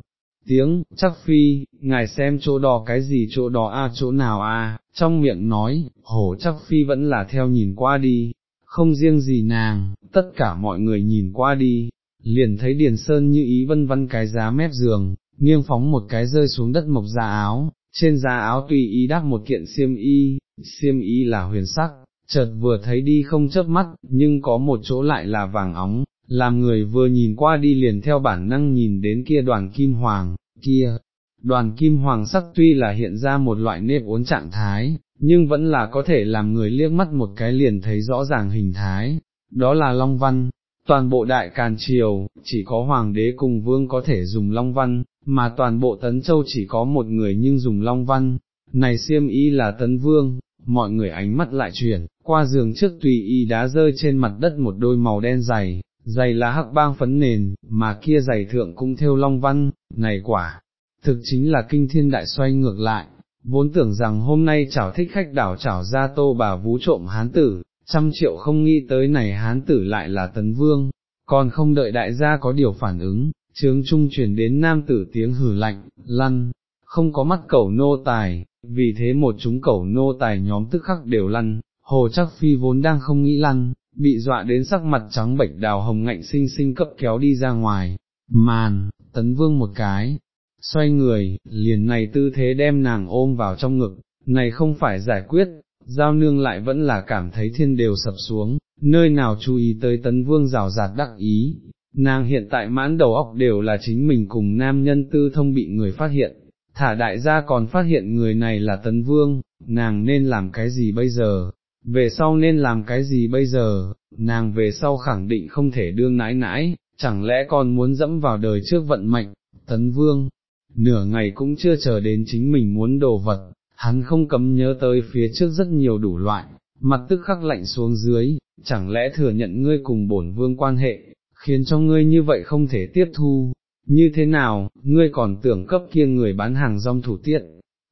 tiếng, chắc phi, ngài xem chỗ đó cái gì chỗ đó a chỗ nào a, trong miệng nói, hổ chắc phi vẫn là theo nhìn qua đi, không riêng gì nàng, tất cả mọi người nhìn qua đi, liền thấy Điền Sơn như ý vân vân cái giá mép giường, nghiêng phóng một cái rơi xuống đất mộc da áo, trên da áo tùy ý đắp một kiện xiêm y, xiêm y là huyền sắc, chợt vừa thấy đi không chớp mắt, nhưng có một chỗ lại là vàng óng, làm người vừa nhìn qua đi liền theo bản năng nhìn đến kia đoàn kim hoàng, kia, đoàn kim hoàng sắc tuy là hiện ra một loại nếp uốn trạng thái, nhưng vẫn là có thể làm người liếc mắt một cái liền thấy rõ ràng hình thái, đó là Long Văn. Toàn bộ đại càn triều, chỉ có hoàng đế cùng vương có thể dùng long văn, mà toàn bộ tấn châu chỉ có một người nhưng dùng long văn, này siêm y là tấn vương, mọi người ánh mắt lại chuyển, qua giường trước tùy y đá rơi trên mặt đất một đôi màu đen dày, dày là hắc bang phấn nền, mà kia dày thượng cũng theo long văn, này quả, thực chính là kinh thiên đại xoay ngược lại, vốn tưởng rằng hôm nay chảo thích khách đảo chảo ra tô bà vú trộm hán tử, trăm triệu không nghĩ tới này hán tử lại là tấn vương, còn không đợi đại gia có điều phản ứng, trướng trung truyền đến nam tử tiếng hử lạnh, lăn, không có mắt cẩu nô tài, vì thế một chúng cẩu nô tài nhóm tức khắc đều lăn, hồ chắc phi vốn đang không nghĩ lăn, bị dọa đến sắc mặt trắng bệch đào hồng ngạnh sinh sinh cấp kéo đi ra ngoài, màn, tấn vương một cái, xoay người, liền này tư thế đem nàng ôm vào trong ngực, này không phải giải quyết, giao nương lại vẫn là cảm thấy thiên đều sập xuống, nơi nào chú ý tới tấn vương rào rạt đắc ý, nàng hiện tại mãn đầu óc đều là chính mình cùng nam nhân tư thông bị người phát hiện, thả đại gia còn phát hiện người này là tấn vương, nàng nên làm cái gì bây giờ, về sau nên làm cái gì bây giờ, nàng về sau khẳng định không thể đương nãi nãi, chẳng lẽ còn muốn dẫm vào đời trước vận mệnh, tấn vương, nửa ngày cũng chưa chờ đến chính mình muốn đồ vật, hắn không cấm nhớ tới phía trước rất nhiều đủ loại, mặt tức khắc lạnh xuống dưới, chẳng lẽ thừa nhận ngươi cùng bổn vương quan hệ, khiến cho ngươi như vậy không thể tiếp thu, như thế nào, ngươi còn tưởng cấp kia người bán hàng rong thủ tiết,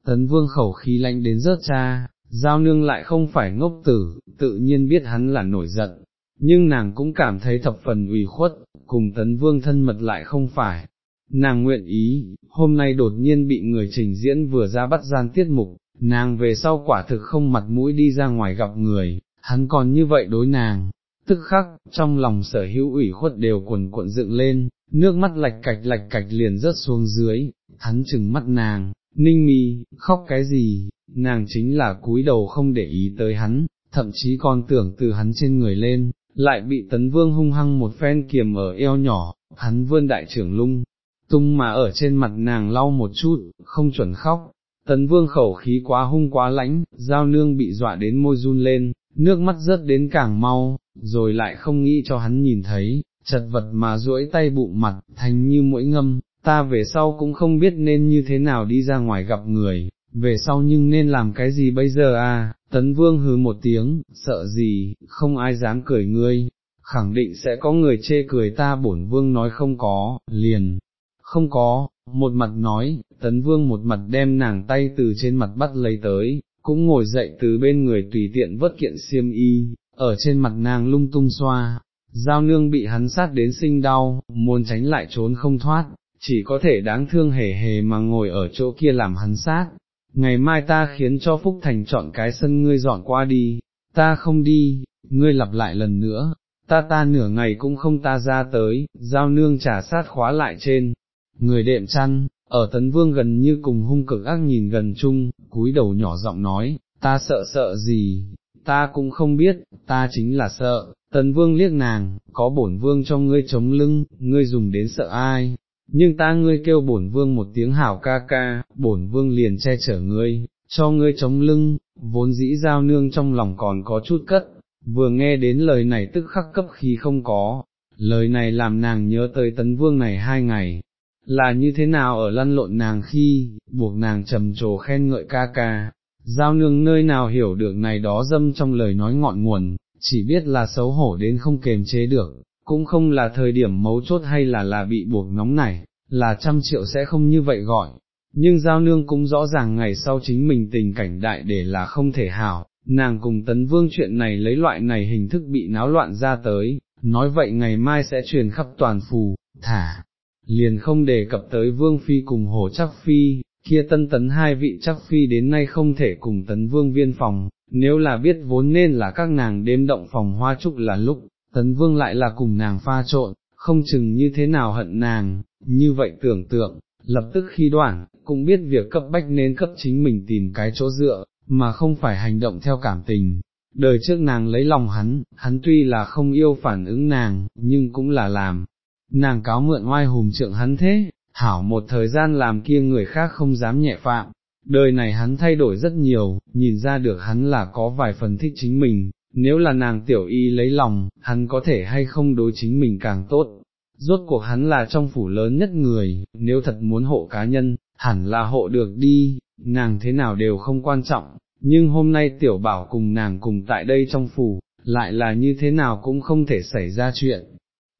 tấn vương khẩu khí lạnh đến rớt cha, giao nương lại không phải ngốc tử, tự nhiên biết hắn là nổi giận, nhưng nàng cũng cảm thấy thập phần ủy khuất, cùng tấn vương thân mật lại không phải. Nàng nguyện ý, hôm nay đột nhiên bị người trình diễn vừa ra bắt gian tiết mục, nàng về sau quả thực không mặt mũi đi ra ngoài gặp người, hắn còn như vậy đối nàng, tức khắc, trong lòng sở hữu ủy khuất đều cuồn cuộn dựng lên, nước mắt lạch cạch lạch cạch liền rớt xuống dưới, hắn chừng mắt nàng, ninh mi, khóc cái gì, nàng chính là cúi đầu không để ý tới hắn, thậm chí còn tưởng từ hắn trên người lên, lại bị tấn vương hung hăng một phen kiềm ở eo nhỏ, hắn vươn đại trưởng lung, tung mà ở trên mặt nàng lau một chút, không chuẩn khóc. Tấn vương khẩu khí quá hung quá lãnh, giao nương bị dọa đến môi run lên, nước mắt rớt đến càng mau, rồi lại không nghĩ cho hắn nhìn thấy, chật vật mà duỗi tay bụng mặt, thành như mũi ngâm, ta về sau cũng không biết nên như thế nào đi ra ngoài gặp người, về sau nhưng nên làm cái gì bây giờ à, tấn vương hứ một tiếng, sợ gì, không ai dám cười ngươi, khẳng định sẽ có người chê cười ta bổn vương nói không có, liền, không có, một mặt nói, tấn vương một mặt đem nàng tay từ trên mặt bắt lấy tới, cũng ngồi dậy từ bên người tùy tiện vất kiện xiêm y, ở trên mặt nàng lung tung xoa, giao nương bị hắn sát đến sinh đau, muốn tránh lại trốn không thoát, chỉ có thể đáng thương hề hề mà ngồi ở chỗ kia làm hắn sát. Ngày mai ta khiến cho Phúc Thành chọn cái sân ngươi dọn qua đi, ta không đi, ngươi lặp lại lần nữa, ta ta nửa ngày cũng không ta ra tới, giao nương trả sát khóa lại trên, người đệm chăn, ở tấn vương gần như cùng hung cực ác nhìn gần chung, cúi đầu nhỏ giọng nói, ta sợ sợ gì, ta cũng không biết, ta chính là sợ, tấn vương liếc nàng, có bổn vương cho ngươi chống lưng, ngươi dùng đến sợ ai, nhưng ta ngươi kêu bổn vương một tiếng hảo ca ca, bổn vương liền che chở ngươi, cho ngươi chống lưng, vốn dĩ giao nương trong lòng còn có chút cất, vừa nghe đến lời này tức khắc cấp khí không có, lời này làm nàng nhớ tới tấn vương này hai ngày, là như thế nào ở lăn lộn nàng khi, buộc nàng trầm trồ khen ngợi ca ca, giao nương nơi nào hiểu được này đó dâm trong lời nói ngọn nguồn, chỉ biết là xấu hổ đến không kềm chế được, cũng không là thời điểm mấu chốt hay là là bị buộc nóng này, là trăm triệu sẽ không như vậy gọi. Nhưng giao nương cũng rõ ràng ngày sau chính mình tình cảnh đại để là không thể hảo, nàng cùng tấn vương chuyện này lấy loại này hình thức bị náo loạn ra tới, nói vậy ngày mai sẽ truyền khắp toàn phù, thả, liền không đề cập tới vương phi cùng hồ chắc phi, kia tân tấn hai vị chắc phi đến nay không thể cùng tấn vương viên phòng, nếu là biết vốn nên là các nàng đêm động phòng hoa trúc là lúc, tấn vương lại là cùng nàng pha trộn, không chừng như thế nào hận nàng, như vậy tưởng tượng, lập tức khi đoạn, cũng biết việc cấp bách nên cấp chính mình tìm cái chỗ dựa, mà không phải hành động theo cảm tình. Đời trước nàng lấy lòng hắn, hắn tuy là không yêu phản ứng nàng, nhưng cũng là làm, nàng cáo mượn oai hùm trượng hắn thế, hảo một thời gian làm kia người khác không dám nhẹ phạm, đời này hắn thay đổi rất nhiều, nhìn ra được hắn là có vài phần thích chính mình, nếu là nàng tiểu y lấy lòng, hắn có thể hay không đối chính mình càng tốt. Rốt cuộc hắn là trong phủ lớn nhất người, nếu thật muốn hộ cá nhân, hẳn là hộ được đi, nàng thế nào đều không quan trọng, nhưng hôm nay tiểu bảo cùng nàng cùng tại đây trong phủ, lại là như thế nào cũng không thể xảy ra chuyện,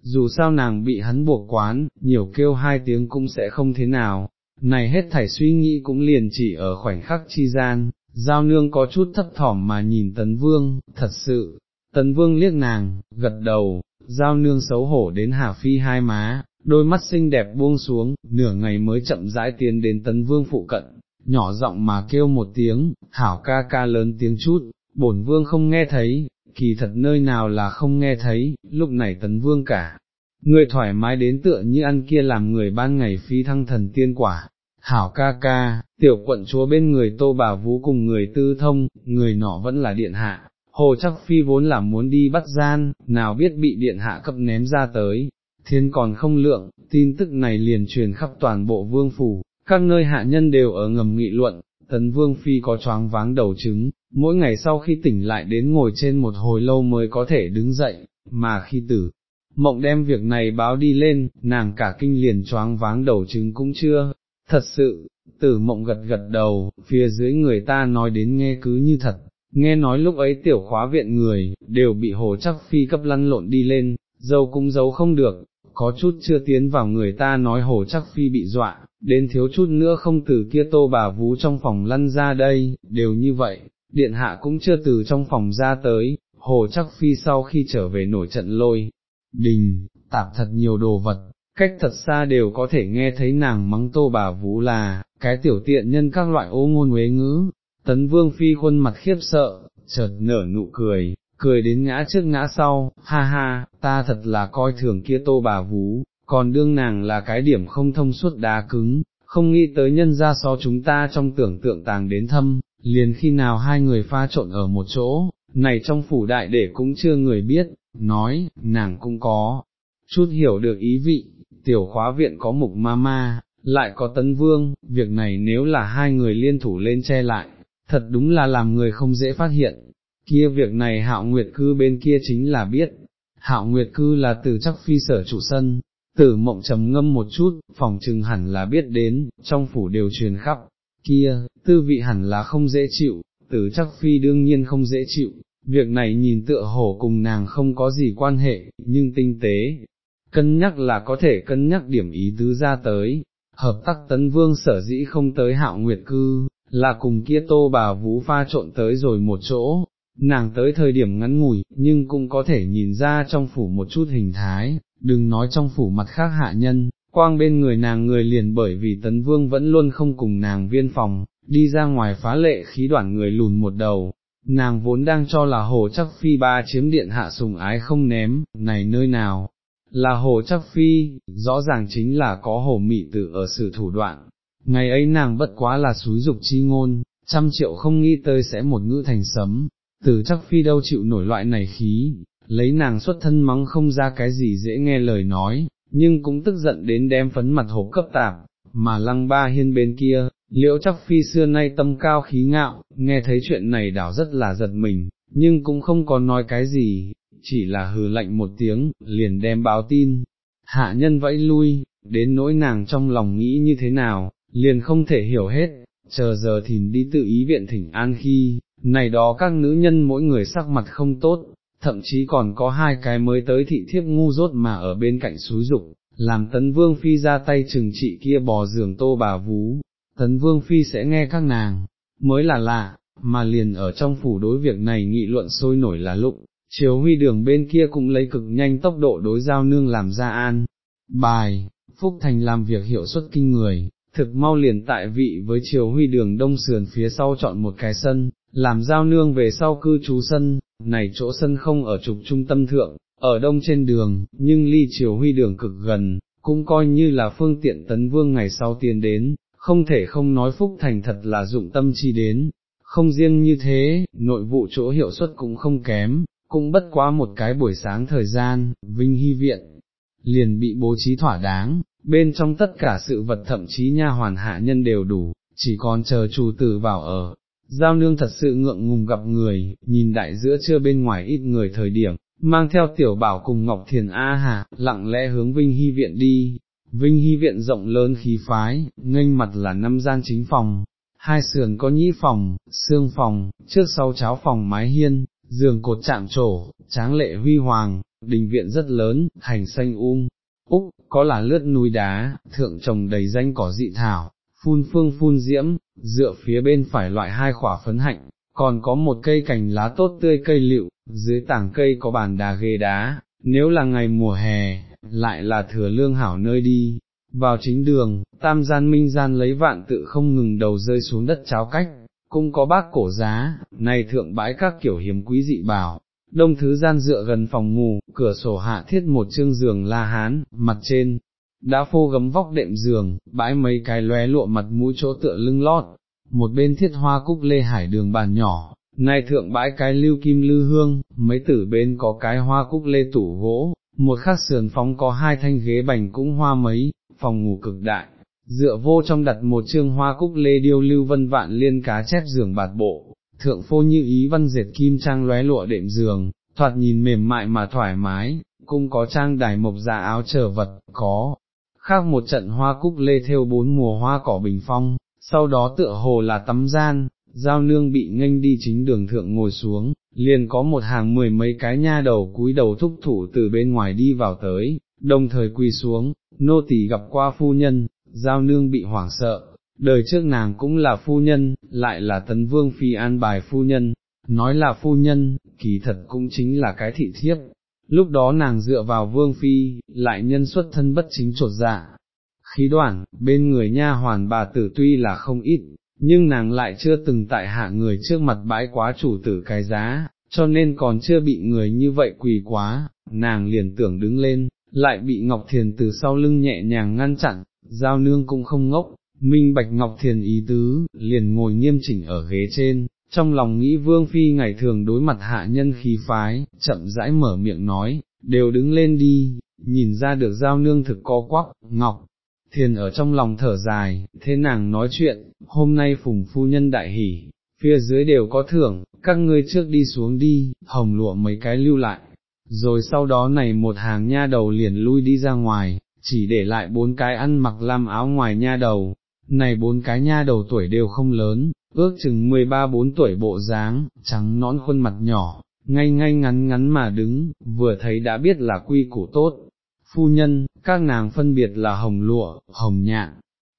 dù sao nàng bị hắn buộc quán, nhiều kêu hai tiếng cũng sẽ không thế nào, này hết thảy suy nghĩ cũng liền chỉ ở khoảnh khắc chi gian, giao nương có chút thấp thỏm mà nhìn tấn vương, thật sự, tấn vương liếc nàng, gật đầu, giao nương xấu hổ đến hà phi hai má, đôi mắt xinh đẹp buông xuống, nửa ngày mới chậm rãi tiến đến tấn vương phụ cận, nhỏ giọng mà kêu một tiếng, hảo ca ca lớn tiếng chút, bổn vương không nghe thấy, kỳ thật nơi nào là không nghe thấy, lúc này tấn vương cả. Người thoải mái đến tựa như ăn kia làm người ban ngày phi thăng thần tiên quả, hảo ca ca, tiểu quận chúa bên người tô bà vũ cùng người tư thông, người nọ vẫn là điện hạ, hồ chắc phi vốn là muốn đi bắt gian, nào biết bị điện hạ cấp ném ra tới, thiên còn không lượng, tin tức này liền truyền khắp toàn bộ vương phủ, các nơi hạ nhân đều ở ngầm nghị luận, tấn vương phi có choáng váng đầu trứng, mỗi ngày sau khi tỉnh lại đến ngồi trên một hồi lâu mới có thể đứng dậy, mà khi tử, mộng đem việc này báo đi lên, nàng cả kinh liền choáng váng đầu trứng cũng chưa, thật sự, tử mộng gật gật đầu, phía dưới người ta nói đến nghe cứ như thật, nghe nói lúc ấy tiểu khóa viện người, đều bị hồ chắc phi cấp lăn lộn đi lên, dâu cũng giấu không được, có chút chưa tiến vào người ta nói hồ chắc phi bị dọa, đến thiếu chút nữa không từ kia tô bà vú trong phòng lăn ra đây, đều như vậy, điện hạ cũng chưa từ trong phòng ra tới, hồ chắc phi sau khi trở về nổi trận lôi, đình, tạp thật nhiều đồ vật, cách thật xa đều có thể nghe thấy nàng mắng tô bà vũ là, cái tiểu tiện nhân các loại ô ngôn huế ngữ, tấn vương phi khuôn mặt khiếp sợ, chợt nở nụ cười, cười đến ngã trước ngã sau, ha ha, ta thật là coi thường kia tô bà vũ còn đương nàng là cái điểm không thông suốt đá cứng, không nghĩ tới nhân ra so chúng ta trong tưởng tượng tàng đến thâm, liền khi nào hai người pha trộn ở một chỗ, này trong phủ đại để cũng chưa người biết, nói, nàng cũng có, chút hiểu được ý vị, tiểu khóa viện có mục ma ma, lại có tấn vương, việc này nếu là hai người liên thủ lên che lại, thật đúng là làm người không dễ phát hiện, kia việc này hạo nguyệt cư bên kia chính là biết, hạo nguyệt cư là từ chắc phi sở chủ sân, tử mộng trầm ngâm một chút, phòng trừng hẳn là biết đến, trong phủ đều truyền khắp, kia, tư vị hẳn là không dễ chịu, tử chắc phi đương nhiên không dễ chịu, việc này nhìn tựa hổ cùng nàng không có gì quan hệ, nhưng tinh tế, cân nhắc là có thể cân nhắc điểm ý tứ ra tới, hợp tác tấn vương sở dĩ không tới hạo nguyệt cư, là cùng kia tô bà vũ pha trộn tới rồi một chỗ, nàng tới thời điểm ngắn ngủi, nhưng cũng có thể nhìn ra trong phủ một chút hình thái, đừng nói trong phủ mặt khác hạ nhân, quang bên người nàng người liền bởi vì tấn vương vẫn luôn không cùng nàng viên phòng, đi ra ngoài phá lệ khí đoạn người lùn một đầu. Nàng vốn đang cho là hồ chắc phi ba chiếm điện hạ sùng ái không ném, này nơi nào, là hồ chắc phi, rõ ràng chính là có hồ mị tử ở sự thủ đoạn, ngày ấy nàng bất quá là xúi dục chi ngôn, trăm triệu không nghĩ tới sẽ một ngữ thành sấm, từ chắc phi đâu chịu nổi loại này khí, lấy nàng xuất thân mắng không ra cái gì dễ nghe lời nói, nhưng cũng tức giận đến đem phấn mặt hộp cấp tạp, mà lăng ba hiên bên kia, liễu chắc phi xưa nay tâm cao khí ngạo, nghe thấy chuyện này đảo rất là giật mình, nhưng cũng không có nói cái gì, chỉ là hừ lạnh một tiếng, liền đem báo tin, hạ nhân vẫy lui, đến nỗi nàng trong lòng nghĩ như thế nào, liền không thể hiểu hết, chờ giờ thìn đi tự ý viện thỉnh an khi, này đó các nữ nhân mỗi người sắc mặt không tốt, thậm chí còn có hai cái mới tới thị thiếp ngu dốt mà ở bên cạnh suối dục, làm tấn vương phi ra tay trừng trị kia bò giường tô bà vú, tấn vương phi sẽ nghe các nàng, mới là lạ, mà liền ở trong phủ đối việc này nghị luận sôi nổi là lụng chiếu huy đường bên kia cũng lấy cực nhanh tốc độ đối giao nương làm ra an. Bài, Phúc Thành làm việc hiệu suất kinh người, thực mau liền tại vị với chiều huy đường đông sườn phía sau chọn một cái sân, làm giao nương về sau cư trú sân, này chỗ sân không ở trục trung tâm thượng, ở đông trên đường, nhưng ly chiều huy đường cực gần, cũng coi như là phương tiện tấn vương ngày sau tiến đến, không thể không nói Phúc Thành thật là dụng tâm chi đến, không riêng như thế, nội vụ chỗ hiệu suất cũng không kém, cũng bất quá một cái buổi sáng thời gian, Vinh Hy Viện, liền bị bố trí thỏa đáng, bên trong tất cả sự vật thậm chí nha hoàn hạ nhân đều đủ, chỉ còn chờ chủ tử vào ở. Giao nương thật sự ngượng ngùng gặp người, nhìn đại giữa trưa bên ngoài ít người thời điểm, mang theo tiểu bảo cùng Ngọc Thiền A Hà, lặng lẽ hướng Vinh Hy Viện đi. Vinh Hy Viện rộng lớn khí phái, nghênh mặt là năm gian chính phòng, hai sườn có nhĩ phòng, xương phòng, trước sau cháo phòng mái hiên, giường cột chạm trổ, tráng lệ huy hoàng, đình viện rất lớn, thành xanh um, úc, có là lướt núi đá, thượng trồng đầy danh cỏ dị thảo, phun phương phun diễm, dựa phía bên phải loại hai khỏa phấn hạnh, còn có một cây cành lá tốt tươi cây lựu, dưới tảng cây có bàn đà ghê đá, nếu là ngày mùa hè, lại là thừa lương hảo nơi đi. Vào chính đường, tam gian minh gian lấy vạn tự không ngừng đầu rơi xuống đất cháo cách, cũng có bác cổ giá, này thượng bãi các kiểu hiếm quý dị bảo, đông thứ gian dựa gần phòng ngủ, cửa sổ hạ thiết một chương giường la hán, mặt trên, đã phô gấm vóc đệm giường, bãi mấy cái lóe lụa mặt mũi chỗ tựa lưng lót, một bên thiết hoa cúc lê hải đường bàn nhỏ, này thượng bãi cái lưu kim lư hương, mấy tử bên có cái hoa cúc lê tủ gỗ, một khắc sườn phóng có hai thanh ghế bành cũng hoa mấy, phòng ngủ cực đại, dựa vô trong đặt một chương hoa cúc lê điêu lưu vân vạn liên cá chép giường bạt bộ, thượng phô như ý văn dệt kim trang lóe lụa đệm giường, thoạt nhìn mềm mại mà thoải mái, cũng có trang đài mộc dạ áo trở vật, có, khác một trận hoa cúc lê theo bốn mùa hoa cỏ bình phong, sau đó tựa hồ là tắm gian, giao nương bị nghênh đi chính đường thượng ngồi xuống, liền có một hàng mười mấy cái nha đầu cúi đầu thúc thủ từ bên ngoài đi vào tới, đồng thời quỳ xuống, nô tỳ gặp qua phu nhân, giao nương bị hoảng sợ, đời trước nàng cũng là phu nhân, lại là tấn vương phi an bài phu nhân, nói là phu nhân, kỳ thật cũng chính là cái thị thiếp. Lúc đó nàng dựa vào vương phi, lại nhân xuất thân bất chính trột dạ. Khí đoạn, bên người nha hoàn bà tử tuy là không ít, nhưng nàng lại chưa từng tại hạ người trước mặt bãi quá chủ tử cái giá, cho nên còn chưa bị người như vậy quỳ quá, nàng liền tưởng đứng lên, lại bị Ngọc Thiền từ sau lưng nhẹ nhàng ngăn chặn, giao nương cũng không ngốc, minh bạch Ngọc Thiền ý tứ, liền ngồi nghiêm chỉnh ở ghế trên, trong lòng nghĩ Vương Phi ngày thường đối mặt hạ nhân khí phái, chậm rãi mở miệng nói, đều đứng lên đi, nhìn ra được giao nương thực có quắc Ngọc. Thiền ở trong lòng thở dài, thế nàng nói chuyện, hôm nay phùng phu nhân đại hỉ, phía dưới đều có thưởng, các ngươi trước đi xuống đi, hồng lụa mấy cái lưu lại, rồi sau đó này một hàng nha đầu liền lui đi ra ngoài, chỉ để lại bốn cái ăn mặc lam áo ngoài nha đầu, này bốn cái nha đầu tuổi đều không lớn, ước chừng 13-4 tuổi bộ dáng, trắng nõn khuôn mặt nhỏ, ngay ngay ngắn ngắn mà đứng, vừa thấy đã biết là quy củ tốt. Phu nhân, các nàng phân biệt là hồng lụa, hồng nhạn,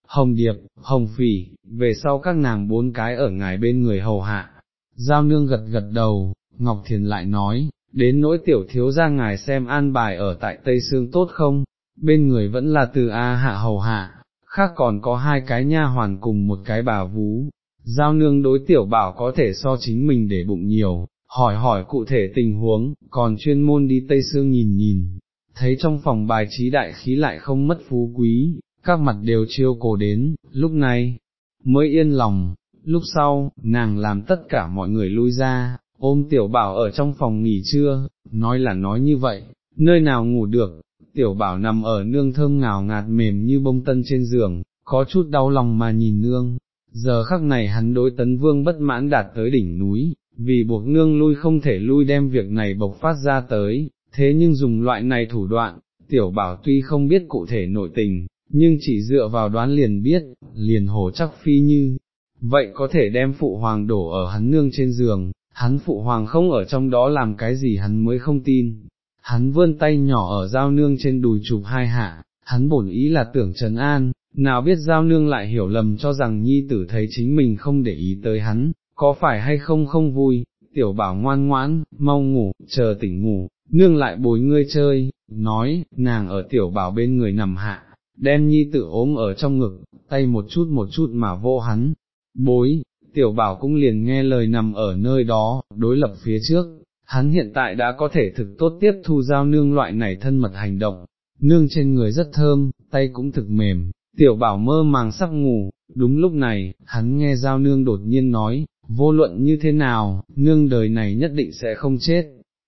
hồng điệp, hồng phỉ, về sau các nàng bốn cái ở ngài bên người hầu hạ. Giao nương gật gật đầu, Ngọc Thiền lại nói, đến nỗi tiểu thiếu ra ngài xem an bài ở tại Tây Sương tốt không, bên người vẫn là từ A hạ hầu hạ, khác còn có hai cái nha hoàn cùng một cái bà vú. Giao nương đối tiểu bảo có thể so chính mình để bụng nhiều, hỏi hỏi cụ thể tình huống, còn chuyên môn đi Tây Sương nhìn nhìn, thấy trong phòng bài trí đại khí lại không mất phú quý, các mặt đều chiêu cổ đến, lúc này, mới yên lòng, lúc sau, nàng làm tất cả mọi người lui ra, ôm tiểu bảo ở trong phòng nghỉ trưa, nói là nói như vậy, nơi nào ngủ được, tiểu bảo nằm ở nương thơm ngào ngạt mềm như bông tân trên giường, có chút đau lòng mà nhìn nương, giờ khắc này hắn đối tấn vương bất mãn đạt tới đỉnh núi, vì buộc nương lui không thể lui đem việc này bộc phát ra tới, thế nhưng dùng loại này thủ đoạn, tiểu bảo tuy không biết cụ thể nội tình, nhưng chỉ dựa vào đoán liền biết, liền hồ chắc phi như, vậy có thể đem phụ hoàng đổ ở hắn nương trên giường, hắn phụ hoàng không ở trong đó làm cái gì hắn mới không tin. Hắn vươn tay nhỏ ở giao nương trên đùi chụp hai hạ, hắn bổn ý là tưởng trấn an, nào biết giao nương lại hiểu lầm cho rằng nhi tử thấy chính mình không để ý tới hắn, có phải hay không không vui, tiểu bảo ngoan ngoãn, mau ngủ, chờ tỉnh ngủ, nương lại bồi ngươi chơi, nói, nàng ở tiểu bảo bên người nằm hạ, đem nhi tử ốm ở trong ngực, tay một chút một chút mà vô hắn, bối, tiểu bảo cũng liền nghe lời nằm ở nơi đó, đối lập phía trước, hắn hiện tại đã có thể thực tốt tiếp thu giao nương loại này thân mật hành động, nương trên người rất thơm, tay cũng thực mềm, tiểu bảo mơ màng sắp ngủ, đúng lúc này, hắn nghe giao nương đột nhiên nói, vô luận như thế nào, nương đời này nhất định sẽ không chết.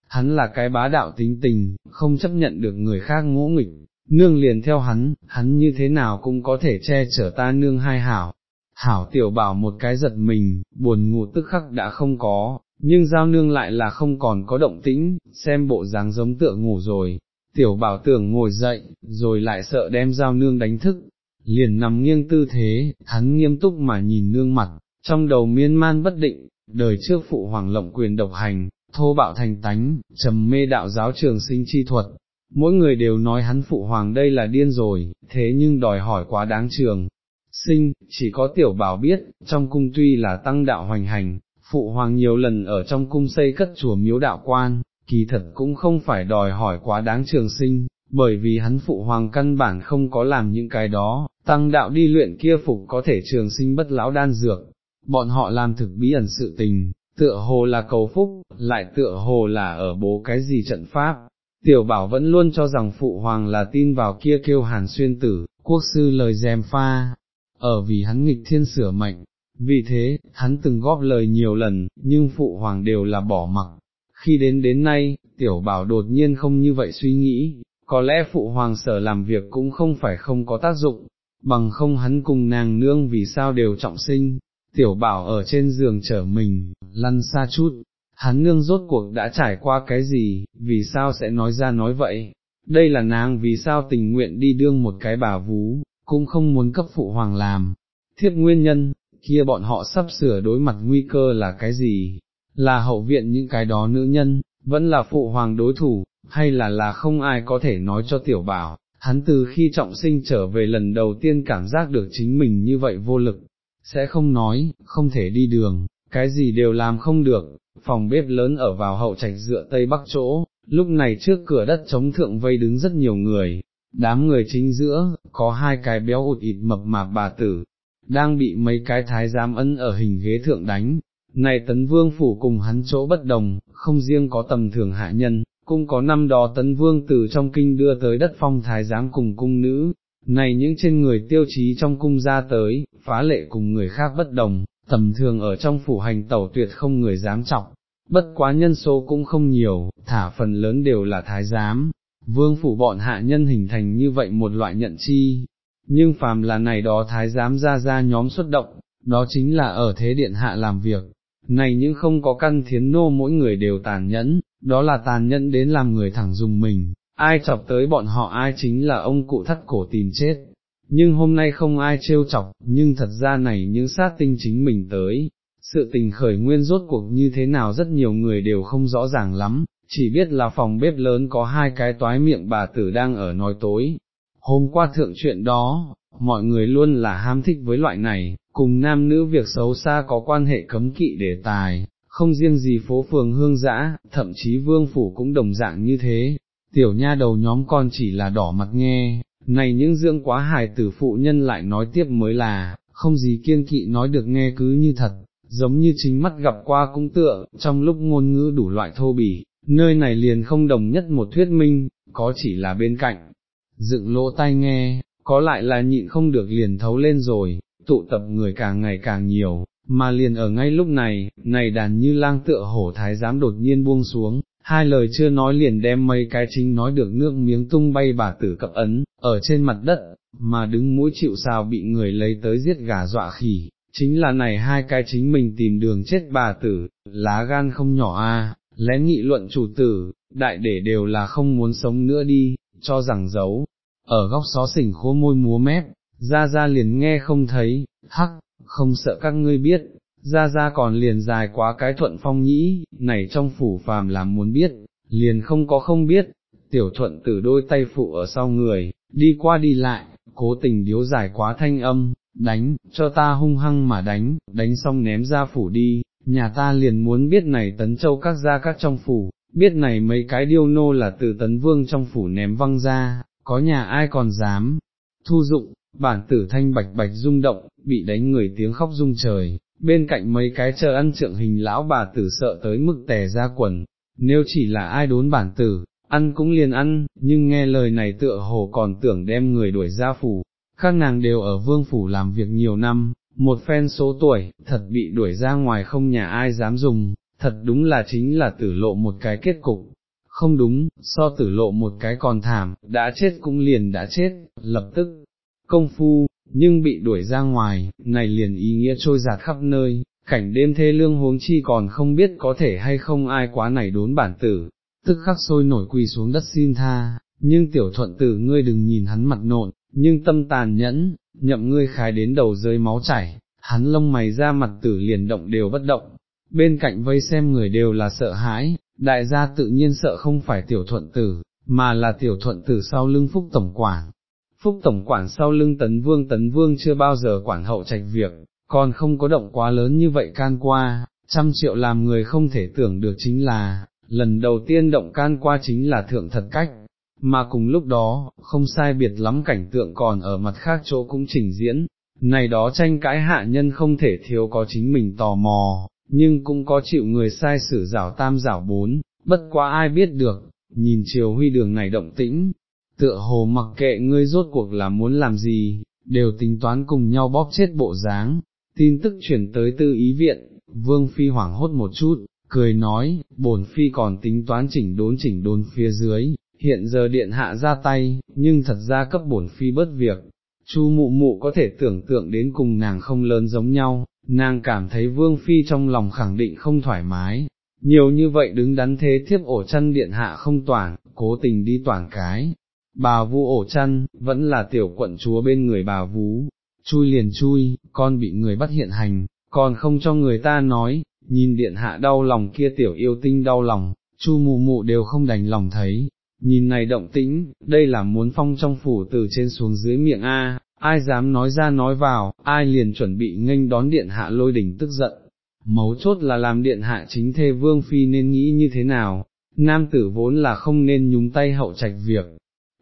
Hắn là cái bá đạo tính tình, không chấp nhận được người khác ngỗ nghịch, nương liền theo hắn, hắn như thế nào cũng có thể che chở ta nương hai hảo. Hảo tiểu bảo một cái giật mình, buồn ngủ tức khắc đã không có, nhưng giao nương lại là không còn có động tĩnh, xem bộ dáng giống tựa ngủ rồi. Tiểu bảo tưởng ngồi dậy, rồi lại sợ đem giao nương đánh thức, liền nằm nghiêng tư thế, hắn nghiêm túc mà nhìn nương mặt, trong đầu miên man bất định, đời trước phụ hoàng lộng quyền độc hành, thô bạo thành tánh, trầm mê đạo giáo trường sinh chi thuật, mỗi người đều nói hắn phụ hoàng đây là điên rồi, thế nhưng đòi hỏi quá đáng trường. Sinh, chỉ có tiểu bảo biết, trong cung tuy là tăng đạo hoành hành, phụ hoàng nhiều lần ở trong cung xây cất chùa miếu đạo quan, kỳ thật cũng không phải đòi hỏi quá đáng trường sinh, bởi vì hắn phụ hoàng căn bản không có làm những cái đó, tăng đạo đi luyện kia phục có thể trường sinh bất lão đan dược, bọn họ làm thực bí ẩn sự tình, tựa hồ là cầu phúc, lại tựa hồ là ở bố cái gì trận pháp. Tiểu bảo vẫn luôn cho rằng phụ hoàng là tin vào kia kêu hàn xuyên tử, quốc sư lời dèm pha, ở vì hắn nghịch thiên sửa mệnh, vì thế, hắn từng góp lời nhiều lần, nhưng phụ hoàng đều là bỏ mặc. Khi đến đến nay, tiểu bảo đột nhiên không như vậy suy nghĩ, có lẽ phụ hoàng sở làm việc cũng không phải không có tác dụng, bằng không hắn cùng nàng nương vì sao đều trọng sinh, tiểu bảo ở trên giường chở mình, lăn xa chút, hắn nương rốt cuộc đã trải qua cái gì, vì sao sẽ nói ra nói vậy, đây là nàng vì sao tình nguyện đi đương một cái bà vú, cũng không muốn cấp phụ hoàng làm, thiếp nguyên nhân, kia bọn họ sắp sửa đối mặt nguy cơ là cái gì, là hậu viện những cái đó nữ nhân, vẫn là phụ hoàng đối thủ, hay là là không ai có thể nói cho tiểu bảo, hắn từ khi trọng sinh trở về lần đầu tiên cảm giác được chính mình như vậy vô lực, sẽ không nói, không thể đi đường, cái gì đều làm không được, phòng bếp lớn ở vào hậu trạch dựa tây bắc chỗ, lúc này trước cửa đất chống thượng vây đứng rất nhiều người, đám người chính giữa, có hai cái béo ụt ịt mập mạp bà tử, đang bị mấy cái thái giám ân ở hình ghế thượng đánh, Này tấn vương phủ cùng hắn chỗ bất đồng, không riêng có tầm thường hạ nhân, cũng có năm đó tấn vương từ trong kinh đưa tới đất phong thái giám cùng cung nữ, này những trên người tiêu chí trong cung ra tới, phá lệ cùng người khác bất đồng, tầm thường ở trong phủ hành tẩu tuyệt không người dám trọng, bất quá nhân số cũng không nhiều, thả phần lớn đều là thái giám, vương phủ bọn hạ nhân hình thành như vậy một loại nhận chi, nhưng phàm là này đó thái giám ra ra nhóm xuất động, đó chính là ở thế điện hạ làm việc, này những không có căn thiến nô mỗi người đều tàn nhẫn, đó là tàn nhẫn đến làm người thẳng dùng mình, ai chọc tới bọn họ ai chính là ông cụ thắt cổ tìm chết. Nhưng hôm nay không ai trêu chọc, nhưng thật ra này những sát tinh chính mình tới, sự tình khởi nguyên rốt cuộc như thế nào rất nhiều người đều không rõ ràng lắm, chỉ biết là phòng bếp lớn có hai cái toái miệng bà tử đang ở nói tối. Hôm qua thượng chuyện đó, mọi người luôn là ham thích với loại này, cùng nam nữ việc xấu xa có quan hệ cấm kỵ đề tài, không riêng gì phố phường hương dã, thậm chí vương phủ cũng đồng dạng như thế, tiểu nha đầu nhóm con chỉ là đỏ mặt nghe, này những dưỡng quá hài tử phụ nhân lại nói tiếp mới là, không gì kiên kỵ nói được nghe cứ như thật, giống như chính mắt gặp qua cũng tựa, trong lúc ngôn ngữ đủ loại thô bỉ, nơi này liền không đồng nhất một thuyết minh, có chỉ là bên cạnh, dựng lỗ tai nghe, có lại là nhịn không được liền thấu lên rồi, tụ tập người càng ngày càng nhiều, mà liền ở ngay lúc này, này đàn như lang tựa hổ thái giám đột nhiên buông xuống, hai lời chưa nói liền đem mấy cái chính nói được nước miếng tung bay bà tử cập ấn, ở trên mặt đất, mà đứng mũi chịu sao bị người lấy tới giết gà dọa khỉ, chính là này hai cái chính mình tìm đường chết bà tử, lá gan không nhỏ a, lén nghị luận chủ tử, đại để đều là không muốn sống nữa đi, cho rằng giấu, ở góc xó xỉnh khô môi múa mép, ra ra liền nghe không thấy, hắc, không sợ các ngươi biết, ra ra còn liền dài quá cái thuận phong nhĩ, này trong phủ phàm làm muốn biết, liền không có không biết, tiểu thuận từ đôi tay phụ ở sau người, đi qua đi lại, cố tình điếu dài quá thanh âm, đánh, cho ta hung hăng mà đánh, đánh xong ném ra phủ đi, nhà ta liền muốn biết này tấn châu các gia các trong phủ, biết này mấy cái điêu nô là từ tấn vương trong phủ ném văng ra, có nhà ai còn dám, thu dụng, bản tử thanh bạch bạch rung động, bị đánh người tiếng khóc rung trời, bên cạnh mấy cái chờ ăn trượng hình lão bà tử sợ tới mức tè ra quần, nếu chỉ là ai đốn bản tử, ăn cũng liền ăn, nhưng nghe lời này tựa hồ còn tưởng đem người đuổi ra phủ, các nàng đều ở vương phủ làm việc nhiều năm, một phen số tuổi, thật bị đuổi ra ngoài không nhà ai dám dùng, thật đúng là chính là tử lộ một cái kết cục. Không đúng, so tử lộ một cái còn thảm, đã chết cũng liền đã chết, lập tức, công phu, nhưng bị đuổi ra ngoài, này liền ý nghĩa trôi giạt khắp nơi, cảnh đêm thê lương huống chi còn không biết có thể hay không ai quá này đốn bản tử, tức khắc sôi nổi quỳ xuống đất xin tha, nhưng tiểu thuận tử ngươi đừng nhìn hắn mặt nộn, nhưng tâm tàn nhẫn, nhậm ngươi khái đến đầu rơi máu chảy, hắn lông mày ra mặt tử liền động đều bất động, bên cạnh vây xem người đều là sợ hãi, đại gia tự nhiên sợ không phải tiểu thuận tử, mà là tiểu thuận tử sau lưng phúc tổng quản, Phúc Tổng quản sau lưng tấn vương tấn vương chưa bao giờ quản hậu trạch việc, còn không có động quá lớn như vậy can qua, trăm triệu làm người không thể tưởng được chính là, lần đầu tiên động can qua chính là thượng thật cách, mà cùng lúc đó, không sai biệt lắm cảnh tượng còn ở mặt khác chỗ cũng trình diễn, này đó tranh cãi hạ nhân không thể thiếu có chính mình tò mò, nhưng cũng có chịu người sai sử rảo tam rảo bốn, bất quá ai biết được, nhìn chiều huy đường này động tĩnh, tựa hồ mặc kệ ngươi rốt cuộc là muốn làm gì, đều tính toán cùng nhau bóp chết bộ dáng. Tin tức chuyển tới tư ý viện, vương phi hoảng hốt một chút, cười nói, bổn phi còn tính toán chỉnh đốn chỉnh đốn phía dưới, hiện giờ điện hạ ra tay, nhưng thật ra cấp bổn phi bất việc. Chu mụ mụ có thể tưởng tượng đến cùng nàng không lớn giống nhau, nàng cảm thấy vương phi trong lòng khẳng định không thoải mái, nhiều như vậy đứng đắn thế thiếp ổ chân điện hạ không toàn, cố tình đi toàn cái, bà vu ổ chăn, vẫn là tiểu quận chúa bên người bà vú, chui liền chui, con bị người bắt hiện hành, còn không cho người ta nói, nhìn điện hạ đau lòng kia tiểu yêu tinh đau lòng, chu mù mụ đều không đành lòng thấy, nhìn này động tĩnh, đây là muốn phong trong phủ từ trên xuống dưới miệng A, ai dám nói ra nói vào, ai liền chuẩn bị nghênh đón điện hạ lôi đỉnh tức giận. Mấu chốt là làm điện hạ chính thê vương phi nên nghĩ như thế nào, nam tử vốn là không nên nhúng tay hậu trạch việc,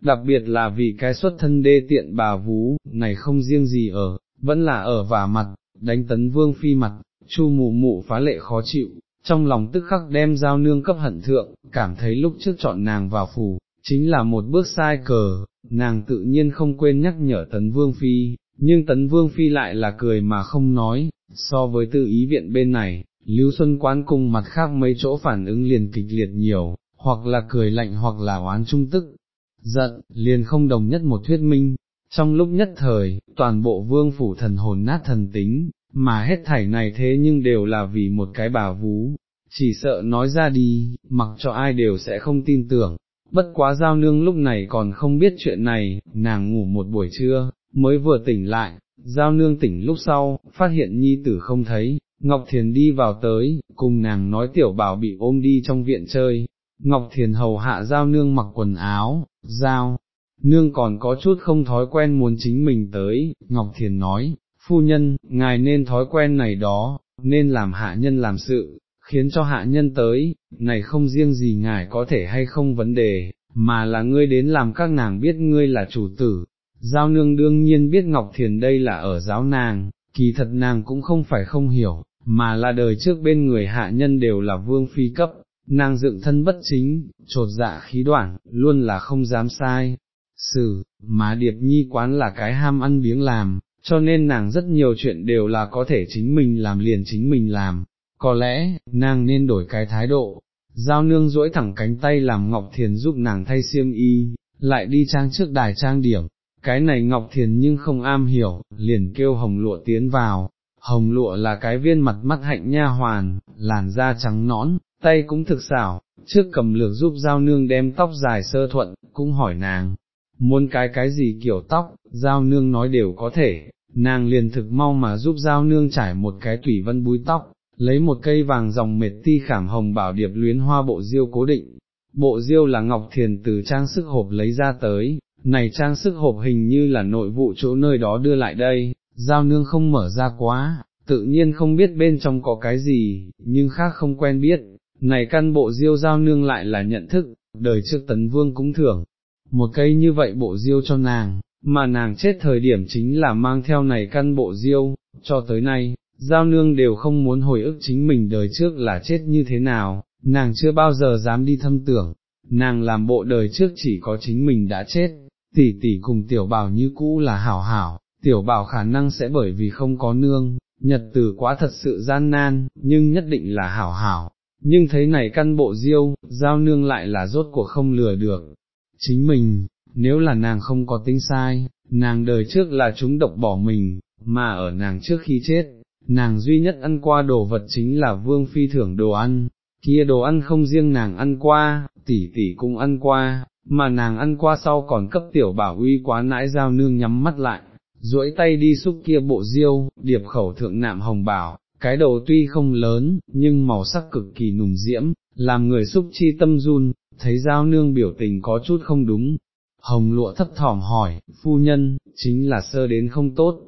đặc biệt là vì cái xuất thân đê tiện bà vú, này không riêng gì ở, vẫn là ở vả mặt, đánh tấn vương phi mặt, chu mụ mụ phá lệ khó chịu, trong lòng tức khắc đem giao nương cấp hận thượng, cảm thấy lúc trước chọn nàng vào phủ, chính là một bước sai cờ, nàng tự nhiên không quên nhắc nhở tấn vương phi, nhưng tấn vương phi lại là cười mà không nói, so với tư ý viện bên này, Lưu Xuân quán cùng mặt khác mấy chỗ phản ứng liền kịch liệt nhiều, hoặc là cười lạnh hoặc là oán trung tức, giận, liền không đồng nhất một thuyết minh, trong lúc nhất thời, toàn bộ vương phủ thần hồn nát thần tính, mà hết thảy này thế nhưng đều là vì một cái bà vú, chỉ sợ nói ra đi, mặc cho ai đều sẽ không tin tưởng, bất quá giao nương lúc này còn không biết chuyện này, nàng ngủ một buổi trưa, mới vừa tỉnh lại, giao nương tỉnh lúc sau, phát hiện nhi tử không thấy, Ngọc Thiền đi vào tới, cùng nàng nói tiểu bảo bị ôm đi trong viện chơi, Ngọc Thiền hầu hạ giao nương mặc quần áo, giao, nương còn có chút không thói quen muốn chính mình tới, Ngọc Thiền nói, phu nhân, ngài nên thói quen này đó, nên làm hạ nhân làm sự, khiến cho hạ nhân tới, này không riêng gì ngài có thể hay không vấn đề, mà là ngươi đến làm các nàng biết ngươi là chủ tử. Giao nương đương nhiên biết Ngọc Thiền đây là ở giáo nàng, kỳ thật nàng cũng không phải không hiểu, mà là đời trước bên người hạ nhân đều là vương phi cấp, nàng dựng thân bất chính, trột dạ khí đoạn, luôn là không dám sai. Sử, mà điệp nhi quán là cái ham ăn biếng làm, cho nên nàng rất nhiều chuyện đều là có thể chính mình làm liền chính mình làm, có lẽ, nàng nên đổi cái thái độ, giao nương duỗi thẳng cánh tay làm Ngọc Thiền giúp nàng thay xiêm y, lại đi trang trước đài trang điểm, cái này Ngọc Thiền nhưng không am hiểu, liền kêu hồng lụa tiến vào, hồng lụa là cái viên mặt mắt hạnh nha hoàn, làn da trắng nõn, tay cũng thực xảo, trước cầm lược giúp giao nương đem tóc dài sơ thuận, cũng hỏi nàng, muốn cái cái gì kiểu tóc, giao nương nói đều có thể, nàng liền thực mau mà giúp giao nương trải một cái tủy vân búi tóc, lấy một cây vàng dòng mệt ti khảm hồng bảo điệp luyến hoa bộ diêu cố định. Bộ diêu là Ngọc Thiền từ trang sức hộp lấy ra tới, này trang sức hộp hình như là nội vụ chỗ nơi đó đưa lại đây, giao nương không mở ra quá, tự nhiên không biết bên trong có cái gì, nhưng khác không quen biết, này căn bộ diêu giao nương lại là nhận thức, đời trước tấn vương cũng thưởng, một cây như vậy bộ diêu cho nàng, mà nàng chết thời điểm chính là mang theo này căn bộ diêu, cho tới nay, giao nương đều không muốn hồi ức chính mình đời trước là chết như thế nào, nàng chưa bao giờ dám đi thâm tưởng, nàng làm bộ đời trước chỉ có chính mình đã chết, tỷ tỷ cùng tiểu bảo như cũ là hảo hảo, tiểu bảo khả năng sẽ bởi vì không có nương, nhật từ quá thật sự gian nan, nhưng nhất định là hảo hảo, nhưng thấy này căn bộ diêu, giao nương lại là rốt cuộc không lừa được, chính mình, nếu là nàng không có tính sai, nàng đời trước là chúng độc bỏ mình, mà ở nàng trước khi chết, nàng duy nhất ăn qua đồ vật chính là vương phi thưởng đồ ăn, kia đồ ăn không riêng nàng ăn qua, tỷ tỷ cũng ăn qua, mà nàng ăn qua sau còn cấp tiểu bảo uy quá nãi giao nương nhắm mắt lại, duỗi tay đi xúc kia bộ diêu, điệp khẩu thượng nạm hồng bảo, cái đầu tuy không lớn, nhưng màu sắc cực kỳ nùng diễm, làm người xúc chi tâm run, thấy giao nương biểu tình có chút không đúng. Hồng lụa thấp thỏm hỏi, phu nhân, chính là sơ đến không tốt,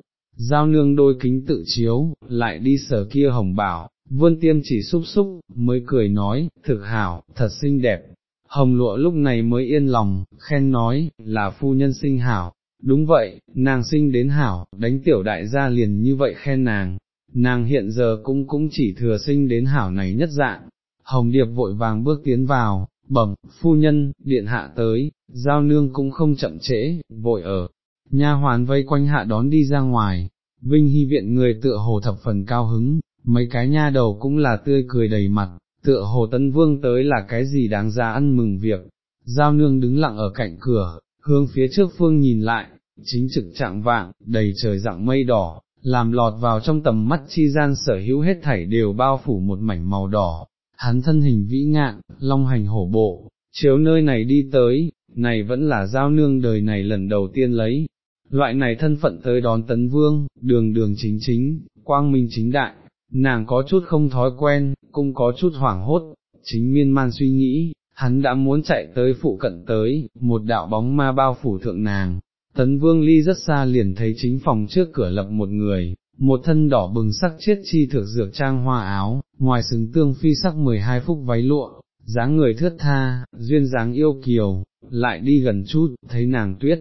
giao nương đôi kính tự chiếu, lại đi sở kia hồng bảo, vươn tiêm chỉ xúc xúc, mới cười nói, thực hảo, thật xinh đẹp. Hồng lụa lúc này mới yên lòng, khen nói, là phu nhân sinh hảo, đúng vậy, nàng sinh đến hảo, đánh tiểu đại gia liền như vậy khen nàng, nàng hiện giờ cũng cũng chỉ thừa sinh đến hảo này nhất dạng. Hồng Điệp vội vàng bước tiến vào, bẩm, phu nhân, điện hạ tới, giao nương cũng không chậm trễ, vội ở, nha hoàn vây quanh hạ đón đi ra ngoài, Vinh Hy viện người tựa hồ thập phần cao hứng, mấy cái nha đầu cũng là tươi cười đầy mặt, tựa hồ tân vương tới là cái gì đáng ra ăn mừng việc, giao nương đứng lặng ở cạnh cửa, hướng phía trước phương nhìn lại, chính trực trạng vạng, đầy trời dạng mây đỏ, làm lọt vào trong tầm mắt chi gian sở hữu hết thảy đều bao phủ một mảnh màu đỏ, hắn thân hình vĩ ngạn, long hành hổ bộ, chiếu nơi này đi tới, này vẫn là giao nương đời này lần đầu tiên lấy, loại này thân phận tới đón tấn vương, đường đường chính chính, quang minh chính đại, nàng có chút không thói quen, cũng có chút hoảng hốt, chính miên man suy nghĩ, hắn đã muốn chạy tới phụ cận tới, một đạo bóng ma bao phủ thượng nàng, tấn vương ly rất xa liền thấy chính phòng trước cửa lập một người, một thân đỏ bừng sắc chiết chi thược dược trang hoa áo, ngoài xứng tương phi sắc 12 phúc váy lụa, dáng người thướt tha, duyên dáng yêu kiều, lại đi gần chút, thấy nàng tuyết,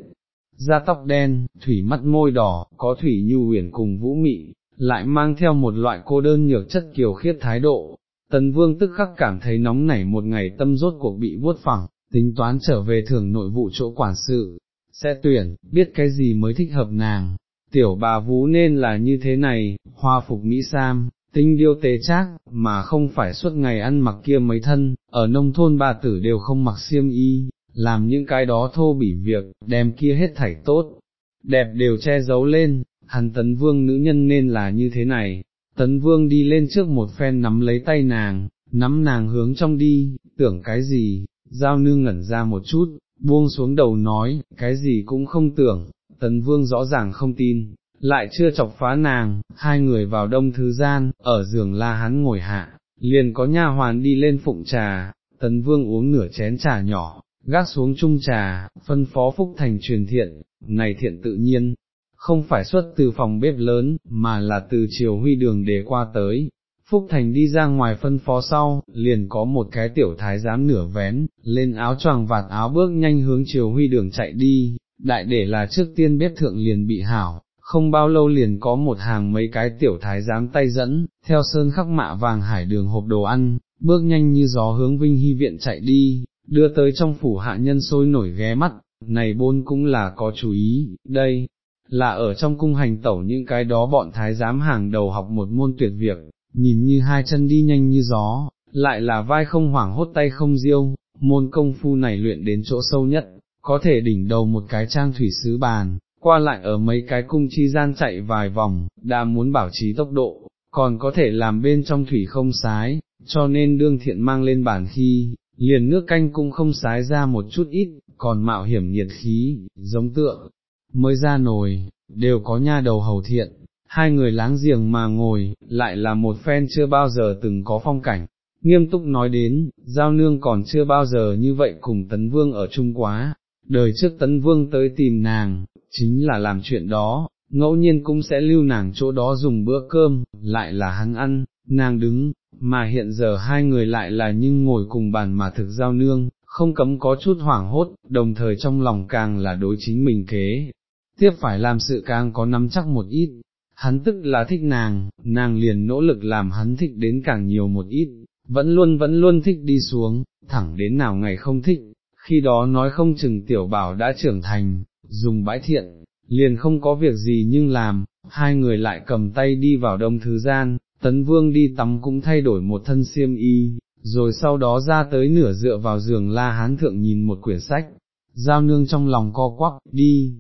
da tóc đen, thủy mắt môi đỏ, có thủy nhu huyền cùng vũ mị, lại mang theo một loại cô đơn nhược chất kiều khiết thái độ. Tấn vương tức khắc cảm thấy nóng nảy một ngày tâm rốt cuộc bị vuốt phẳng, tính toán trở về thưởng nội vụ chỗ quản sự, sẽ tuyển, biết cái gì mới thích hợp nàng. Tiểu bà vú nên là như thế này, hoa phục Mỹ Sam, tinh điêu tế trác, mà không phải suốt ngày ăn mặc kia mấy thân, ở nông thôn bà tử đều không mặc xiêm y, làm những cái đó thô bỉ việc, đem kia hết thảy tốt, đẹp đều che giấu lên, hắn tấn vương nữ nhân nên là như thế này, tấn vương đi lên trước một phen nắm lấy tay nàng, nắm nàng hướng trong đi, tưởng cái gì, giao nương ngẩn ra một chút, buông xuống đầu nói, cái gì cũng không tưởng, tấn vương rõ ràng không tin, lại chưa chọc phá nàng, hai người vào đông thứ gian, ở giường la hắn ngồi hạ, liền có nha hoàn đi lên phụng trà, tấn vương uống nửa chén trà nhỏ, gác xuống chung trà, phân phó Phúc Thành truyền thiện, này thiện tự nhiên, không phải xuất từ phòng bếp lớn, mà là từ chiều huy đường để qua tới. Phúc Thành đi ra ngoài phân phó sau, liền có một cái tiểu thái giám nửa vén, lên áo choàng vạt áo bước nhanh hướng chiều huy đường chạy đi, đại để là trước tiên bếp thượng liền bị hảo, không bao lâu liền có một hàng mấy cái tiểu thái giám tay dẫn, theo sơn khắc mạ vàng hải đường hộp đồ ăn, bước nhanh như gió hướng Vinh Hy viện chạy đi, đưa tới trong phủ hạ nhân sôi nổi ghé mắt, này bôn cũng là có chú ý, đây, là ở trong cung hành tẩu những cái đó bọn thái giám hàng đầu học một môn tuyệt việc, nhìn như hai chân đi nhanh như gió, lại là vai không hoảng hốt tay không diêu, môn công phu này luyện đến chỗ sâu nhất, có thể đỉnh đầu một cái trang thủy sứ bàn, qua lại ở mấy cái cung chi gian chạy vài vòng, đã muốn bảo trì tốc độ, còn có thể làm bên trong thủy không sái, cho nên đương thiện mang lên bàn khi, liền nước canh cũng không sái ra một chút ít, còn mạo hiểm nhiệt khí, giống tượng, mới ra nồi, đều có nha đầu hầu thiện, hai người láng giềng mà ngồi, lại là một phen chưa bao giờ từng có phong cảnh. Nghiêm túc nói đến, giao nương còn chưa bao giờ như vậy cùng tấn vương ở chung quá, đời trước tấn vương tới tìm nàng, chính là làm chuyện đó, ngẫu nhiên cũng sẽ lưu nàng chỗ đó dùng bữa cơm, lại là hắn ăn, nàng đứng, mà hiện giờ hai người lại là nhưng ngồi cùng bàn mà thực giao nương, không cấm có chút hoảng hốt, đồng thời trong lòng càng là đối chính mình kế, tiếp phải làm sự càng có nắm chắc một ít, hắn tức là thích nàng, nàng liền nỗ lực làm hắn thích đến càng nhiều một ít, vẫn luôn vẫn luôn thích đi xuống, thẳng đến nào ngày không thích, khi đó nói không chừng tiểu bảo đã trưởng thành, dùng bãi thiện, liền không có việc gì nhưng làm, hai người lại cầm tay đi vào đông thứ gian, tấn vương đi tắm cũng thay đổi một thân xiêm y, rồi sau đó ra tới nửa dựa vào giường la hán thượng nhìn một quyển sách, giao nương trong lòng co quắc, đi,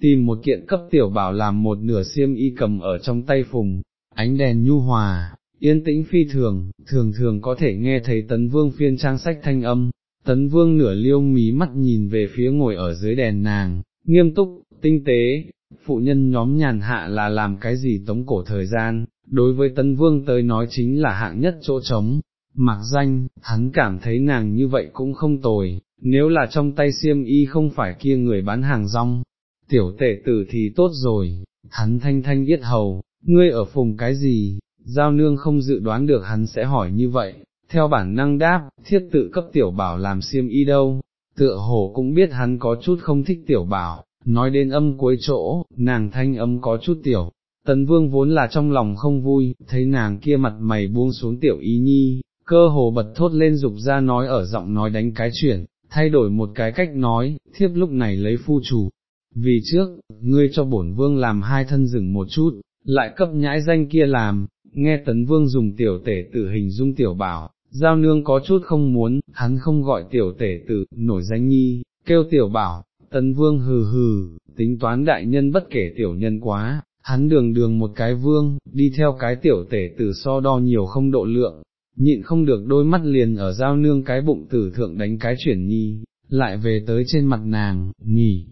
tìm một kiện cấp tiểu bảo làm một nửa xiêm y cầm ở trong tay phùng, ánh đèn nhu hòa, yên tĩnh phi thường, thường thường có thể nghe thấy tấn vương phiên trang sách thanh âm, tấn vương nửa liêu mí mắt nhìn về phía ngồi ở dưới đèn nàng, nghiêm túc, tinh tế, phụ nhân nhóm nhàn hạ là làm cái gì tống cổ thời gian, đối với tân vương tới nói chính là hạng nhất chỗ trống, mặc danh, hắn cảm thấy nàng như vậy cũng không tồi, nếu là trong tay siêm y không phải kia người bán hàng rong, tiểu tệ tử thì tốt rồi, hắn thanh thanh yết hầu, ngươi ở phùng cái gì, giao nương không dự đoán được hắn sẽ hỏi như vậy, theo bản năng đáp, thiết tự cấp tiểu bảo làm siêm y đâu, tựa hồ cũng biết hắn có chút không thích tiểu bảo, nói đến âm cuối chỗ, nàng thanh âm có chút tiểu. Tấn vương vốn là trong lòng không vui, thấy nàng kia mặt mày buông xuống tiểu ý nhi, cơ hồ bật thốt lên dục ra nói ở giọng nói đánh cái chuyển, thay đổi một cái cách nói, thiếp lúc này lấy phu chủ. Vì trước, ngươi cho bổn vương làm hai thân rừng một chút, lại cấp nhãi danh kia làm, nghe tấn vương dùng tiểu tể tử hình dung tiểu bảo, giao nương có chút không muốn, hắn không gọi tiểu tể tử, nổi danh nhi, kêu tiểu bảo, tấn vương hừ hừ, tính toán đại nhân bất kể tiểu nhân quá, hắn đường đường một cái vương, đi theo cái tiểu tể tử so đo nhiều không độ lượng, nhịn không được đôi mắt liền ở giao nương cái bụng tử thượng đánh cái chuyển nhi, lại về tới trên mặt nàng, nghỉ,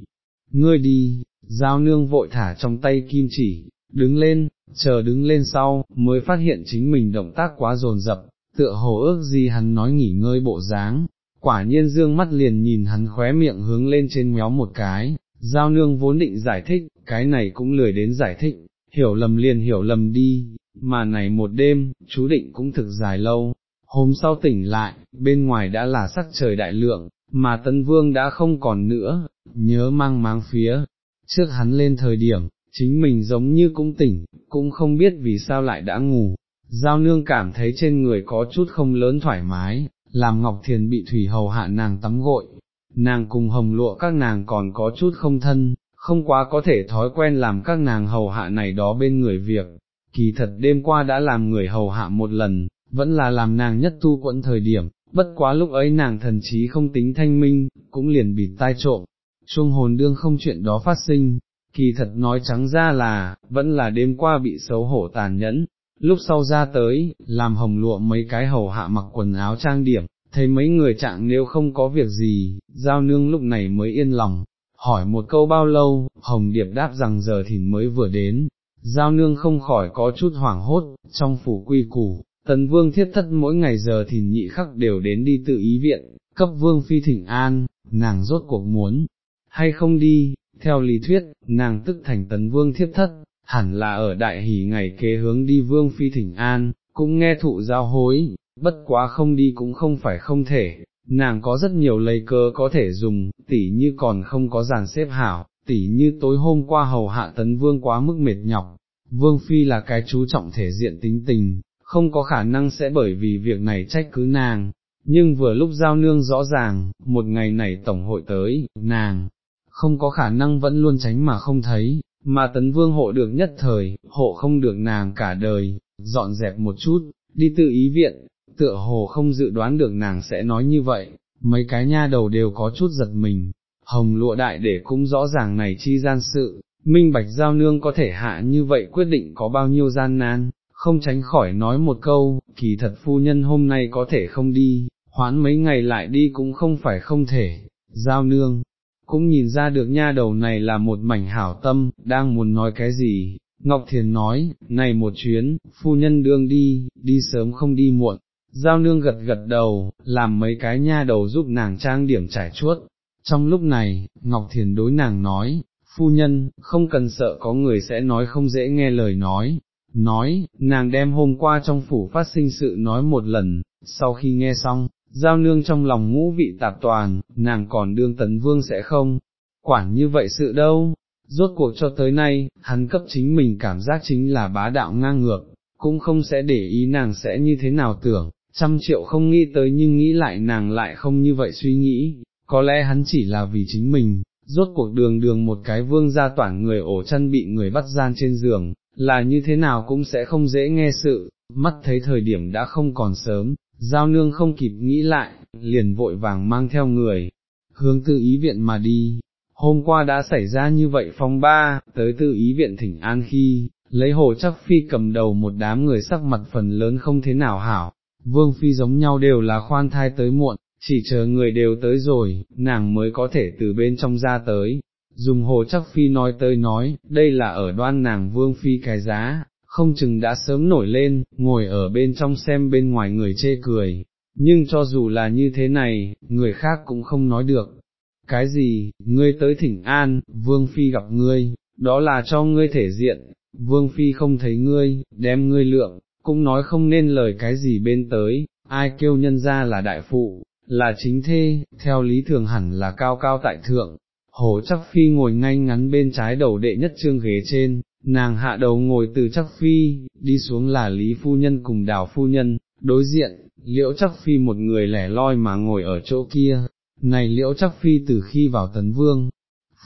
ngươi đi, giao nương vội thả trong tay kim chỉ, đứng lên, chờ đứng lên sau, mới phát hiện chính mình động tác quá dồn dập, tựa hồ ước gì hắn nói nghỉ ngơi bộ dáng, quả nhiên dương mắt liền nhìn hắn khóe miệng hướng lên trên méo một cái, giao nương vốn định giải thích, cái này cũng lười đến giải thích, hiểu lầm liền hiểu lầm đi, mà này một đêm, chú định cũng thực dài lâu, hôm sau tỉnh lại, bên ngoài đã là sắc trời đại lượng, mà tân vương đã không còn nữa, nhớ mang máng phía, trước hắn lên thời điểm, chính mình giống như cũng tỉnh, cũng không biết vì sao lại đã ngủ. Giao nương cảm thấy trên người có chút không lớn thoải mái, làm Ngọc Thiền bị thủy hầu hạ nàng tắm gội, nàng cùng hồng lụa các nàng còn có chút không thân, không quá có thể thói quen làm các nàng hầu hạ này đó bên người việc, kỳ thật đêm qua đã làm người hầu hạ một lần, vẫn là làm nàng nhất tu quẫn thời điểm, bất quá lúc ấy nàng thần trí không tính thanh minh, cũng liền bịt tai trộm, chuông hồn đương không chuyện đó phát sinh, kỳ thật nói trắng ra là, vẫn là đêm qua bị xấu hổ tàn nhẫn, lúc sau ra tới, làm hồng lụa mấy cái hầu hạ mặc quần áo trang điểm, thấy mấy người trạng nếu không có việc gì, giao nương lúc này mới yên lòng, hỏi một câu bao lâu, hồng điệp đáp rằng giờ thìn mới vừa đến, giao nương không khỏi có chút hoảng hốt, trong phủ quy củ, tần vương thiết thất mỗi ngày giờ thìn nhị khắc đều đến đi tự ý viện, cấp vương phi thỉnh an, nàng rốt cuộc muốn, hay không đi, theo lý thuyết, nàng tức thành tấn vương thiết thất, hẳn là ở đại hỷ ngày kế hướng đi vương phi thỉnh an, cũng nghe thụ giao hối, bất quá không đi cũng không phải không thể, nàng có rất nhiều lấy cơ có thể dùng, tỉ như còn không có giàn xếp hảo, tỉ như tối hôm qua hầu hạ tấn vương quá mức mệt nhọc, vương phi là cái chú trọng thể diện tính tình, không có khả năng sẽ bởi vì việc này trách cứ nàng, nhưng vừa lúc giao nương rõ ràng, một ngày này tổng hội tới, nàng, không có khả năng vẫn luôn tránh mà không thấy, mà tấn vương hộ được nhất thời, hộ không được nàng cả đời, dọn dẹp một chút, đi tự ý viện, tựa hồ không dự đoán được nàng sẽ nói như vậy, mấy cái nha đầu đều có chút giật mình, hồng lụa đại để cũng rõ ràng này chi gian sự, minh bạch giao nương có thể hạ như vậy quyết định có bao nhiêu gian nan, không tránh khỏi nói một câu, kỳ thật phu nhân hôm nay có thể không đi, hoãn mấy ngày lại đi cũng không phải không thể, giao nương, cũng nhìn ra được nha đầu này là một mảnh hảo tâm, đang muốn nói cái gì, Ngọc Thiền nói, này một chuyến, phu nhân đương đi, đi sớm không đi muộn, giao nương gật gật đầu, làm mấy cái nha đầu giúp nàng trang điểm trải chuốt. Trong lúc này, Ngọc Thiền đối nàng nói, phu nhân, không cần sợ có người sẽ nói không dễ nghe lời nói, nói, nàng đem hôm qua trong phủ phát sinh sự nói một lần, sau khi nghe xong, giao nương trong lòng ngũ vị tạp toàn, nàng còn đương tấn vương sẽ không, quản như vậy sự đâu, rốt cuộc cho tới nay, hắn cấp chính mình cảm giác chính là bá đạo ngang ngược, cũng không sẽ để ý nàng sẽ như thế nào tưởng, trăm triệu không nghĩ tới nhưng nghĩ lại nàng lại không như vậy suy nghĩ, có lẽ hắn chỉ là vì chính mình, rốt cuộc đường đường một cái vương gia toản người ổ chân bị người bắt gian trên giường, là như thế nào cũng sẽ không dễ nghe sự, mắt thấy thời điểm đã không còn sớm, giao nương không kịp nghĩ lại, liền vội vàng mang theo người, hướng tư ý viện mà đi. Hôm qua đã xảy ra như vậy phong ba, tới tư ý viện thỉnh an khi, lấy hồ chắc phi cầm đầu một đám người sắc mặt phần lớn không thế nào hảo, vương phi giống nhau đều là khoan thai tới muộn, chỉ chờ người đều tới rồi, nàng mới có thể từ bên trong ra tới. Dùng hồ chắc phi nói tới nói, đây là ở đoan nàng vương phi cái giá, không chừng đã sớm nổi lên, ngồi ở bên trong xem bên ngoài người chê cười, nhưng cho dù là như thế này, người khác cũng không nói được. Cái gì, ngươi tới thỉnh an, vương phi gặp ngươi, đó là cho ngươi thể diện, vương phi không thấy ngươi, đem ngươi lượng, cũng nói không nên lời cái gì bên tới, ai kêu nhân ra là đại phụ, là chính thê, theo lý thường hẳn là cao cao tại thượng. Hồ chắc phi ngồi ngay ngắn bên trái đầu đệ nhất trương ghế trên, nàng hạ đầu ngồi từ chắc phi, đi xuống là Lý Phu Nhân cùng đào Phu Nhân, đối diện, liễu chắc phi một người lẻ loi mà ngồi ở chỗ kia, này liễu chắc phi từ khi vào tấn vương,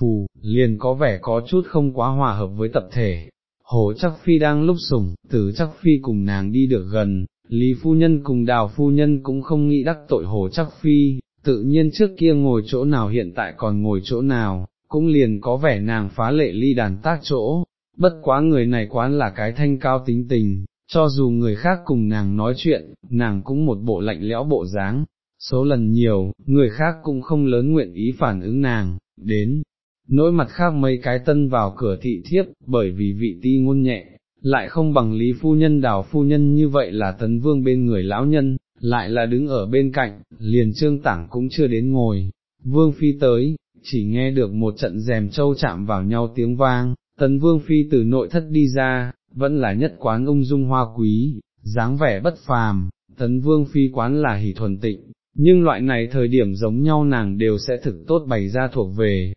phù, liền có vẻ có chút không quá hòa hợp với tập thể. Hồ chắc phi đang lúc sủng, tử chắc phi cùng nàng đi được gần, Lý phu nhân cùng đào phu nhân cũng không nghĩ đắc tội hồ chắc phi, tự nhiên trước kia ngồi chỗ nào hiện tại còn ngồi chỗ nào, cũng liền có vẻ nàng phá lệ ly đàn tác chỗ, bất quá người này quán là cái thanh cao tính tình, cho dù người khác cùng nàng nói chuyện, nàng cũng một bộ lạnh lẽo bộ dáng, số lần nhiều, người khác cũng không lớn nguyện ý phản ứng nàng, đến, nỗi mặt khác mấy cái tân vào cửa thị thiếp, bởi vì vị ti ngôn nhẹ, lại không bằng lý phu nhân đào phu nhân như vậy là tấn vương bên người lão nhân, lại là đứng ở bên cạnh, liền trương tảng cũng chưa đến ngồi, vương phi tới, chỉ nghe được một trận rèm trâu chạm vào nhau tiếng vang, tấn vương phi từ nội thất đi ra, vẫn là nhất quán ung dung hoa quý, dáng vẻ bất phàm, tấn vương phi quán là hỷ thuần tịnh, nhưng loại này thời điểm giống nhau nàng đều sẽ thực tốt bày ra thuộc về.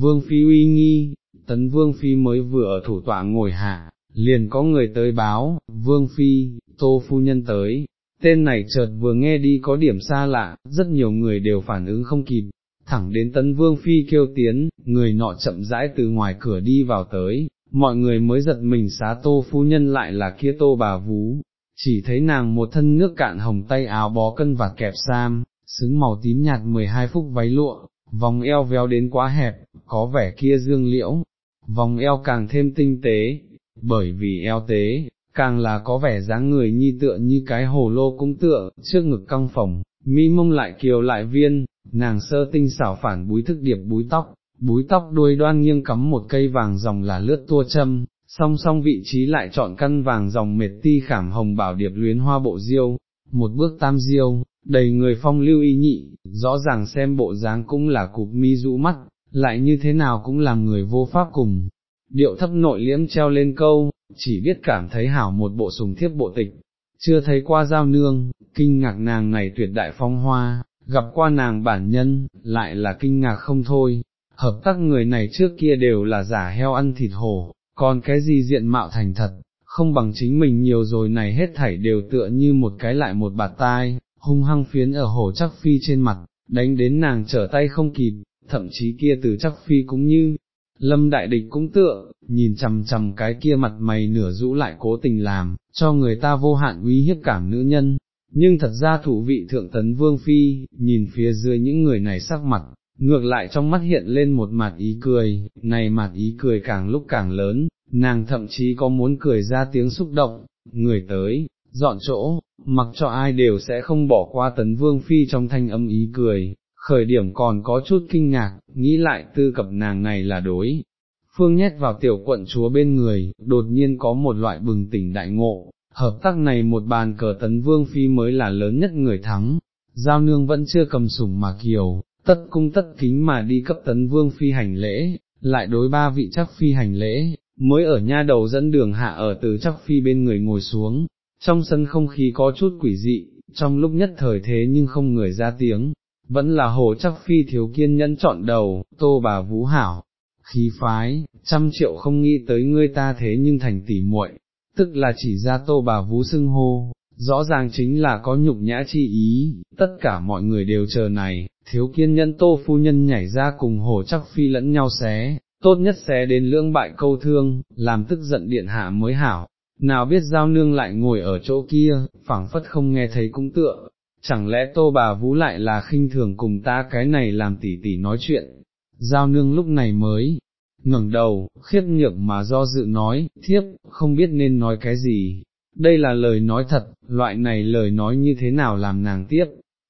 Vương phi uy nghi, tấn vương phi mới vừa ở thủ tọa ngồi hạ, liền có người tới báo, vương phi, tô phu nhân tới, tên này chợt vừa nghe đi có điểm xa lạ, rất nhiều người đều phản ứng không kịp, thẳng đến tấn vương phi kêu tiến, người nọ chậm rãi từ ngoài cửa đi vào tới, mọi người mới giật mình xá tô phu nhân lại là kia tô bà vú, chỉ thấy nàng một thân nước cạn hồng tay áo bó cân và kẹp sam, xứng màu tím nhạt 12 phút váy lụa, vòng eo véo đến quá hẹp, có vẻ kia dương liễu, vòng eo càng thêm tinh tế, bởi vì eo tế, càng là có vẻ dáng người nhi tựa như cái hồ lô cũng tựa, trước ngực căng phồng, mi mông lại kiều lại viên, nàng sơ tinh xảo phản búi thức điệp búi tóc, búi tóc đuôi đoan nghiêng cắm một cây vàng dòng là lướt tua châm, song song vị trí lại chọn căn vàng dòng mệt ti khảm hồng bảo điệp luyến hoa bộ diêu, một bước tam diêu, đầy người phong lưu y nhị, rõ ràng xem bộ dáng cũng là cục mi rũ mắt, lại như thế nào cũng làm người vô pháp cùng. Điệu thấp nội liễm treo lên câu, chỉ biết cảm thấy hảo một bộ sùng thiếp bộ tịch, chưa thấy qua giao nương, kinh ngạc nàng này tuyệt đại phong hoa, gặp qua nàng bản nhân, lại là kinh ngạc không thôi, hợp tác người này trước kia đều là giả heo ăn thịt hổ, còn cái gì diện mạo thành thật, không bằng chính mình nhiều rồi này hết thảy đều tựa như một cái lại một bạt tai, hung hăng phiến ở hổ chắc phi trên mặt, đánh đến nàng trở tay không kịp, thậm chí kia từ chắc phi cũng như, lâm đại địch cũng tựa, nhìn chằm chằm cái kia mặt mày nửa rũ lại cố tình làm, cho người ta vô hạn uy hiếp cảm nữ nhân. Nhưng thật ra thủ vị thượng tấn vương phi, nhìn phía dưới những người này sắc mặt, ngược lại trong mắt hiện lên một mặt ý cười, này mặt ý cười càng lúc càng lớn, nàng thậm chí có muốn cười ra tiếng xúc động, người tới, dọn chỗ, mặc cho ai đều sẽ không bỏ qua tấn vương phi trong thanh âm ý cười, khởi điểm còn có chút kinh ngạc, nghĩ lại tư cập nàng này là đối. Phương nhét vào tiểu quận chúa bên người, đột nhiên có một loại bừng tỉnh đại ngộ, hợp tác này một bàn cờ tấn vương phi mới là lớn nhất người thắng, giao nương vẫn chưa cầm sủng mà kiều, tất cung tất kính mà đi cấp tấn vương phi hành lễ, lại đối ba vị chắc phi hành lễ, mới ở nha đầu dẫn đường hạ ở từ chắc phi bên người ngồi xuống, trong sân không khí có chút quỷ dị, trong lúc nhất thời thế nhưng không người ra tiếng, vẫn là hồ chắc phi thiếu kiên nhẫn chọn đầu, tô bà vũ hảo, khí phái, trăm triệu không nghĩ tới ngươi ta thế nhưng thành tỉ muội, tức là chỉ ra tô bà vũ xưng hô, rõ ràng chính là có nhục nhã chi ý, tất cả mọi người đều chờ này, thiếu kiên nhẫn tô phu nhân nhảy ra cùng hồ chắc phi lẫn nhau xé, tốt nhất xé đến lưỡng bại câu thương, làm tức giận điện hạ mới hảo, nào biết giao nương lại ngồi ở chỗ kia, phảng phất không nghe thấy cũng tựa, chẳng lẽ tô bà vũ lại là khinh thường cùng ta cái này làm tỉ tỉ nói chuyện, giao nương lúc này mới, ngẩng đầu, khiếp nhược mà do dự nói, thiếp, không biết nên nói cái gì, đây là lời nói thật, loại này lời nói như thế nào làm nàng tiếp,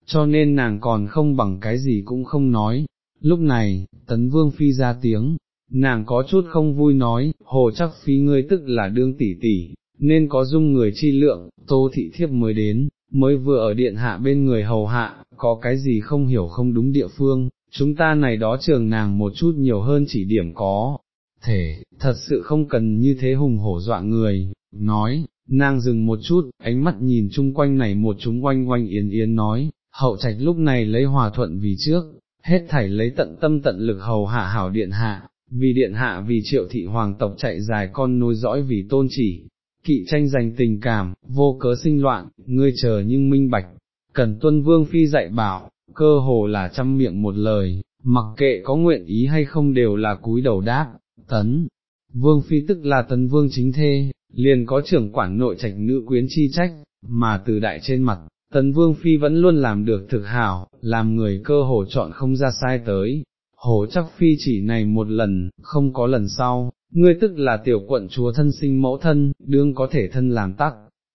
cho nên nàng còn không bằng cái gì cũng không nói. Lúc này, tấn vương phi ra tiếng, nàng có chút không vui nói, hồ chắc phi ngươi tức là đương tỷ tỷ, nên có dung người chi lượng, tô thị thiếp mới đến, mới vừa ở điện hạ bên người hầu hạ, có cái gì không hiểu không đúng địa phương, chúng ta này đó trường nàng một chút nhiều hơn chỉ điểm có, thể, thật sự không cần như thế hùng hổ dọa người, nói, nàng dừng một chút, ánh mắt nhìn chung quanh này một chúng quanh quanh yến yến nói, hậu trạch lúc này lấy hòa thuận vì trước, hết thảy lấy tận tâm tận lực hầu hạ hảo điện hạ, vì điện hạ vì triệu thị hoàng tộc chạy dài con nối dõi vì tôn chỉ, kỵ tranh giành tình cảm, vô cớ sinh loạn, ngươi chờ nhưng minh bạch, cần tuân vương phi dạy bảo, cơ hồ là trăm miệng một lời, mặc kệ có nguyện ý hay không đều là cúi đầu đáp, tấn, vương phi tức là tấn vương chính thê, liền có trưởng quản nội trạch nữ quyến chi trách, mà từ đại trên mặt, tấn vương phi vẫn luôn làm được thực hảo, làm người cơ hồ chọn không ra sai tới, hồ chắc phi chỉ này một lần, không có lần sau, ngươi tức là tiểu quận chúa thân sinh mẫu thân, đương có thể thân làm tắc.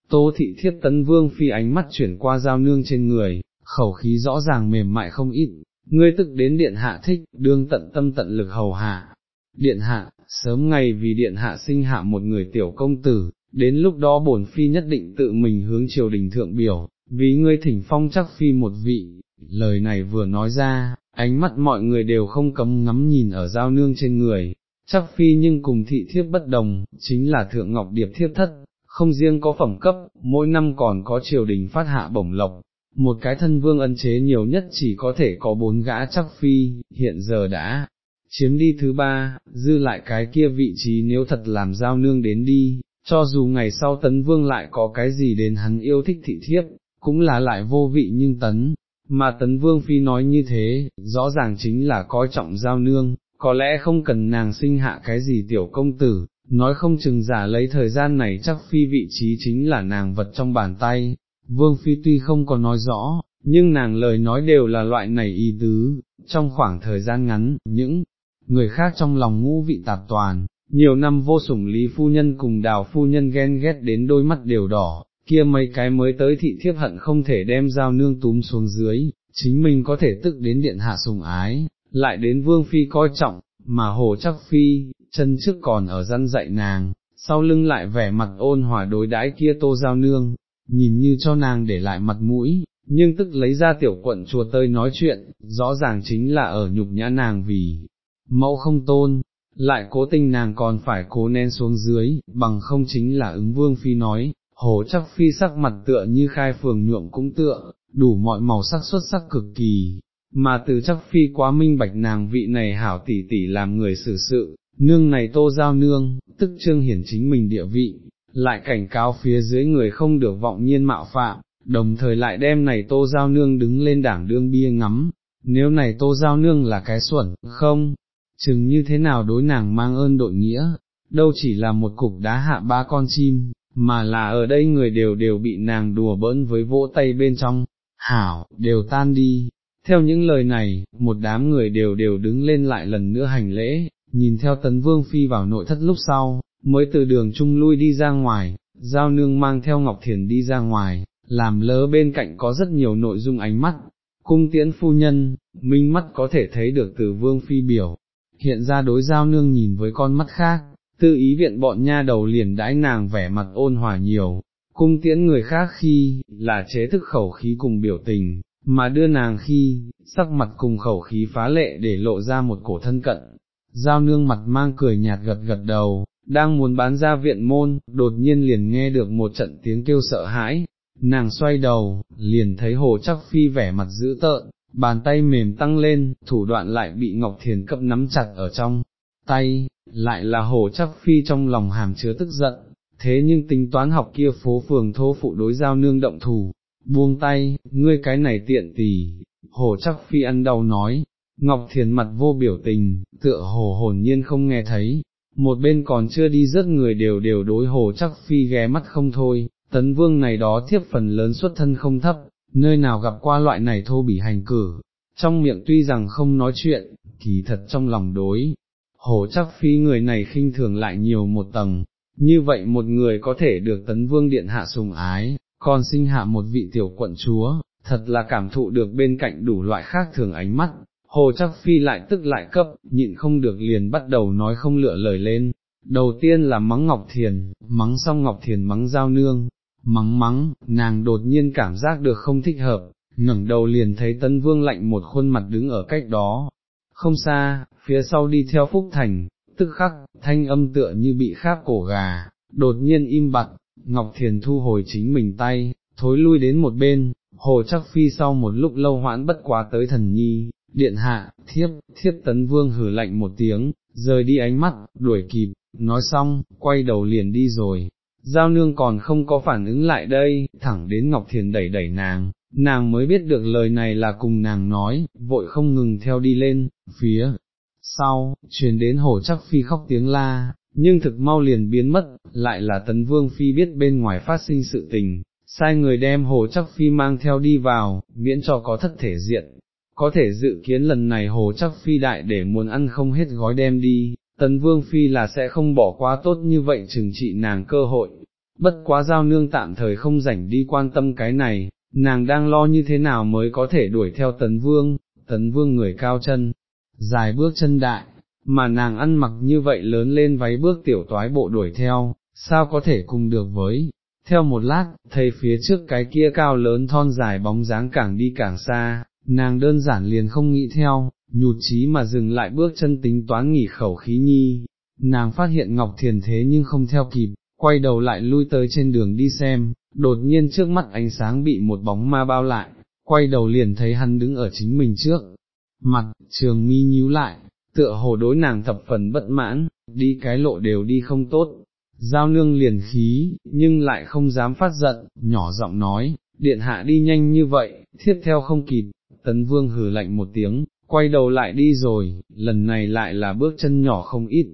Tô thị thiết tấn vương phi ánh mắt chuyển qua giao nương trên người, khẩu khí rõ ràng mềm mại không ít, ngươi tức đến điện hạ thích, đương tận tâm tận lực hầu hạ. Điện hạ, sớm ngày vì điện hạ sinh hạ một người tiểu công tử, đến lúc đó bổn phi nhất định tự mình hướng triều đình thượng biểu, vì ngươi thỉnh phong chắc phi một vị, lời này vừa nói ra, ánh mắt mọi người đều không cấm ngắm nhìn ở giao nương trên người, chắc phi nhưng cùng thị thiếp bất đồng, chính là thượng ngọc điệp thiếp thất, không riêng có phẩm cấp, mỗi năm còn có triều đình phát hạ bổng lộc, một cái thân vương ân chế nhiều nhất chỉ có thể có bốn gã chắc phi, hiện giờ đã chiếm đi thứ ba, dư lại cái kia vị trí nếu thật làm giao nương đến đi, cho dù ngày sau tấn vương lại có cái gì đến hắn yêu thích thị thiếp, cũng là lại vô vị nhưng tấn, mà tấn vương phi nói như thế, rõ ràng chính là coi trọng giao nương, có lẽ không cần nàng sinh hạ cái gì tiểu công tử, nói không chừng giả lấy thời gian này chắc phi vị trí chính là nàng vật trong bàn tay, vương phi tuy không có nói rõ, nhưng nàng lời nói đều là loại này y tứ, trong khoảng thời gian ngắn, những người khác trong lòng ngũ vị tạp toàn, nhiều năm vô sủng lý phu nhân cùng đào phu nhân ghen ghét đến đôi mắt đều đỏ, kia mấy cái mới tới thị thiếp hận không thể đem dao nương túm xuống dưới, chính mình có thể tức đến điện hạ sùng ái, lại đến vương phi coi trọng, mà hồ chắc phi, chân trước còn ở dân dạy nàng, sau lưng lại vẻ mặt ôn hòa đối đãi kia tô giao nương, nhìn như cho nàng để lại mặt mũi, nhưng tức lấy ra tiểu quận chùa tơi nói chuyện, rõ ràng chính là ở nhục nhã nàng vì mẫu không tôn, lại cố tình nàng còn phải cố nén xuống dưới, bằng không chính là ứng vương phi nói, hồ chắc phi sắc mặt tựa như khai phường nhuộm cũng tựa, đủ mọi màu sắc xuất sắc cực kỳ, mà từ chắc phi quá minh bạch nàng vị này hảo tỷ tỷ làm người xử sự, nương này tô giao nương, tức trương hiển chính mình địa vị, lại cảnh cáo phía dưới người không được vọng nhiên mạo phạm, đồng thời lại đem này tô giao nương đứng lên đảng đương bia ngắm, nếu này tô giao nương là cái xuẩn, không, chừng như thế nào đối nàng mang ơn đội nghĩa, đâu chỉ là một cục đá hạ ba con chim, mà là ở đây người đều đều bị nàng đùa bỡn với vỗ tay bên trong, hảo, đều tan đi. Theo những lời này, một đám người đều đều đứng lên lại lần nữa hành lễ, nhìn theo tấn vương phi vào nội thất lúc sau, mới từ đường trung lui đi ra ngoài, giao nương mang theo Ngọc Thiền đi ra ngoài, làm lỡ bên cạnh có rất nhiều nội dung ánh mắt, cung tiễn phu nhân, minh mắt có thể thấy được từ vương phi biểu, hiện ra đối giao nương nhìn với con mắt khác, tư ý viện bọn nha đầu liền đãi nàng vẻ mặt ôn hòa nhiều, cung tiễn người khác khi, là chế thức khẩu khí cùng biểu tình, mà đưa nàng khi, sắc mặt cùng khẩu khí phá lệ để lộ ra một cổ thân cận. Giao nương mặt mang cười nhạt gật gật đầu, đang muốn bán ra viện môn, đột nhiên liền nghe được một trận tiếng kêu sợ hãi, nàng xoay đầu, liền thấy hồ chắc phi vẻ mặt dữ tợn, bàn tay mềm tăng lên, thủ đoạn lại bị Ngọc Thiền cấp nắm chặt ở trong tay, lại là hồ chắc phi trong lòng hàm chứa tức giận, thế nhưng tính toán học kia phố phường thô phụ đối giao nương động thủ, buông tay, ngươi cái này tiện tỷ, hồ chắc phi ăn đau nói, Ngọc Thiền mặt vô biểu tình, tựa hồ hồn nhiên không nghe thấy, một bên còn chưa đi rất người đều đều đối hồ chắc phi ghé mắt không thôi, tấn vương này đó thiếp phần lớn xuất thân không thấp, nơi nào gặp qua loại này thô bỉ hành cử, trong miệng tuy rằng không nói chuyện, kỳ thật trong lòng đối, hồ chắc phi người này khinh thường lại nhiều một tầng, như vậy một người có thể được tấn vương điện hạ sùng ái, còn sinh hạ một vị tiểu quận chúa, thật là cảm thụ được bên cạnh đủ loại khác thường ánh mắt, hồ chắc phi lại tức lại cấp, nhịn không được liền bắt đầu nói không lựa lời lên, đầu tiên là mắng Ngọc Thiền, mắng xong Ngọc Thiền mắng giao nương, mắng mắng, nàng đột nhiên cảm giác được không thích hợp, ngẩng đầu liền thấy tân vương lạnh một khuôn mặt đứng ở cách đó, không xa, phía sau đi theo Phúc Thành, tức khắc, thanh âm tựa như bị kháp cổ gà, đột nhiên im bặt, Ngọc Thiền thu hồi chính mình tay, thối lui đến một bên, hồ chắc phi sau một lúc lâu hoãn bất quá tới thần nhi, điện hạ, thiếp, thiếp tấn vương hử lạnh một tiếng, rời đi ánh mắt, đuổi kịp, nói xong, quay đầu liền đi rồi. Giao nương còn không có phản ứng lại đây, thẳng đến Ngọc Thiền đẩy đẩy nàng, nàng mới biết được lời này là cùng nàng nói, vội không ngừng theo đi lên, phía sau, truyền đến hồ chắc phi khóc tiếng la, nhưng thực mau liền biến mất, lại là tấn vương phi biết bên ngoài phát sinh sự tình, sai người đem hồ chắc phi mang theo đi vào, miễn cho có thất thể diện, có thể dự kiến lần này hồ chắc phi đại để muốn ăn không hết gói đem đi, tấn vương phi là sẽ không bỏ qua tốt như vậy trừng trị nàng cơ hội, bất quá giao nương tạm thời không rảnh đi quan tâm cái này, nàng đang lo như thế nào mới có thể đuổi theo tấn vương, tấn vương người cao chân, dài bước chân đại, mà nàng ăn mặc như vậy lớn lên váy bước tiểu toái bộ đuổi theo, sao có thể cùng được với. Theo một lát, thấy phía trước cái kia cao lớn thon dài bóng dáng càng đi càng xa, nàng đơn giản liền không nghĩ theo, nhụt chí mà dừng lại bước chân tính toán nghỉ khẩu khí nhi, nàng phát hiện Ngọc Thiền thế nhưng không theo kịp, quay đầu lại lui tới trên đường đi xem, đột nhiên trước mắt ánh sáng bị một bóng ma bao lại, quay đầu liền thấy hắn đứng ở chính mình trước, mặt, trường mi nhíu lại, tựa hồ đối nàng thập phần bất mãn, đi cái lộ đều đi không tốt. Giao nương liền khí, nhưng lại không dám phát giận, nhỏ giọng nói, điện hạ đi nhanh như vậy, thiết theo không kịp, tấn vương hừ lạnh một tiếng, quay đầu lại đi rồi, lần này lại là bước chân nhỏ không ít,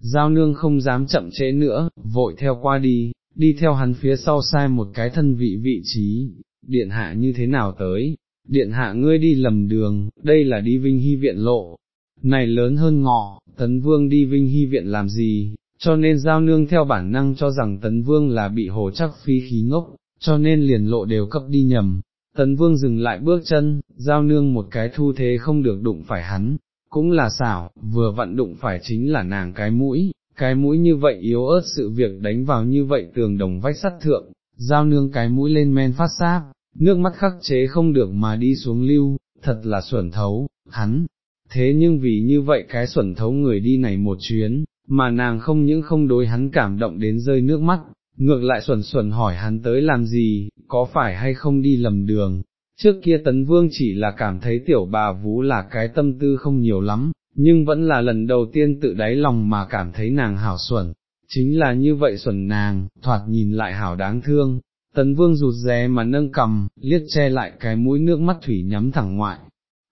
giao nương không dám chậm trễ nữa, vội theo qua đi, đi theo hắn phía sau sai một cái thân vị vị trí, điện hạ như thế nào tới, điện hạ ngươi đi lầm đường, đây là đi vinh hy viện lộ, này lớn hơn ngọ, tấn vương đi vinh hy viện làm gì, cho nên giao nương theo bản năng cho rằng tấn vương là bị hồ chắc phi khí ngốc, cho nên liền lộ đều cấp đi nhầm. Tấn vương dừng lại bước chân, giao nương một cái thu thế không được đụng phải hắn, cũng là xảo, vừa vặn đụng phải chính là nàng cái mũi, cái mũi như vậy yếu ớt sự việc đánh vào như vậy tường đồng vách sắt thượng, giao nương cái mũi lên men phát sáp, nước mắt khắc chế không được mà đi xuống lưu, thật là xuẩn thấu, hắn, thế nhưng vì như vậy cái xuẩn thấu người đi này một chuyến, mà nàng không những không đối hắn cảm động đến rơi nước mắt, ngược lại xuẩn xuẩn hỏi hắn tới làm gì, có phải hay không đi lầm đường. Trước kia tấn vương chỉ là cảm thấy tiểu bà vú là cái tâm tư không nhiều lắm, nhưng vẫn là lần đầu tiên tự đáy lòng mà cảm thấy nàng hảo xuẩn, chính là như vậy xuẩn nàng, thoạt nhìn lại hảo đáng thương, tấn vương rụt rè mà nâng cầm, liếc che lại cái mũi nước mắt thủy nhắm thẳng ngoại,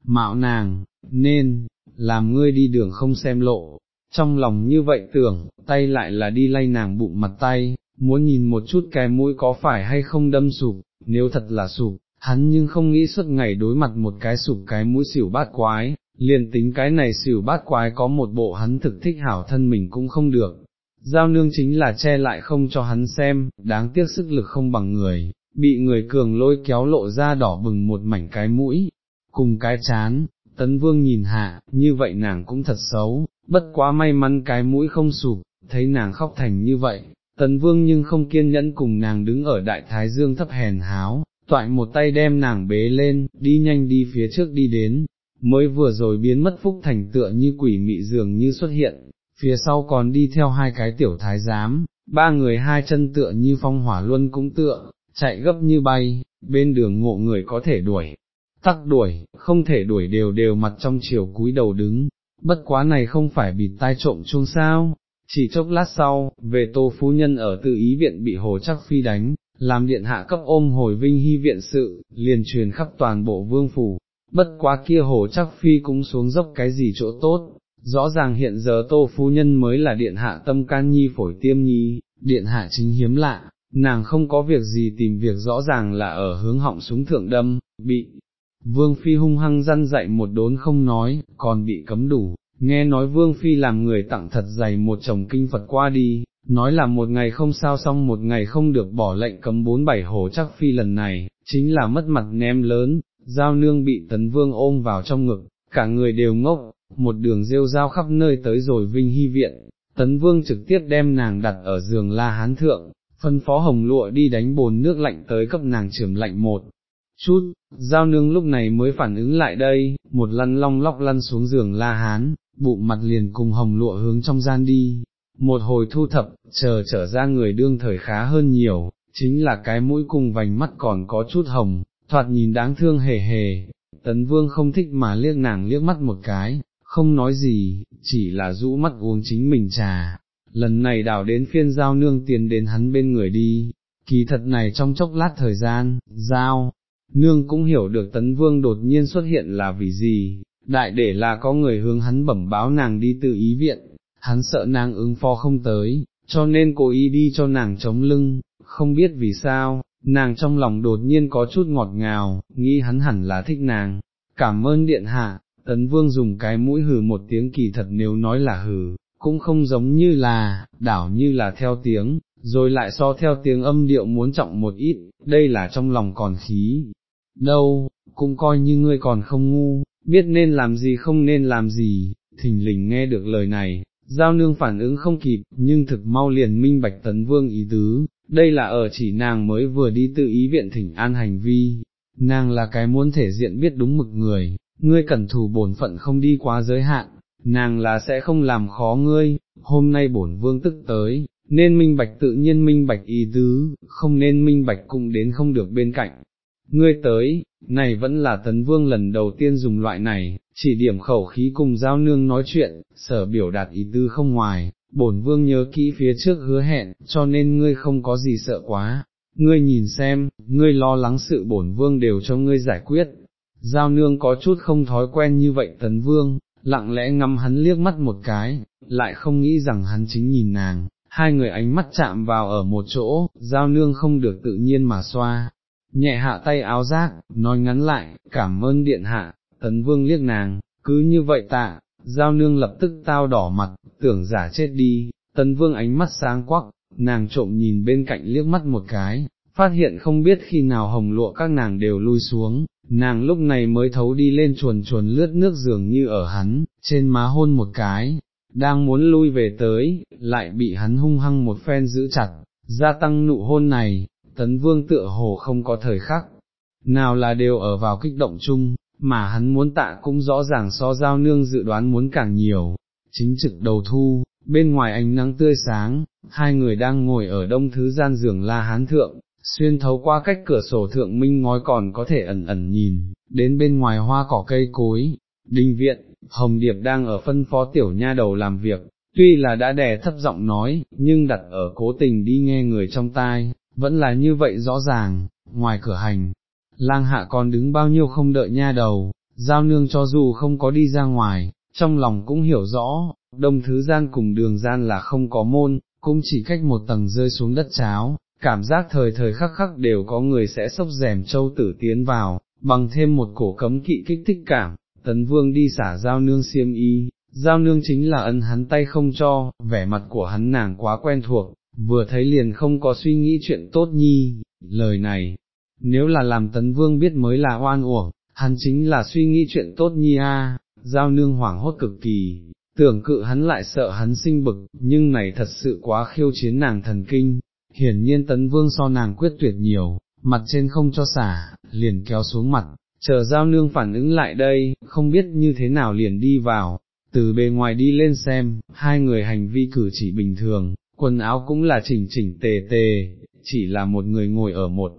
mạo nàng, nên, làm ngươi đi đường không xem lộ, trong lòng như vậy tưởng, tay lại là đi lay nàng bụng mặt tay, muốn nhìn một chút cái mũi có phải hay không đâm sụp, nếu thật là sụp, hắn nhưng không nghĩ suốt ngày đối mặt một cái sụp cái mũi xỉu bát quái, liền tính cái này xỉu bát quái có một bộ hắn thực thích hảo thân mình cũng không được. Giao nương chính là che lại không cho hắn xem, đáng tiếc sức lực không bằng người, bị người cường lôi kéo lộ ra đỏ bừng một mảnh cái mũi, cùng cái chán, tấn vương nhìn hạ, như vậy nàng cũng thật xấu, bất quá may mắn cái mũi không sụp, thấy nàng khóc thành như vậy, tấn vương nhưng không kiên nhẫn cùng nàng đứng ở đại thái dương thấp hèn háo, toại một tay đem nàng bế lên, đi nhanh đi phía trước đi đến, mới vừa rồi biến mất phúc thành tựa như quỷ mị dường như xuất hiện, phía sau còn đi theo hai cái tiểu thái giám, ba người hai chân tựa như phong hỏa luân cũng tựa, chạy gấp như bay, bên đường ngộ người có thể đuổi, tắc đuổi, không thể đuổi đều đều mặt trong chiều cúi đầu đứng, bất quá này không phải bịt tai trộm chuông sao, chỉ chốc lát sau, về tô phú nhân ở tự ý viện bị hồ chắc phi đánh, làm điện hạ cấp ôm hồi vinh hy viện sự, liền truyền khắp toàn bộ vương phủ, bất quá kia hồ chắc phi cũng xuống dốc cái gì chỗ tốt, rõ ràng hiện giờ tô phu nhân mới là điện hạ tâm can nhi phổi tiêm nhi, điện hạ chính hiếm lạ, nàng không có việc gì tìm việc rõ ràng là ở hướng họng súng thượng đâm, bị Vương Phi hung hăng răn dạy một đốn không nói, còn bị cấm đủ, nghe nói Vương Phi làm người tặng thật dày một chồng kinh Phật qua đi, nói là một ngày không sao xong một ngày không được bỏ lệnh cấm bốn bảy hồ chắc Phi lần này, chính là mất mặt ném lớn, giao nương bị tấn vương ôm vào trong ngực, cả người đều ngốc, một đường rêu rao khắp nơi tới rồi vinh hy viện, tấn vương trực tiếp đem nàng đặt ở giường la hán thượng, phân phó hồng lụa đi đánh bồn nước lạnh tới cấp nàng trưởng lạnh một. Chút, giao nương lúc này mới phản ứng lại đây, một lăn long lóc lăn xuống giường la hán, bụng mặt liền cùng hồng lụa hướng trong gian đi, một hồi thu thập, chờ trở ra người đương thời khá hơn nhiều, chính là cái mũi cùng vành mắt còn có chút hồng, thoạt nhìn đáng thương hề hề, tấn vương không thích mà liếc nàng liếc mắt một cái, không nói gì, chỉ là rũ mắt uống chính mình trà, lần này đảo đến phiên giao nương tiền đến hắn bên người đi, kỳ thật này trong chốc lát thời gian, giao, nương cũng hiểu được tấn vương đột nhiên xuất hiện là vì gì, đại để là có người hướng hắn bẩm báo nàng đi từ ý viện, hắn sợ nàng ứng phó không tới, cho nên cố ý đi cho nàng chống lưng, không biết vì sao, nàng trong lòng đột nhiên có chút ngọt ngào, nghĩ hắn hẳn là thích nàng, cảm ơn điện hạ, tấn vương dùng cái mũi hừ một tiếng kỳ thật nếu nói là hừ, cũng không giống như là, đảo như là theo tiếng, rồi lại so theo tiếng âm điệu muốn trọng một ít, đây là trong lòng còn khí, đâu, cũng coi như ngươi còn không ngu, biết nên làm gì không nên làm gì, thình lình nghe được lời này, giao nương phản ứng không kịp, nhưng thực mau liền minh bạch tấn vương ý tứ, đây là ở chỉ nàng mới vừa đi tự ý viện thỉnh an hành vi, nàng là cái muốn thể diện biết đúng mực người, ngươi cẩn thủ bổn phận không đi quá giới hạn, nàng là sẽ không làm khó ngươi, hôm nay bổn vương tức tới, nên minh bạch tự nhiên minh bạch ý tứ, không nên minh bạch cũng đến không được bên cạnh, ngươi tới, này vẫn là tấn vương lần đầu tiên dùng loại này, chỉ điểm khẩu khí cùng giao nương nói chuyện, sở biểu đạt ý tư không ngoài, bổn vương nhớ kỹ phía trước hứa hẹn, cho nên ngươi không có gì sợ quá, ngươi nhìn xem, ngươi lo lắng sự bổn vương đều cho ngươi giải quyết. Giao nương có chút không thói quen như vậy tấn vương, lặng lẽ ngắm hắn liếc mắt một cái, lại không nghĩ rằng hắn chính nhìn nàng, hai người ánh mắt chạm vào ở một chỗ, giao nương không được tự nhiên mà xoa, nhẹ hạ tay áo giác, nói ngắn lại, cảm ơn điện hạ, tấn vương liếc nàng, cứ như vậy tạ, giao nương lập tức tao đỏ mặt, tưởng giả chết đi, tấn vương ánh mắt sáng quắc, nàng trộm nhìn bên cạnh liếc mắt một cái, phát hiện không biết khi nào hồng lụa các nàng đều lui xuống, nàng lúc này mới thấu đi lên chuồn chuồn lướt nước dường như ở hắn, trên má hôn một cái, đang muốn lui về tới, lại bị hắn hung hăng một phen giữ chặt, gia tăng nụ hôn này, tấn vương tựa hồ không có thời khắc, nào là đều ở vào kích động chung, mà hắn muốn tạ cũng rõ ràng so giao nương dự đoán muốn càng nhiều, chính trực đầu thu, bên ngoài ánh nắng tươi sáng, hai người đang ngồi ở đông thứ gian giường la hán thượng, xuyên thấu qua cách cửa sổ thượng minh ngói còn có thể ẩn ẩn nhìn, đến bên ngoài hoa cỏ cây cối, đình viện, Hồng Điệp đang ở phân phó tiểu nha đầu làm việc, tuy là đã đè thấp giọng nói, nhưng đặt ở cố tình đi nghe người trong tai, vẫn là như vậy rõ ràng, ngoài cửa hành, lang hạ còn đứng bao nhiêu không đợi nha đầu, giao nương cho dù không có đi ra ngoài, trong lòng cũng hiểu rõ, đông thứ gian cùng đường gian là không có môn, cũng chỉ cách một tầng rơi xuống đất cháo, cảm giác thời thời khắc khắc đều có người sẽ sốc rèm châu tử tiến vào, bằng thêm một cổ cấm kỵ kích thích cảm, tấn vương đi xả giao nương xiêm y, giao nương chính là ân hắn tay không cho, vẻ mặt của hắn nàng quá quen thuộc, vừa thấy liền không có suy nghĩ chuyện tốt nhi, lời này, nếu là làm tấn vương biết mới là oan uổng, hắn chính là suy nghĩ chuyện tốt nhi a. giao nương hoảng hốt cực kỳ, tưởng cự hắn lại sợ hắn sinh bực, nhưng này thật sự quá khiêu chiến nàng thần kinh, hiển nhiên tấn vương so nàng quyết tuyệt nhiều, mặt trên không cho xả, liền kéo xuống mặt, chờ giao nương phản ứng lại đây, không biết như thế nào liền đi vào, từ bề ngoài đi lên xem, hai người hành vi cử chỉ bình thường, quần áo cũng là chỉnh chỉnh tề tề, chỉ là một người ngồi ở một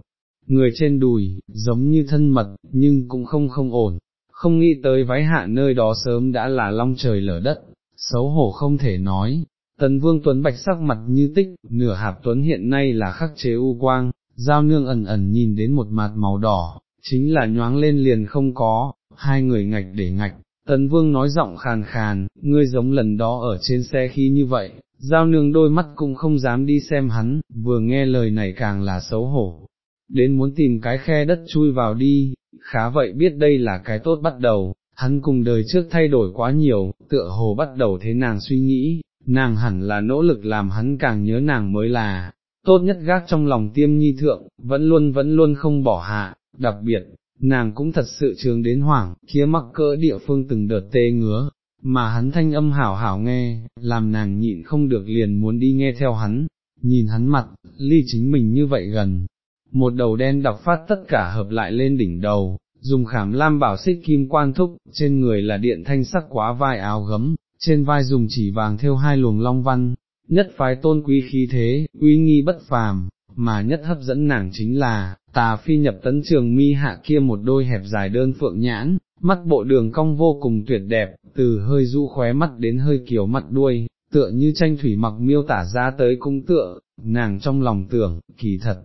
người trên đùi, giống như thân mật, nhưng cũng không không ổn, không nghĩ tới váy hạ nơi đó sớm đã là long trời lở đất, xấu hổ không thể nói. Tần vương tuấn bạch sắc mặt như tích, nửa hạp tuấn hiện nay là khắc chế u quang, giao nương ẩn ẩn nhìn đến một mặt màu đỏ, chính là nhoáng lên liền không có, hai người ngạch để ngạch, tần vương nói giọng khàn khàn, ngươi giống lần đó ở trên xe khi như vậy, giao nương đôi mắt cũng không dám đi xem hắn, vừa nghe lời này càng là xấu hổ, đến muốn tìm cái khe đất chui vào đi, khá vậy biết đây là cái tốt bắt đầu, hắn cùng đời trước thay đổi quá nhiều, tựa hồ bắt đầu thế nàng suy nghĩ, nàng hẳn là nỗ lực làm hắn càng nhớ nàng mới là, tốt nhất gác trong lòng tiêm nhi thượng, vẫn luôn vẫn luôn không bỏ hạ, đặc biệt, nàng cũng thật sự trường đến hoảng, kia mắc cỡ địa phương từng đợt tê ngứa, mà hắn thanh âm hảo hảo nghe, làm nàng nhịn không được liền muốn đi nghe theo hắn, nhìn hắn mặt, ly chính mình như vậy gần, một đầu đen đặc phát tất cả hợp lại lên đỉnh đầu, dùng khảm lam bảo xích kim quan thúc, trên người là điện thanh sắc quá vai áo gấm, trên vai dùng chỉ vàng theo hai luồng long văn, nhất phái tôn quý khí thế, uy nghi bất phàm, mà nhất hấp dẫn nàng chính là, tà phi nhập tấn trường mi hạ kia một đôi hẹp dài đơn phượng nhãn, mắt bộ đường cong vô cùng tuyệt đẹp, từ hơi du khóe mắt đến hơi kiểu mặt đuôi, tựa như tranh thủy mặc miêu tả ra tới cung tựa, nàng trong lòng tưởng, kỳ thật,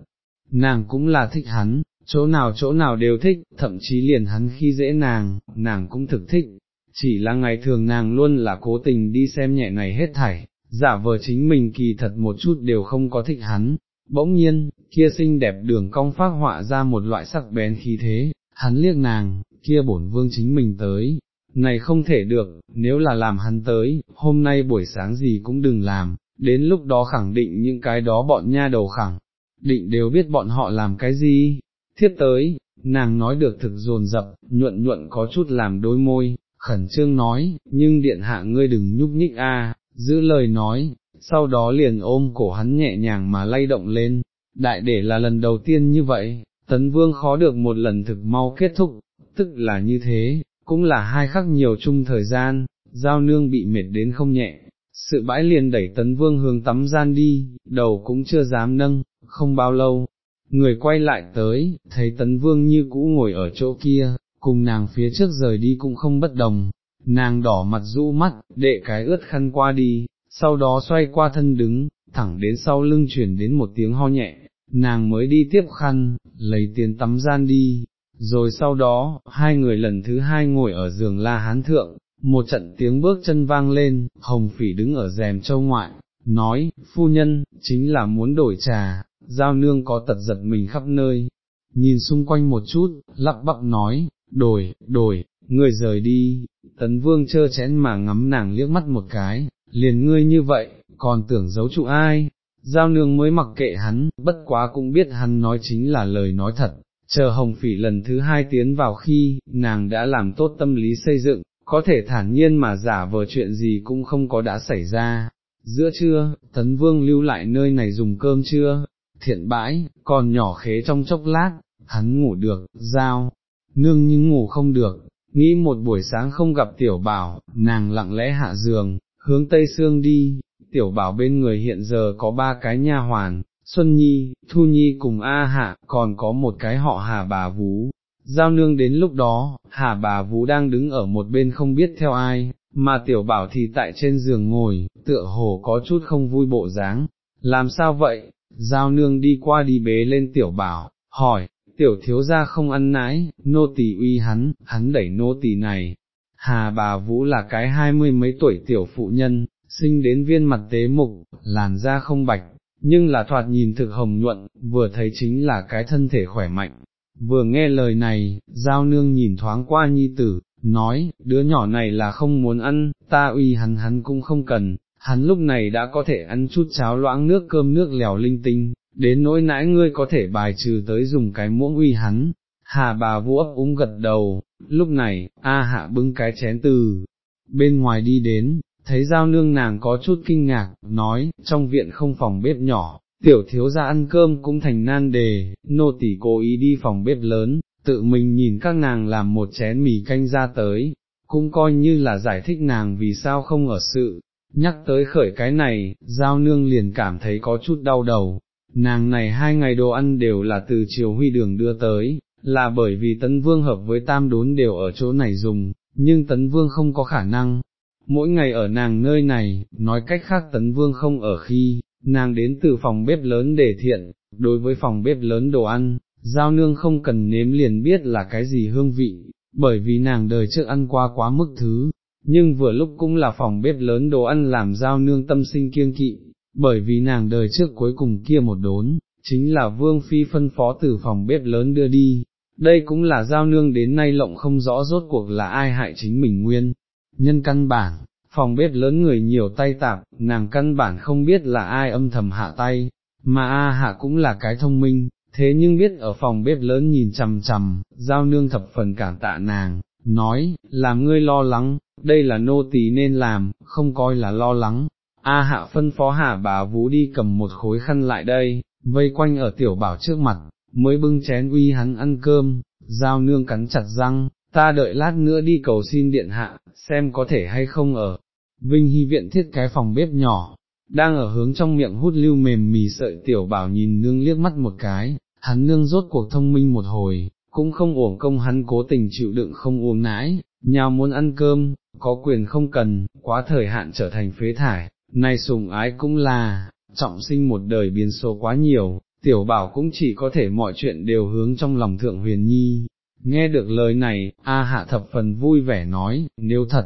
nàng cũng là thích hắn, chỗ nào chỗ nào đều thích, thậm chí liền hắn khi dễ nàng, nàng cũng thực thích, chỉ là ngày thường nàng luôn là cố tình đi xem nhẹ này hết thảy, giả vờ chính mình kỳ thật một chút đều không có thích hắn, bỗng nhiên, kia xinh đẹp đường cong phát họa ra một loại sắc bén khí thế, hắn liếc nàng, kia bổn vương chính mình tới, này không thể được, nếu là làm hắn tới, hôm nay buổi sáng gì cũng đừng làm, đến lúc đó khẳng định những cái đó bọn nha đầu khẳng, định đều biết bọn họ làm cái gì, thiết tới, nàng nói được thực dồn dập, nhuận nhuận có chút làm đôi môi, khẩn trương nói, nhưng điện hạ ngươi đừng nhúc nhích a, giữ lời nói, sau đó liền ôm cổ hắn nhẹ nhàng mà lay động lên, đại để là lần đầu tiên như vậy, tấn vương khó được một lần thực mau kết thúc, tức là như thế, cũng là hai khắc nhiều chung thời gian, giao nương bị mệt đến không nhẹ, sự bãi liền đẩy tấn vương hướng tắm gian đi, đầu cũng chưa dám nâng, không bao lâu, người quay lại tới, thấy tấn vương như cũ ngồi ở chỗ kia, cùng nàng phía trước rời đi cũng không bất đồng, nàng đỏ mặt rũ mắt, đệ cái ướt khăn qua đi, sau đó xoay qua thân đứng, thẳng đến sau lưng chuyển đến một tiếng ho nhẹ, nàng mới đi tiếp khăn, lấy tiền tắm gian đi, rồi sau đó, hai người lần thứ hai ngồi ở giường la hán thượng, một trận tiếng bước chân vang lên, hồng phỉ đứng ở rèm châu ngoại, nói, phu nhân, chính là muốn đổi trà, giao nương có tật giật mình khắp nơi, nhìn xung quanh một chút, lắp bắp nói, đổi, đổi, người rời đi, tấn vương chơ chén mà ngắm nàng liếc mắt một cái, liền ngươi như vậy, còn tưởng giấu trụ ai, giao nương mới mặc kệ hắn, bất quá cũng biết hắn nói chính là lời nói thật, chờ hồng phỉ lần thứ hai tiến vào khi, nàng đã làm tốt tâm lý xây dựng, có thể thản nhiên mà giả vờ chuyện gì cũng không có đã xảy ra. Giữa trưa, tấn vương lưu lại nơi này dùng cơm trưa, thiện bãi, còn nhỏ khế trong chốc lát, hắn ngủ được, giao, nương nhưng ngủ không được, nghĩ một buổi sáng không gặp tiểu bảo, nàng lặng lẽ hạ giường, hướng tây xương đi, tiểu bảo bên người hiện giờ có ba cái nha hoàn, Xuân Nhi, Thu Nhi cùng A Hạ, còn có một cái họ Hà bà Vú. Giao nương đến lúc đó, Hà bà Vú đang đứng ở một bên không biết theo ai, mà tiểu bảo thì tại trên giường ngồi, tựa hồ có chút không vui bộ dáng. Làm sao vậy? Giao nương đi qua đi bế lên tiểu bảo, hỏi, tiểu thiếu gia không ăn nãi, nô tỳ uy hắn, hắn đẩy nô tỳ này. Hà bà Vũ là cái hai mươi mấy tuổi tiểu phụ nhân, sinh đến viên mặt tế mục, làn da không bạch, nhưng là thoạt nhìn thực hồng nhuận, vừa thấy chính là cái thân thể khỏe mạnh. Vừa nghe lời này, giao nương nhìn thoáng qua nhi tử, nói, đứa nhỏ này là không muốn ăn, ta uy hắn hắn cũng không cần, hắn lúc này đã có thể ăn chút cháo loãng nước cơm nước lèo linh tinh, đến nỗi nãi ngươi có thể bài trừ tới dùng cái muỗng uy hắn. Hà bà vũ ấp úng gật đầu, lúc này, A hạ bưng cái chén từ, bên ngoài đi đến, thấy giao nương nàng có chút kinh ngạc, nói, trong viện không phòng bếp nhỏ, tiểu thiếu ra ăn cơm cũng thành nan đề, nô tỳ cố ý đi phòng bếp lớn, tự mình nhìn các nàng làm một chén mì canh ra tới, cũng coi như là giải thích nàng vì sao không ở sự, nhắc tới khởi cái này, giao nương liền cảm thấy có chút đau đầu, nàng này hai ngày đồ ăn đều là từ chiều huy đường đưa tới, là bởi vì tấn vương hợp với tam đốn đều ở chỗ này dùng, nhưng tấn vương không có khả năng, mỗi ngày ở nàng nơi này, nói cách khác tấn vương không ở khi, nàng đến từ phòng bếp lớn để thiện, đối với phòng bếp lớn đồ ăn, giao nương không cần nếm liền biết là cái gì hương vị, bởi vì nàng đời trước ăn qua quá mức thứ, nhưng vừa lúc cũng là phòng bếp lớn đồ ăn làm giao nương tâm sinh kiêng kỵ, bởi vì nàng đời trước cuối cùng kia một đốn, chính là vương phi phân phó từ phòng bếp lớn đưa đi, đây cũng là giao nương đến nay lộng không rõ rốt cuộc là ai hại chính mình nguyên. Nhân căn bản, phòng bếp lớn người nhiều tay tạp, nàng căn bản không biết là ai âm thầm hạ tay, mà A hạ cũng là cái thông minh, thế nhưng biết ở phòng bếp lớn nhìn chằm chằm, giao nương thập phần cảm tạ nàng, nói, làm ngươi lo lắng, đây là nô tỳ nên làm, không coi là lo lắng. A hạ phân phó hạ bà vũ đi cầm một khối khăn lại đây, vây quanh ở tiểu bảo trước mặt, mới bưng chén uy hắn ăn cơm, giao nương cắn chặt răng, ta đợi lát nữa đi cầu xin điện hạ, xem có thể hay không ở. Vinh Hy viện thiết cái phòng bếp nhỏ, đang ở hướng trong miệng hút lưu mềm mì sợi tiểu bảo nhìn nương liếc mắt một cái, hắn nương rốt cuộc thông minh một hồi, cũng không uổng công hắn cố tình chịu đựng không uống nãi, nhào muốn ăn cơm, có quyền không cần, quá thời hạn trở thành phế thải, nay sùng ái cũng là, trọng sinh một đời biến số quá nhiều, tiểu bảo cũng chỉ có thể mọi chuyện đều hướng trong lòng thượng huyền nhi, Nghe được lời này, A hạ thập phần vui vẻ nói, nếu thật,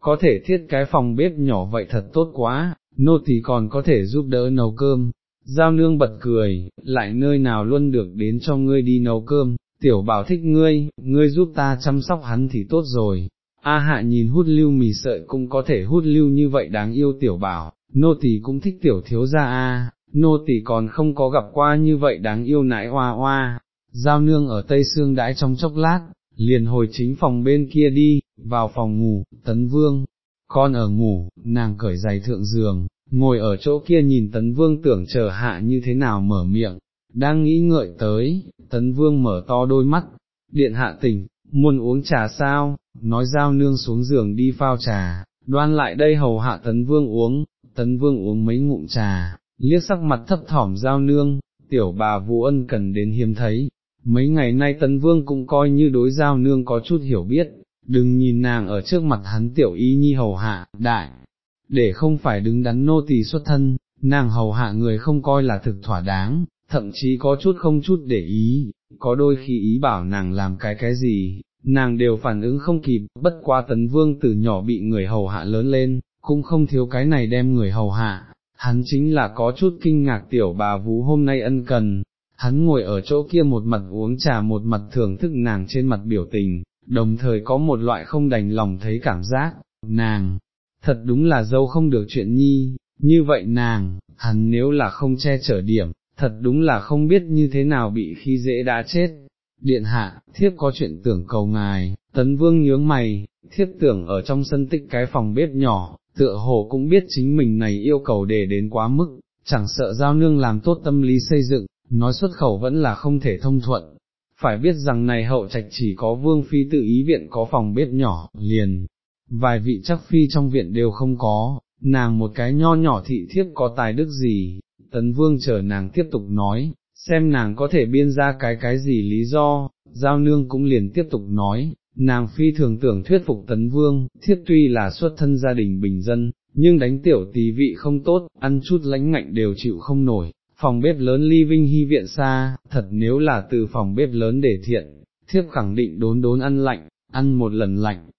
có thể thiết cái phòng bếp nhỏ vậy thật tốt quá, nô tỳ còn có thể giúp đỡ nấu cơm. Giao nương bật cười, lại nơi nào luôn được đến cho ngươi đi nấu cơm, tiểu bảo thích ngươi, ngươi giúp ta chăm sóc hắn thì tốt rồi. A hạ nhìn hút lưu mì sợi cũng có thể hút lưu như vậy đáng yêu tiểu bảo, nô tỳ cũng thích tiểu thiếu gia A, nô tỳ còn không có gặp qua như vậy đáng yêu nãi hoa hoa, giao nương ở Tây Sương đãi trong chốc lát, liền hồi chính phòng bên kia đi, vào phòng ngủ, tấn vương, con ở ngủ, nàng cởi giày thượng giường, ngồi ở chỗ kia nhìn tấn vương tưởng chờ hạ như thế nào mở miệng, đang nghĩ ngợi tới, tấn vương mở to đôi mắt, điện hạ tỉnh, muốn uống trà sao, nói giao nương xuống giường đi phao trà, đoan lại đây hầu hạ tấn vương uống, tấn vương uống mấy ngụm trà, liếc sắc mặt thấp thỏm giao nương, tiểu bà Vũ Ân cần đến hiếm thấy, mấy ngày nay tấn vương cũng coi như đối giao nương có chút hiểu biết, đừng nhìn nàng ở trước mặt hắn tiểu y nhi hầu hạ, đại, để không phải đứng đắn nô tỳ xuất thân, nàng hầu hạ người không coi là thực thỏa đáng, thậm chí có chút không chút để ý, có đôi khi ý bảo nàng làm cái cái gì, nàng đều phản ứng không kịp, bất qua tấn vương từ nhỏ bị người hầu hạ lớn lên, cũng không thiếu cái này đem người hầu hạ, hắn chính là có chút kinh ngạc tiểu bà vú hôm nay ân cần, hắn ngồi ở chỗ kia một mặt uống trà một mặt thưởng thức nàng trên mặt biểu tình, đồng thời có một loại không đành lòng thấy cảm giác, nàng, thật đúng là dâu không được chuyện nhi, như vậy nàng, hắn nếu là không che chở điểm, thật đúng là không biết như thế nào bị khi dễ đã chết. Điện hạ, thiếp có chuyện tưởng cầu ngài, tấn vương nhướng mày, thiếp tưởng ở trong sân tích cái phòng bếp nhỏ, tựa hồ cũng biết chính mình này yêu cầu để đến quá mức, chẳng sợ giao nương làm tốt tâm lý xây dựng, nói xuất khẩu vẫn là không thể thông thuận. Phải biết rằng này hậu trạch chỉ có vương phi tự ý viện có phòng bếp nhỏ, liền, vài vị chắc phi trong viện đều không có, nàng một cái nho nhỏ thị thiếp có tài đức gì, tấn vương chờ nàng tiếp tục nói, xem nàng có thể biên ra cái cái gì lý do, giao nương cũng liền tiếp tục nói, nàng phi thường tưởng thuyết phục tấn vương, thiết tuy là xuất thân gia đình bình dân, nhưng đánh tiểu tí vị không tốt, ăn chút lãnh ngạnh đều chịu không nổi, phòng bếp lớn ly vinh hy viện xa, thật nếu là từ phòng bếp lớn để thiện, thiếp khẳng định đốn đốn ăn lạnh, ăn một lần lạnh,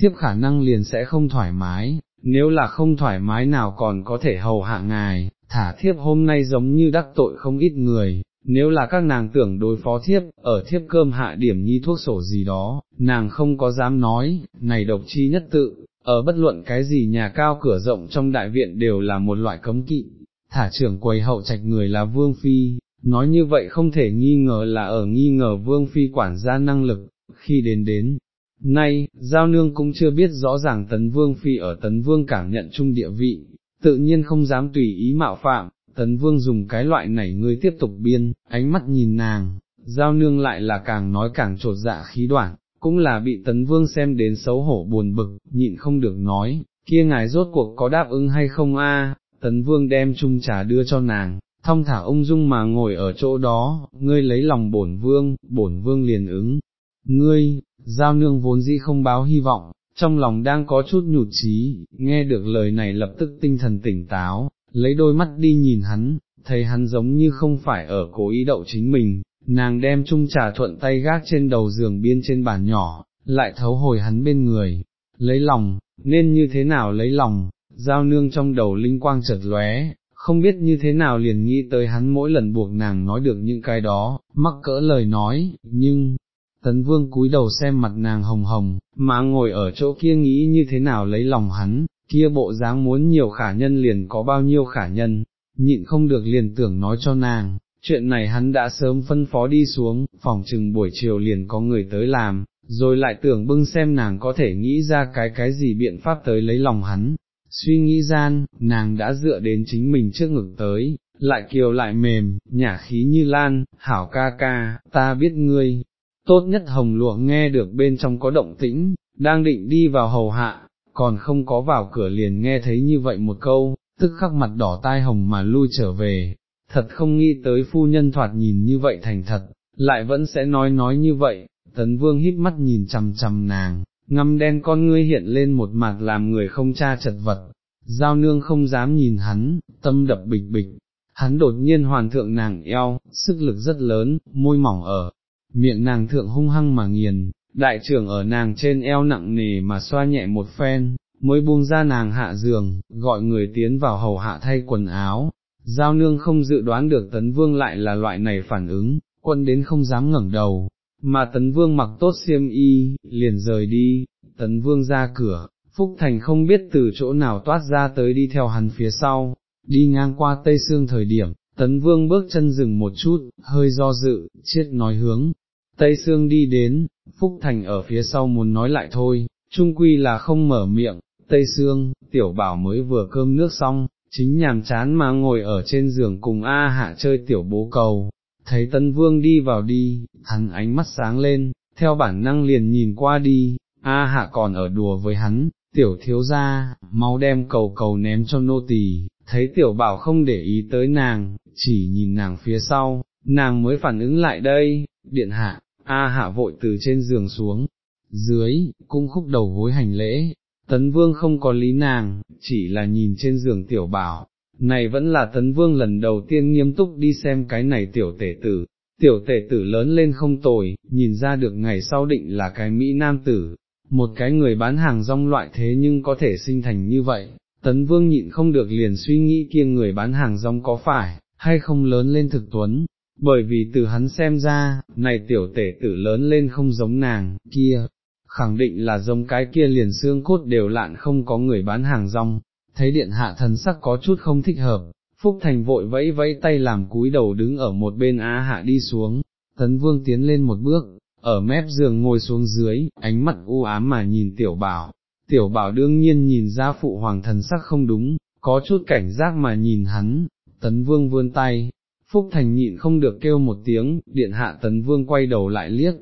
thiếp khả năng liền sẽ không thoải mái, nếu là không thoải mái nào còn có thể hầu hạ ngài, thả thiếp hôm nay giống như đắc tội không ít người, nếu là các nàng tưởng đối phó thiếp, ở thiếp cơm hạ điểm nhi thuốc sổ gì đó, nàng không có dám nói, này độc chi nhất tự, ở bất luận cái gì nhà cao cửa rộng trong đại viện đều là một loại cấm kỵ, thả trưởng quầy hậu trạch người là vương phi, nói như vậy không thể nghi ngờ là ở nghi ngờ vương phi quản gia năng lực, khi đến đến. Nay, Giao Nương cũng chưa biết rõ ràng Tấn Vương Phi ở Tấn Vương cảm nhận chung địa vị, tự nhiên không dám tùy ý mạo phạm, tấn vương dùng cái loại này ngươi tiếp tục biên, ánh mắt nhìn nàng, giao nương lại là càng nói càng trột dạ khí đoạn, cũng là bị tấn vương xem đến xấu hổ buồn bực, nhịn không được nói, kia ngài rốt cuộc có đáp ứng hay không a? tấn vương đem chung trà đưa cho nàng, thong thả ung dung mà ngồi ở chỗ đó, ngươi lấy lòng bổn vương, bổn vương liền ứng, ngươi, giao nương vốn dĩ không báo hy vọng, trong lòng đang có chút nhụt chí, nghe được lời này lập tức tinh thần tỉnh táo, lấy đôi mắt đi nhìn hắn, thấy hắn giống như không phải ở cố ý đậu chính mình, nàng đem chung trà thuận tay gác trên đầu giường biên trên bàn nhỏ, lại thấu hồi hắn bên người, lấy lòng, nên như thế nào lấy lòng, giao nương trong đầu linh quang chợt lóe, không biết như thế nào liền nghĩ tới hắn mỗi lần buộc nàng nói được những cái đó, mắc cỡ lời nói, nhưng, tấn vương cúi đầu xem mặt nàng hồng hồng, mà ngồi ở chỗ kia nghĩ như thế nào lấy lòng hắn, kia bộ dáng muốn nhiều khả nhân liền có bao nhiêu khả nhân, nhịn không được liền tưởng nói cho nàng, chuyện này hắn đã sớm phân phó đi xuống, phòng chừng buổi chiều liền có người tới làm, rồi lại tưởng bưng xem nàng có thể nghĩ ra cái cái gì biện pháp tới lấy lòng hắn. Suy nghĩ gian, nàng đã dựa đến chính mình trước ngực tới, lại kiều lại mềm, nhả khí như lan, hảo ca ca, ta biết ngươi, tốt nhất hồng lụa nghe được bên trong có động tĩnh, đang định đi vào hầu hạ, còn không có vào cửa liền nghe thấy như vậy một câu, tức khắc mặt đỏ tai hồng mà lui trở về, thật không nghĩ tới phu nhân thoạt nhìn như vậy thành thật, lại vẫn sẽ nói nói như vậy, tấn vương híp mắt nhìn chằm chằm nàng, ngăm đen con ngươi hiện lên một mặt làm người không cha chật vật, giao nương không dám nhìn hắn, tâm đập bịch bịch, hắn đột nhiên hoàn thượng nàng eo, sức lực rất lớn, môi mỏng ở, miệng nàng thượng hung hăng mà nghiền, đại trưởng ở nàng trên eo nặng nề mà xoa nhẹ một phen, mới buông ra nàng hạ giường, gọi người tiến vào hầu hạ thay quần áo. Giao nương không dự đoán được tấn vương lại là loại này phản ứng, quân đến không dám ngẩng đầu, mà tấn vương mặc tốt xiêm y, liền rời đi, tấn vương ra cửa, Phúc Thành không biết từ chỗ nào toát ra tới đi theo hắn phía sau, đi ngang qua Tây Sương thời điểm, tấn vương bước chân dừng một chút, hơi do dự, chết nói hướng, Tây Sương đi đến, Phúc Thành ở phía sau muốn nói lại thôi, trung quy là không mở miệng, Tây Sương, tiểu bảo mới vừa cơm nước xong, chính nhàm chán mà ngồi ở trên giường cùng A hạ chơi tiểu bố cầu, thấy Tân Vương đi vào đi, hắn ánh mắt sáng lên, theo bản năng liền nhìn qua đi, A hạ còn ở đùa với hắn, tiểu thiếu gia, mau đem cầu cầu ném cho nô tỳ, thấy tiểu bảo không để ý tới nàng, chỉ nhìn nàng phía sau, nàng mới phản ứng lại đây, điện hạ, A hạ vội từ trên giường xuống, dưới, cung khúc đầu gối hành lễ, tấn vương không có lý nàng, chỉ là nhìn trên giường tiểu bảo, này vẫn là tấn vương lần đầu tiên nghiêm túc đi xem cái này tiểu tể tử, tiểu tể tử lớn lên không tồi, nhìn ra được ngày sau định là cái Mỹ nam tử, một cái người bán hàng rong loại thế nhưng có thể sinh thành như vậy, tấn vương nhịn không được liền suy nghĩ kia người bán hàng rong có phải, hay không lớn lên thực tuấn, bởi vì từ hắn xem ra, này tiểu tể tử lớn lên không giống nàng, kia, khẳng định là giống cái kia liền xương cốt đều lạn không có người bán hàng rong, thấy điện hạ thần sắc có chút không thích hợp, Phúc Thành vội vẫy vẫy tay làm cúi đầu đứng ở một bên á hạ đi xuống, tấn vương tiến lên một bước, ở mép giường ngồi xuống dưới, ánh mắt u ám mà nhìn tiểu bảo, tiểu bảo đương nhiên nhìn ra phụ hoàng thần sắc không đúng, có chút cảnh giác mà nhìn hắn, tấn vương vươn tay, Phúc Thành nhịn không được kêu một tiếng, điện hạ tấn vương quay đầu lại liếc,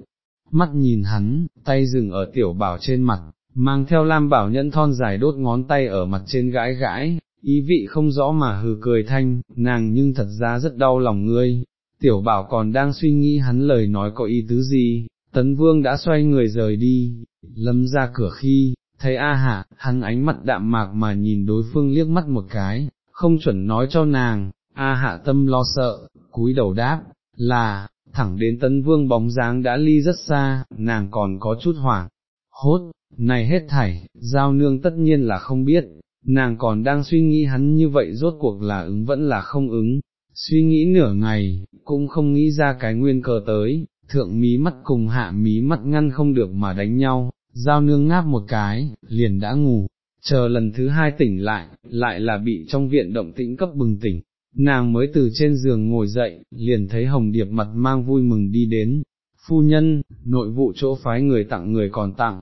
mắt nhìn hắn, tay dừng ở tiểu bảo trên mặt, mang theo lam bảo nhẫn thon dài đốt ngón tay ở mặt trên gãi gãi, ý vị không rõ mà hừ cười thanh, nàng nhưng thật ra rất đau lòng ngươi, tiểu bảo còn đang suy nghĩ hắn lời nói có ý tứ gì, tấn vương đã xoay người rời đi, lâm ra cửa khi, thấy A hạ, hắn ánh mặt đạm mạc mà nhìn đối phương liếc mắt một cái, không chuẩn nói cho nàng, A hạ tâm lo sợ, cúi đầu đáp, là, thẳng đến tấn vương bóng dáng đã ly rất xa, nàng còn có chút hoảng, hốt, này hết thảy, giao nương tất nhiên là không biết, nàng còn đang suy nghĩ hắn như vậy rốt cuộc là ứng vẫn là không ứng, suy nghĩ nửa ngày, cũng không nghĩ ra cái nguyên cờ tới, thượng mí mắt cùng hạ mí mắt ngăn không được mà đánh nhau, giao nương ngáp một cái, liền đã ngủ, chờ lần thứ hai tỉnh lại, lại là bị trong viện động tĩnh cấp bừng tỉnh, nàng mới từ trên giường ngồi dậy, liền thấy hồng điệp mặt mang vui mừng đi đến, phu nhân, nội vụ chỗ phái người tặng người còn tặng,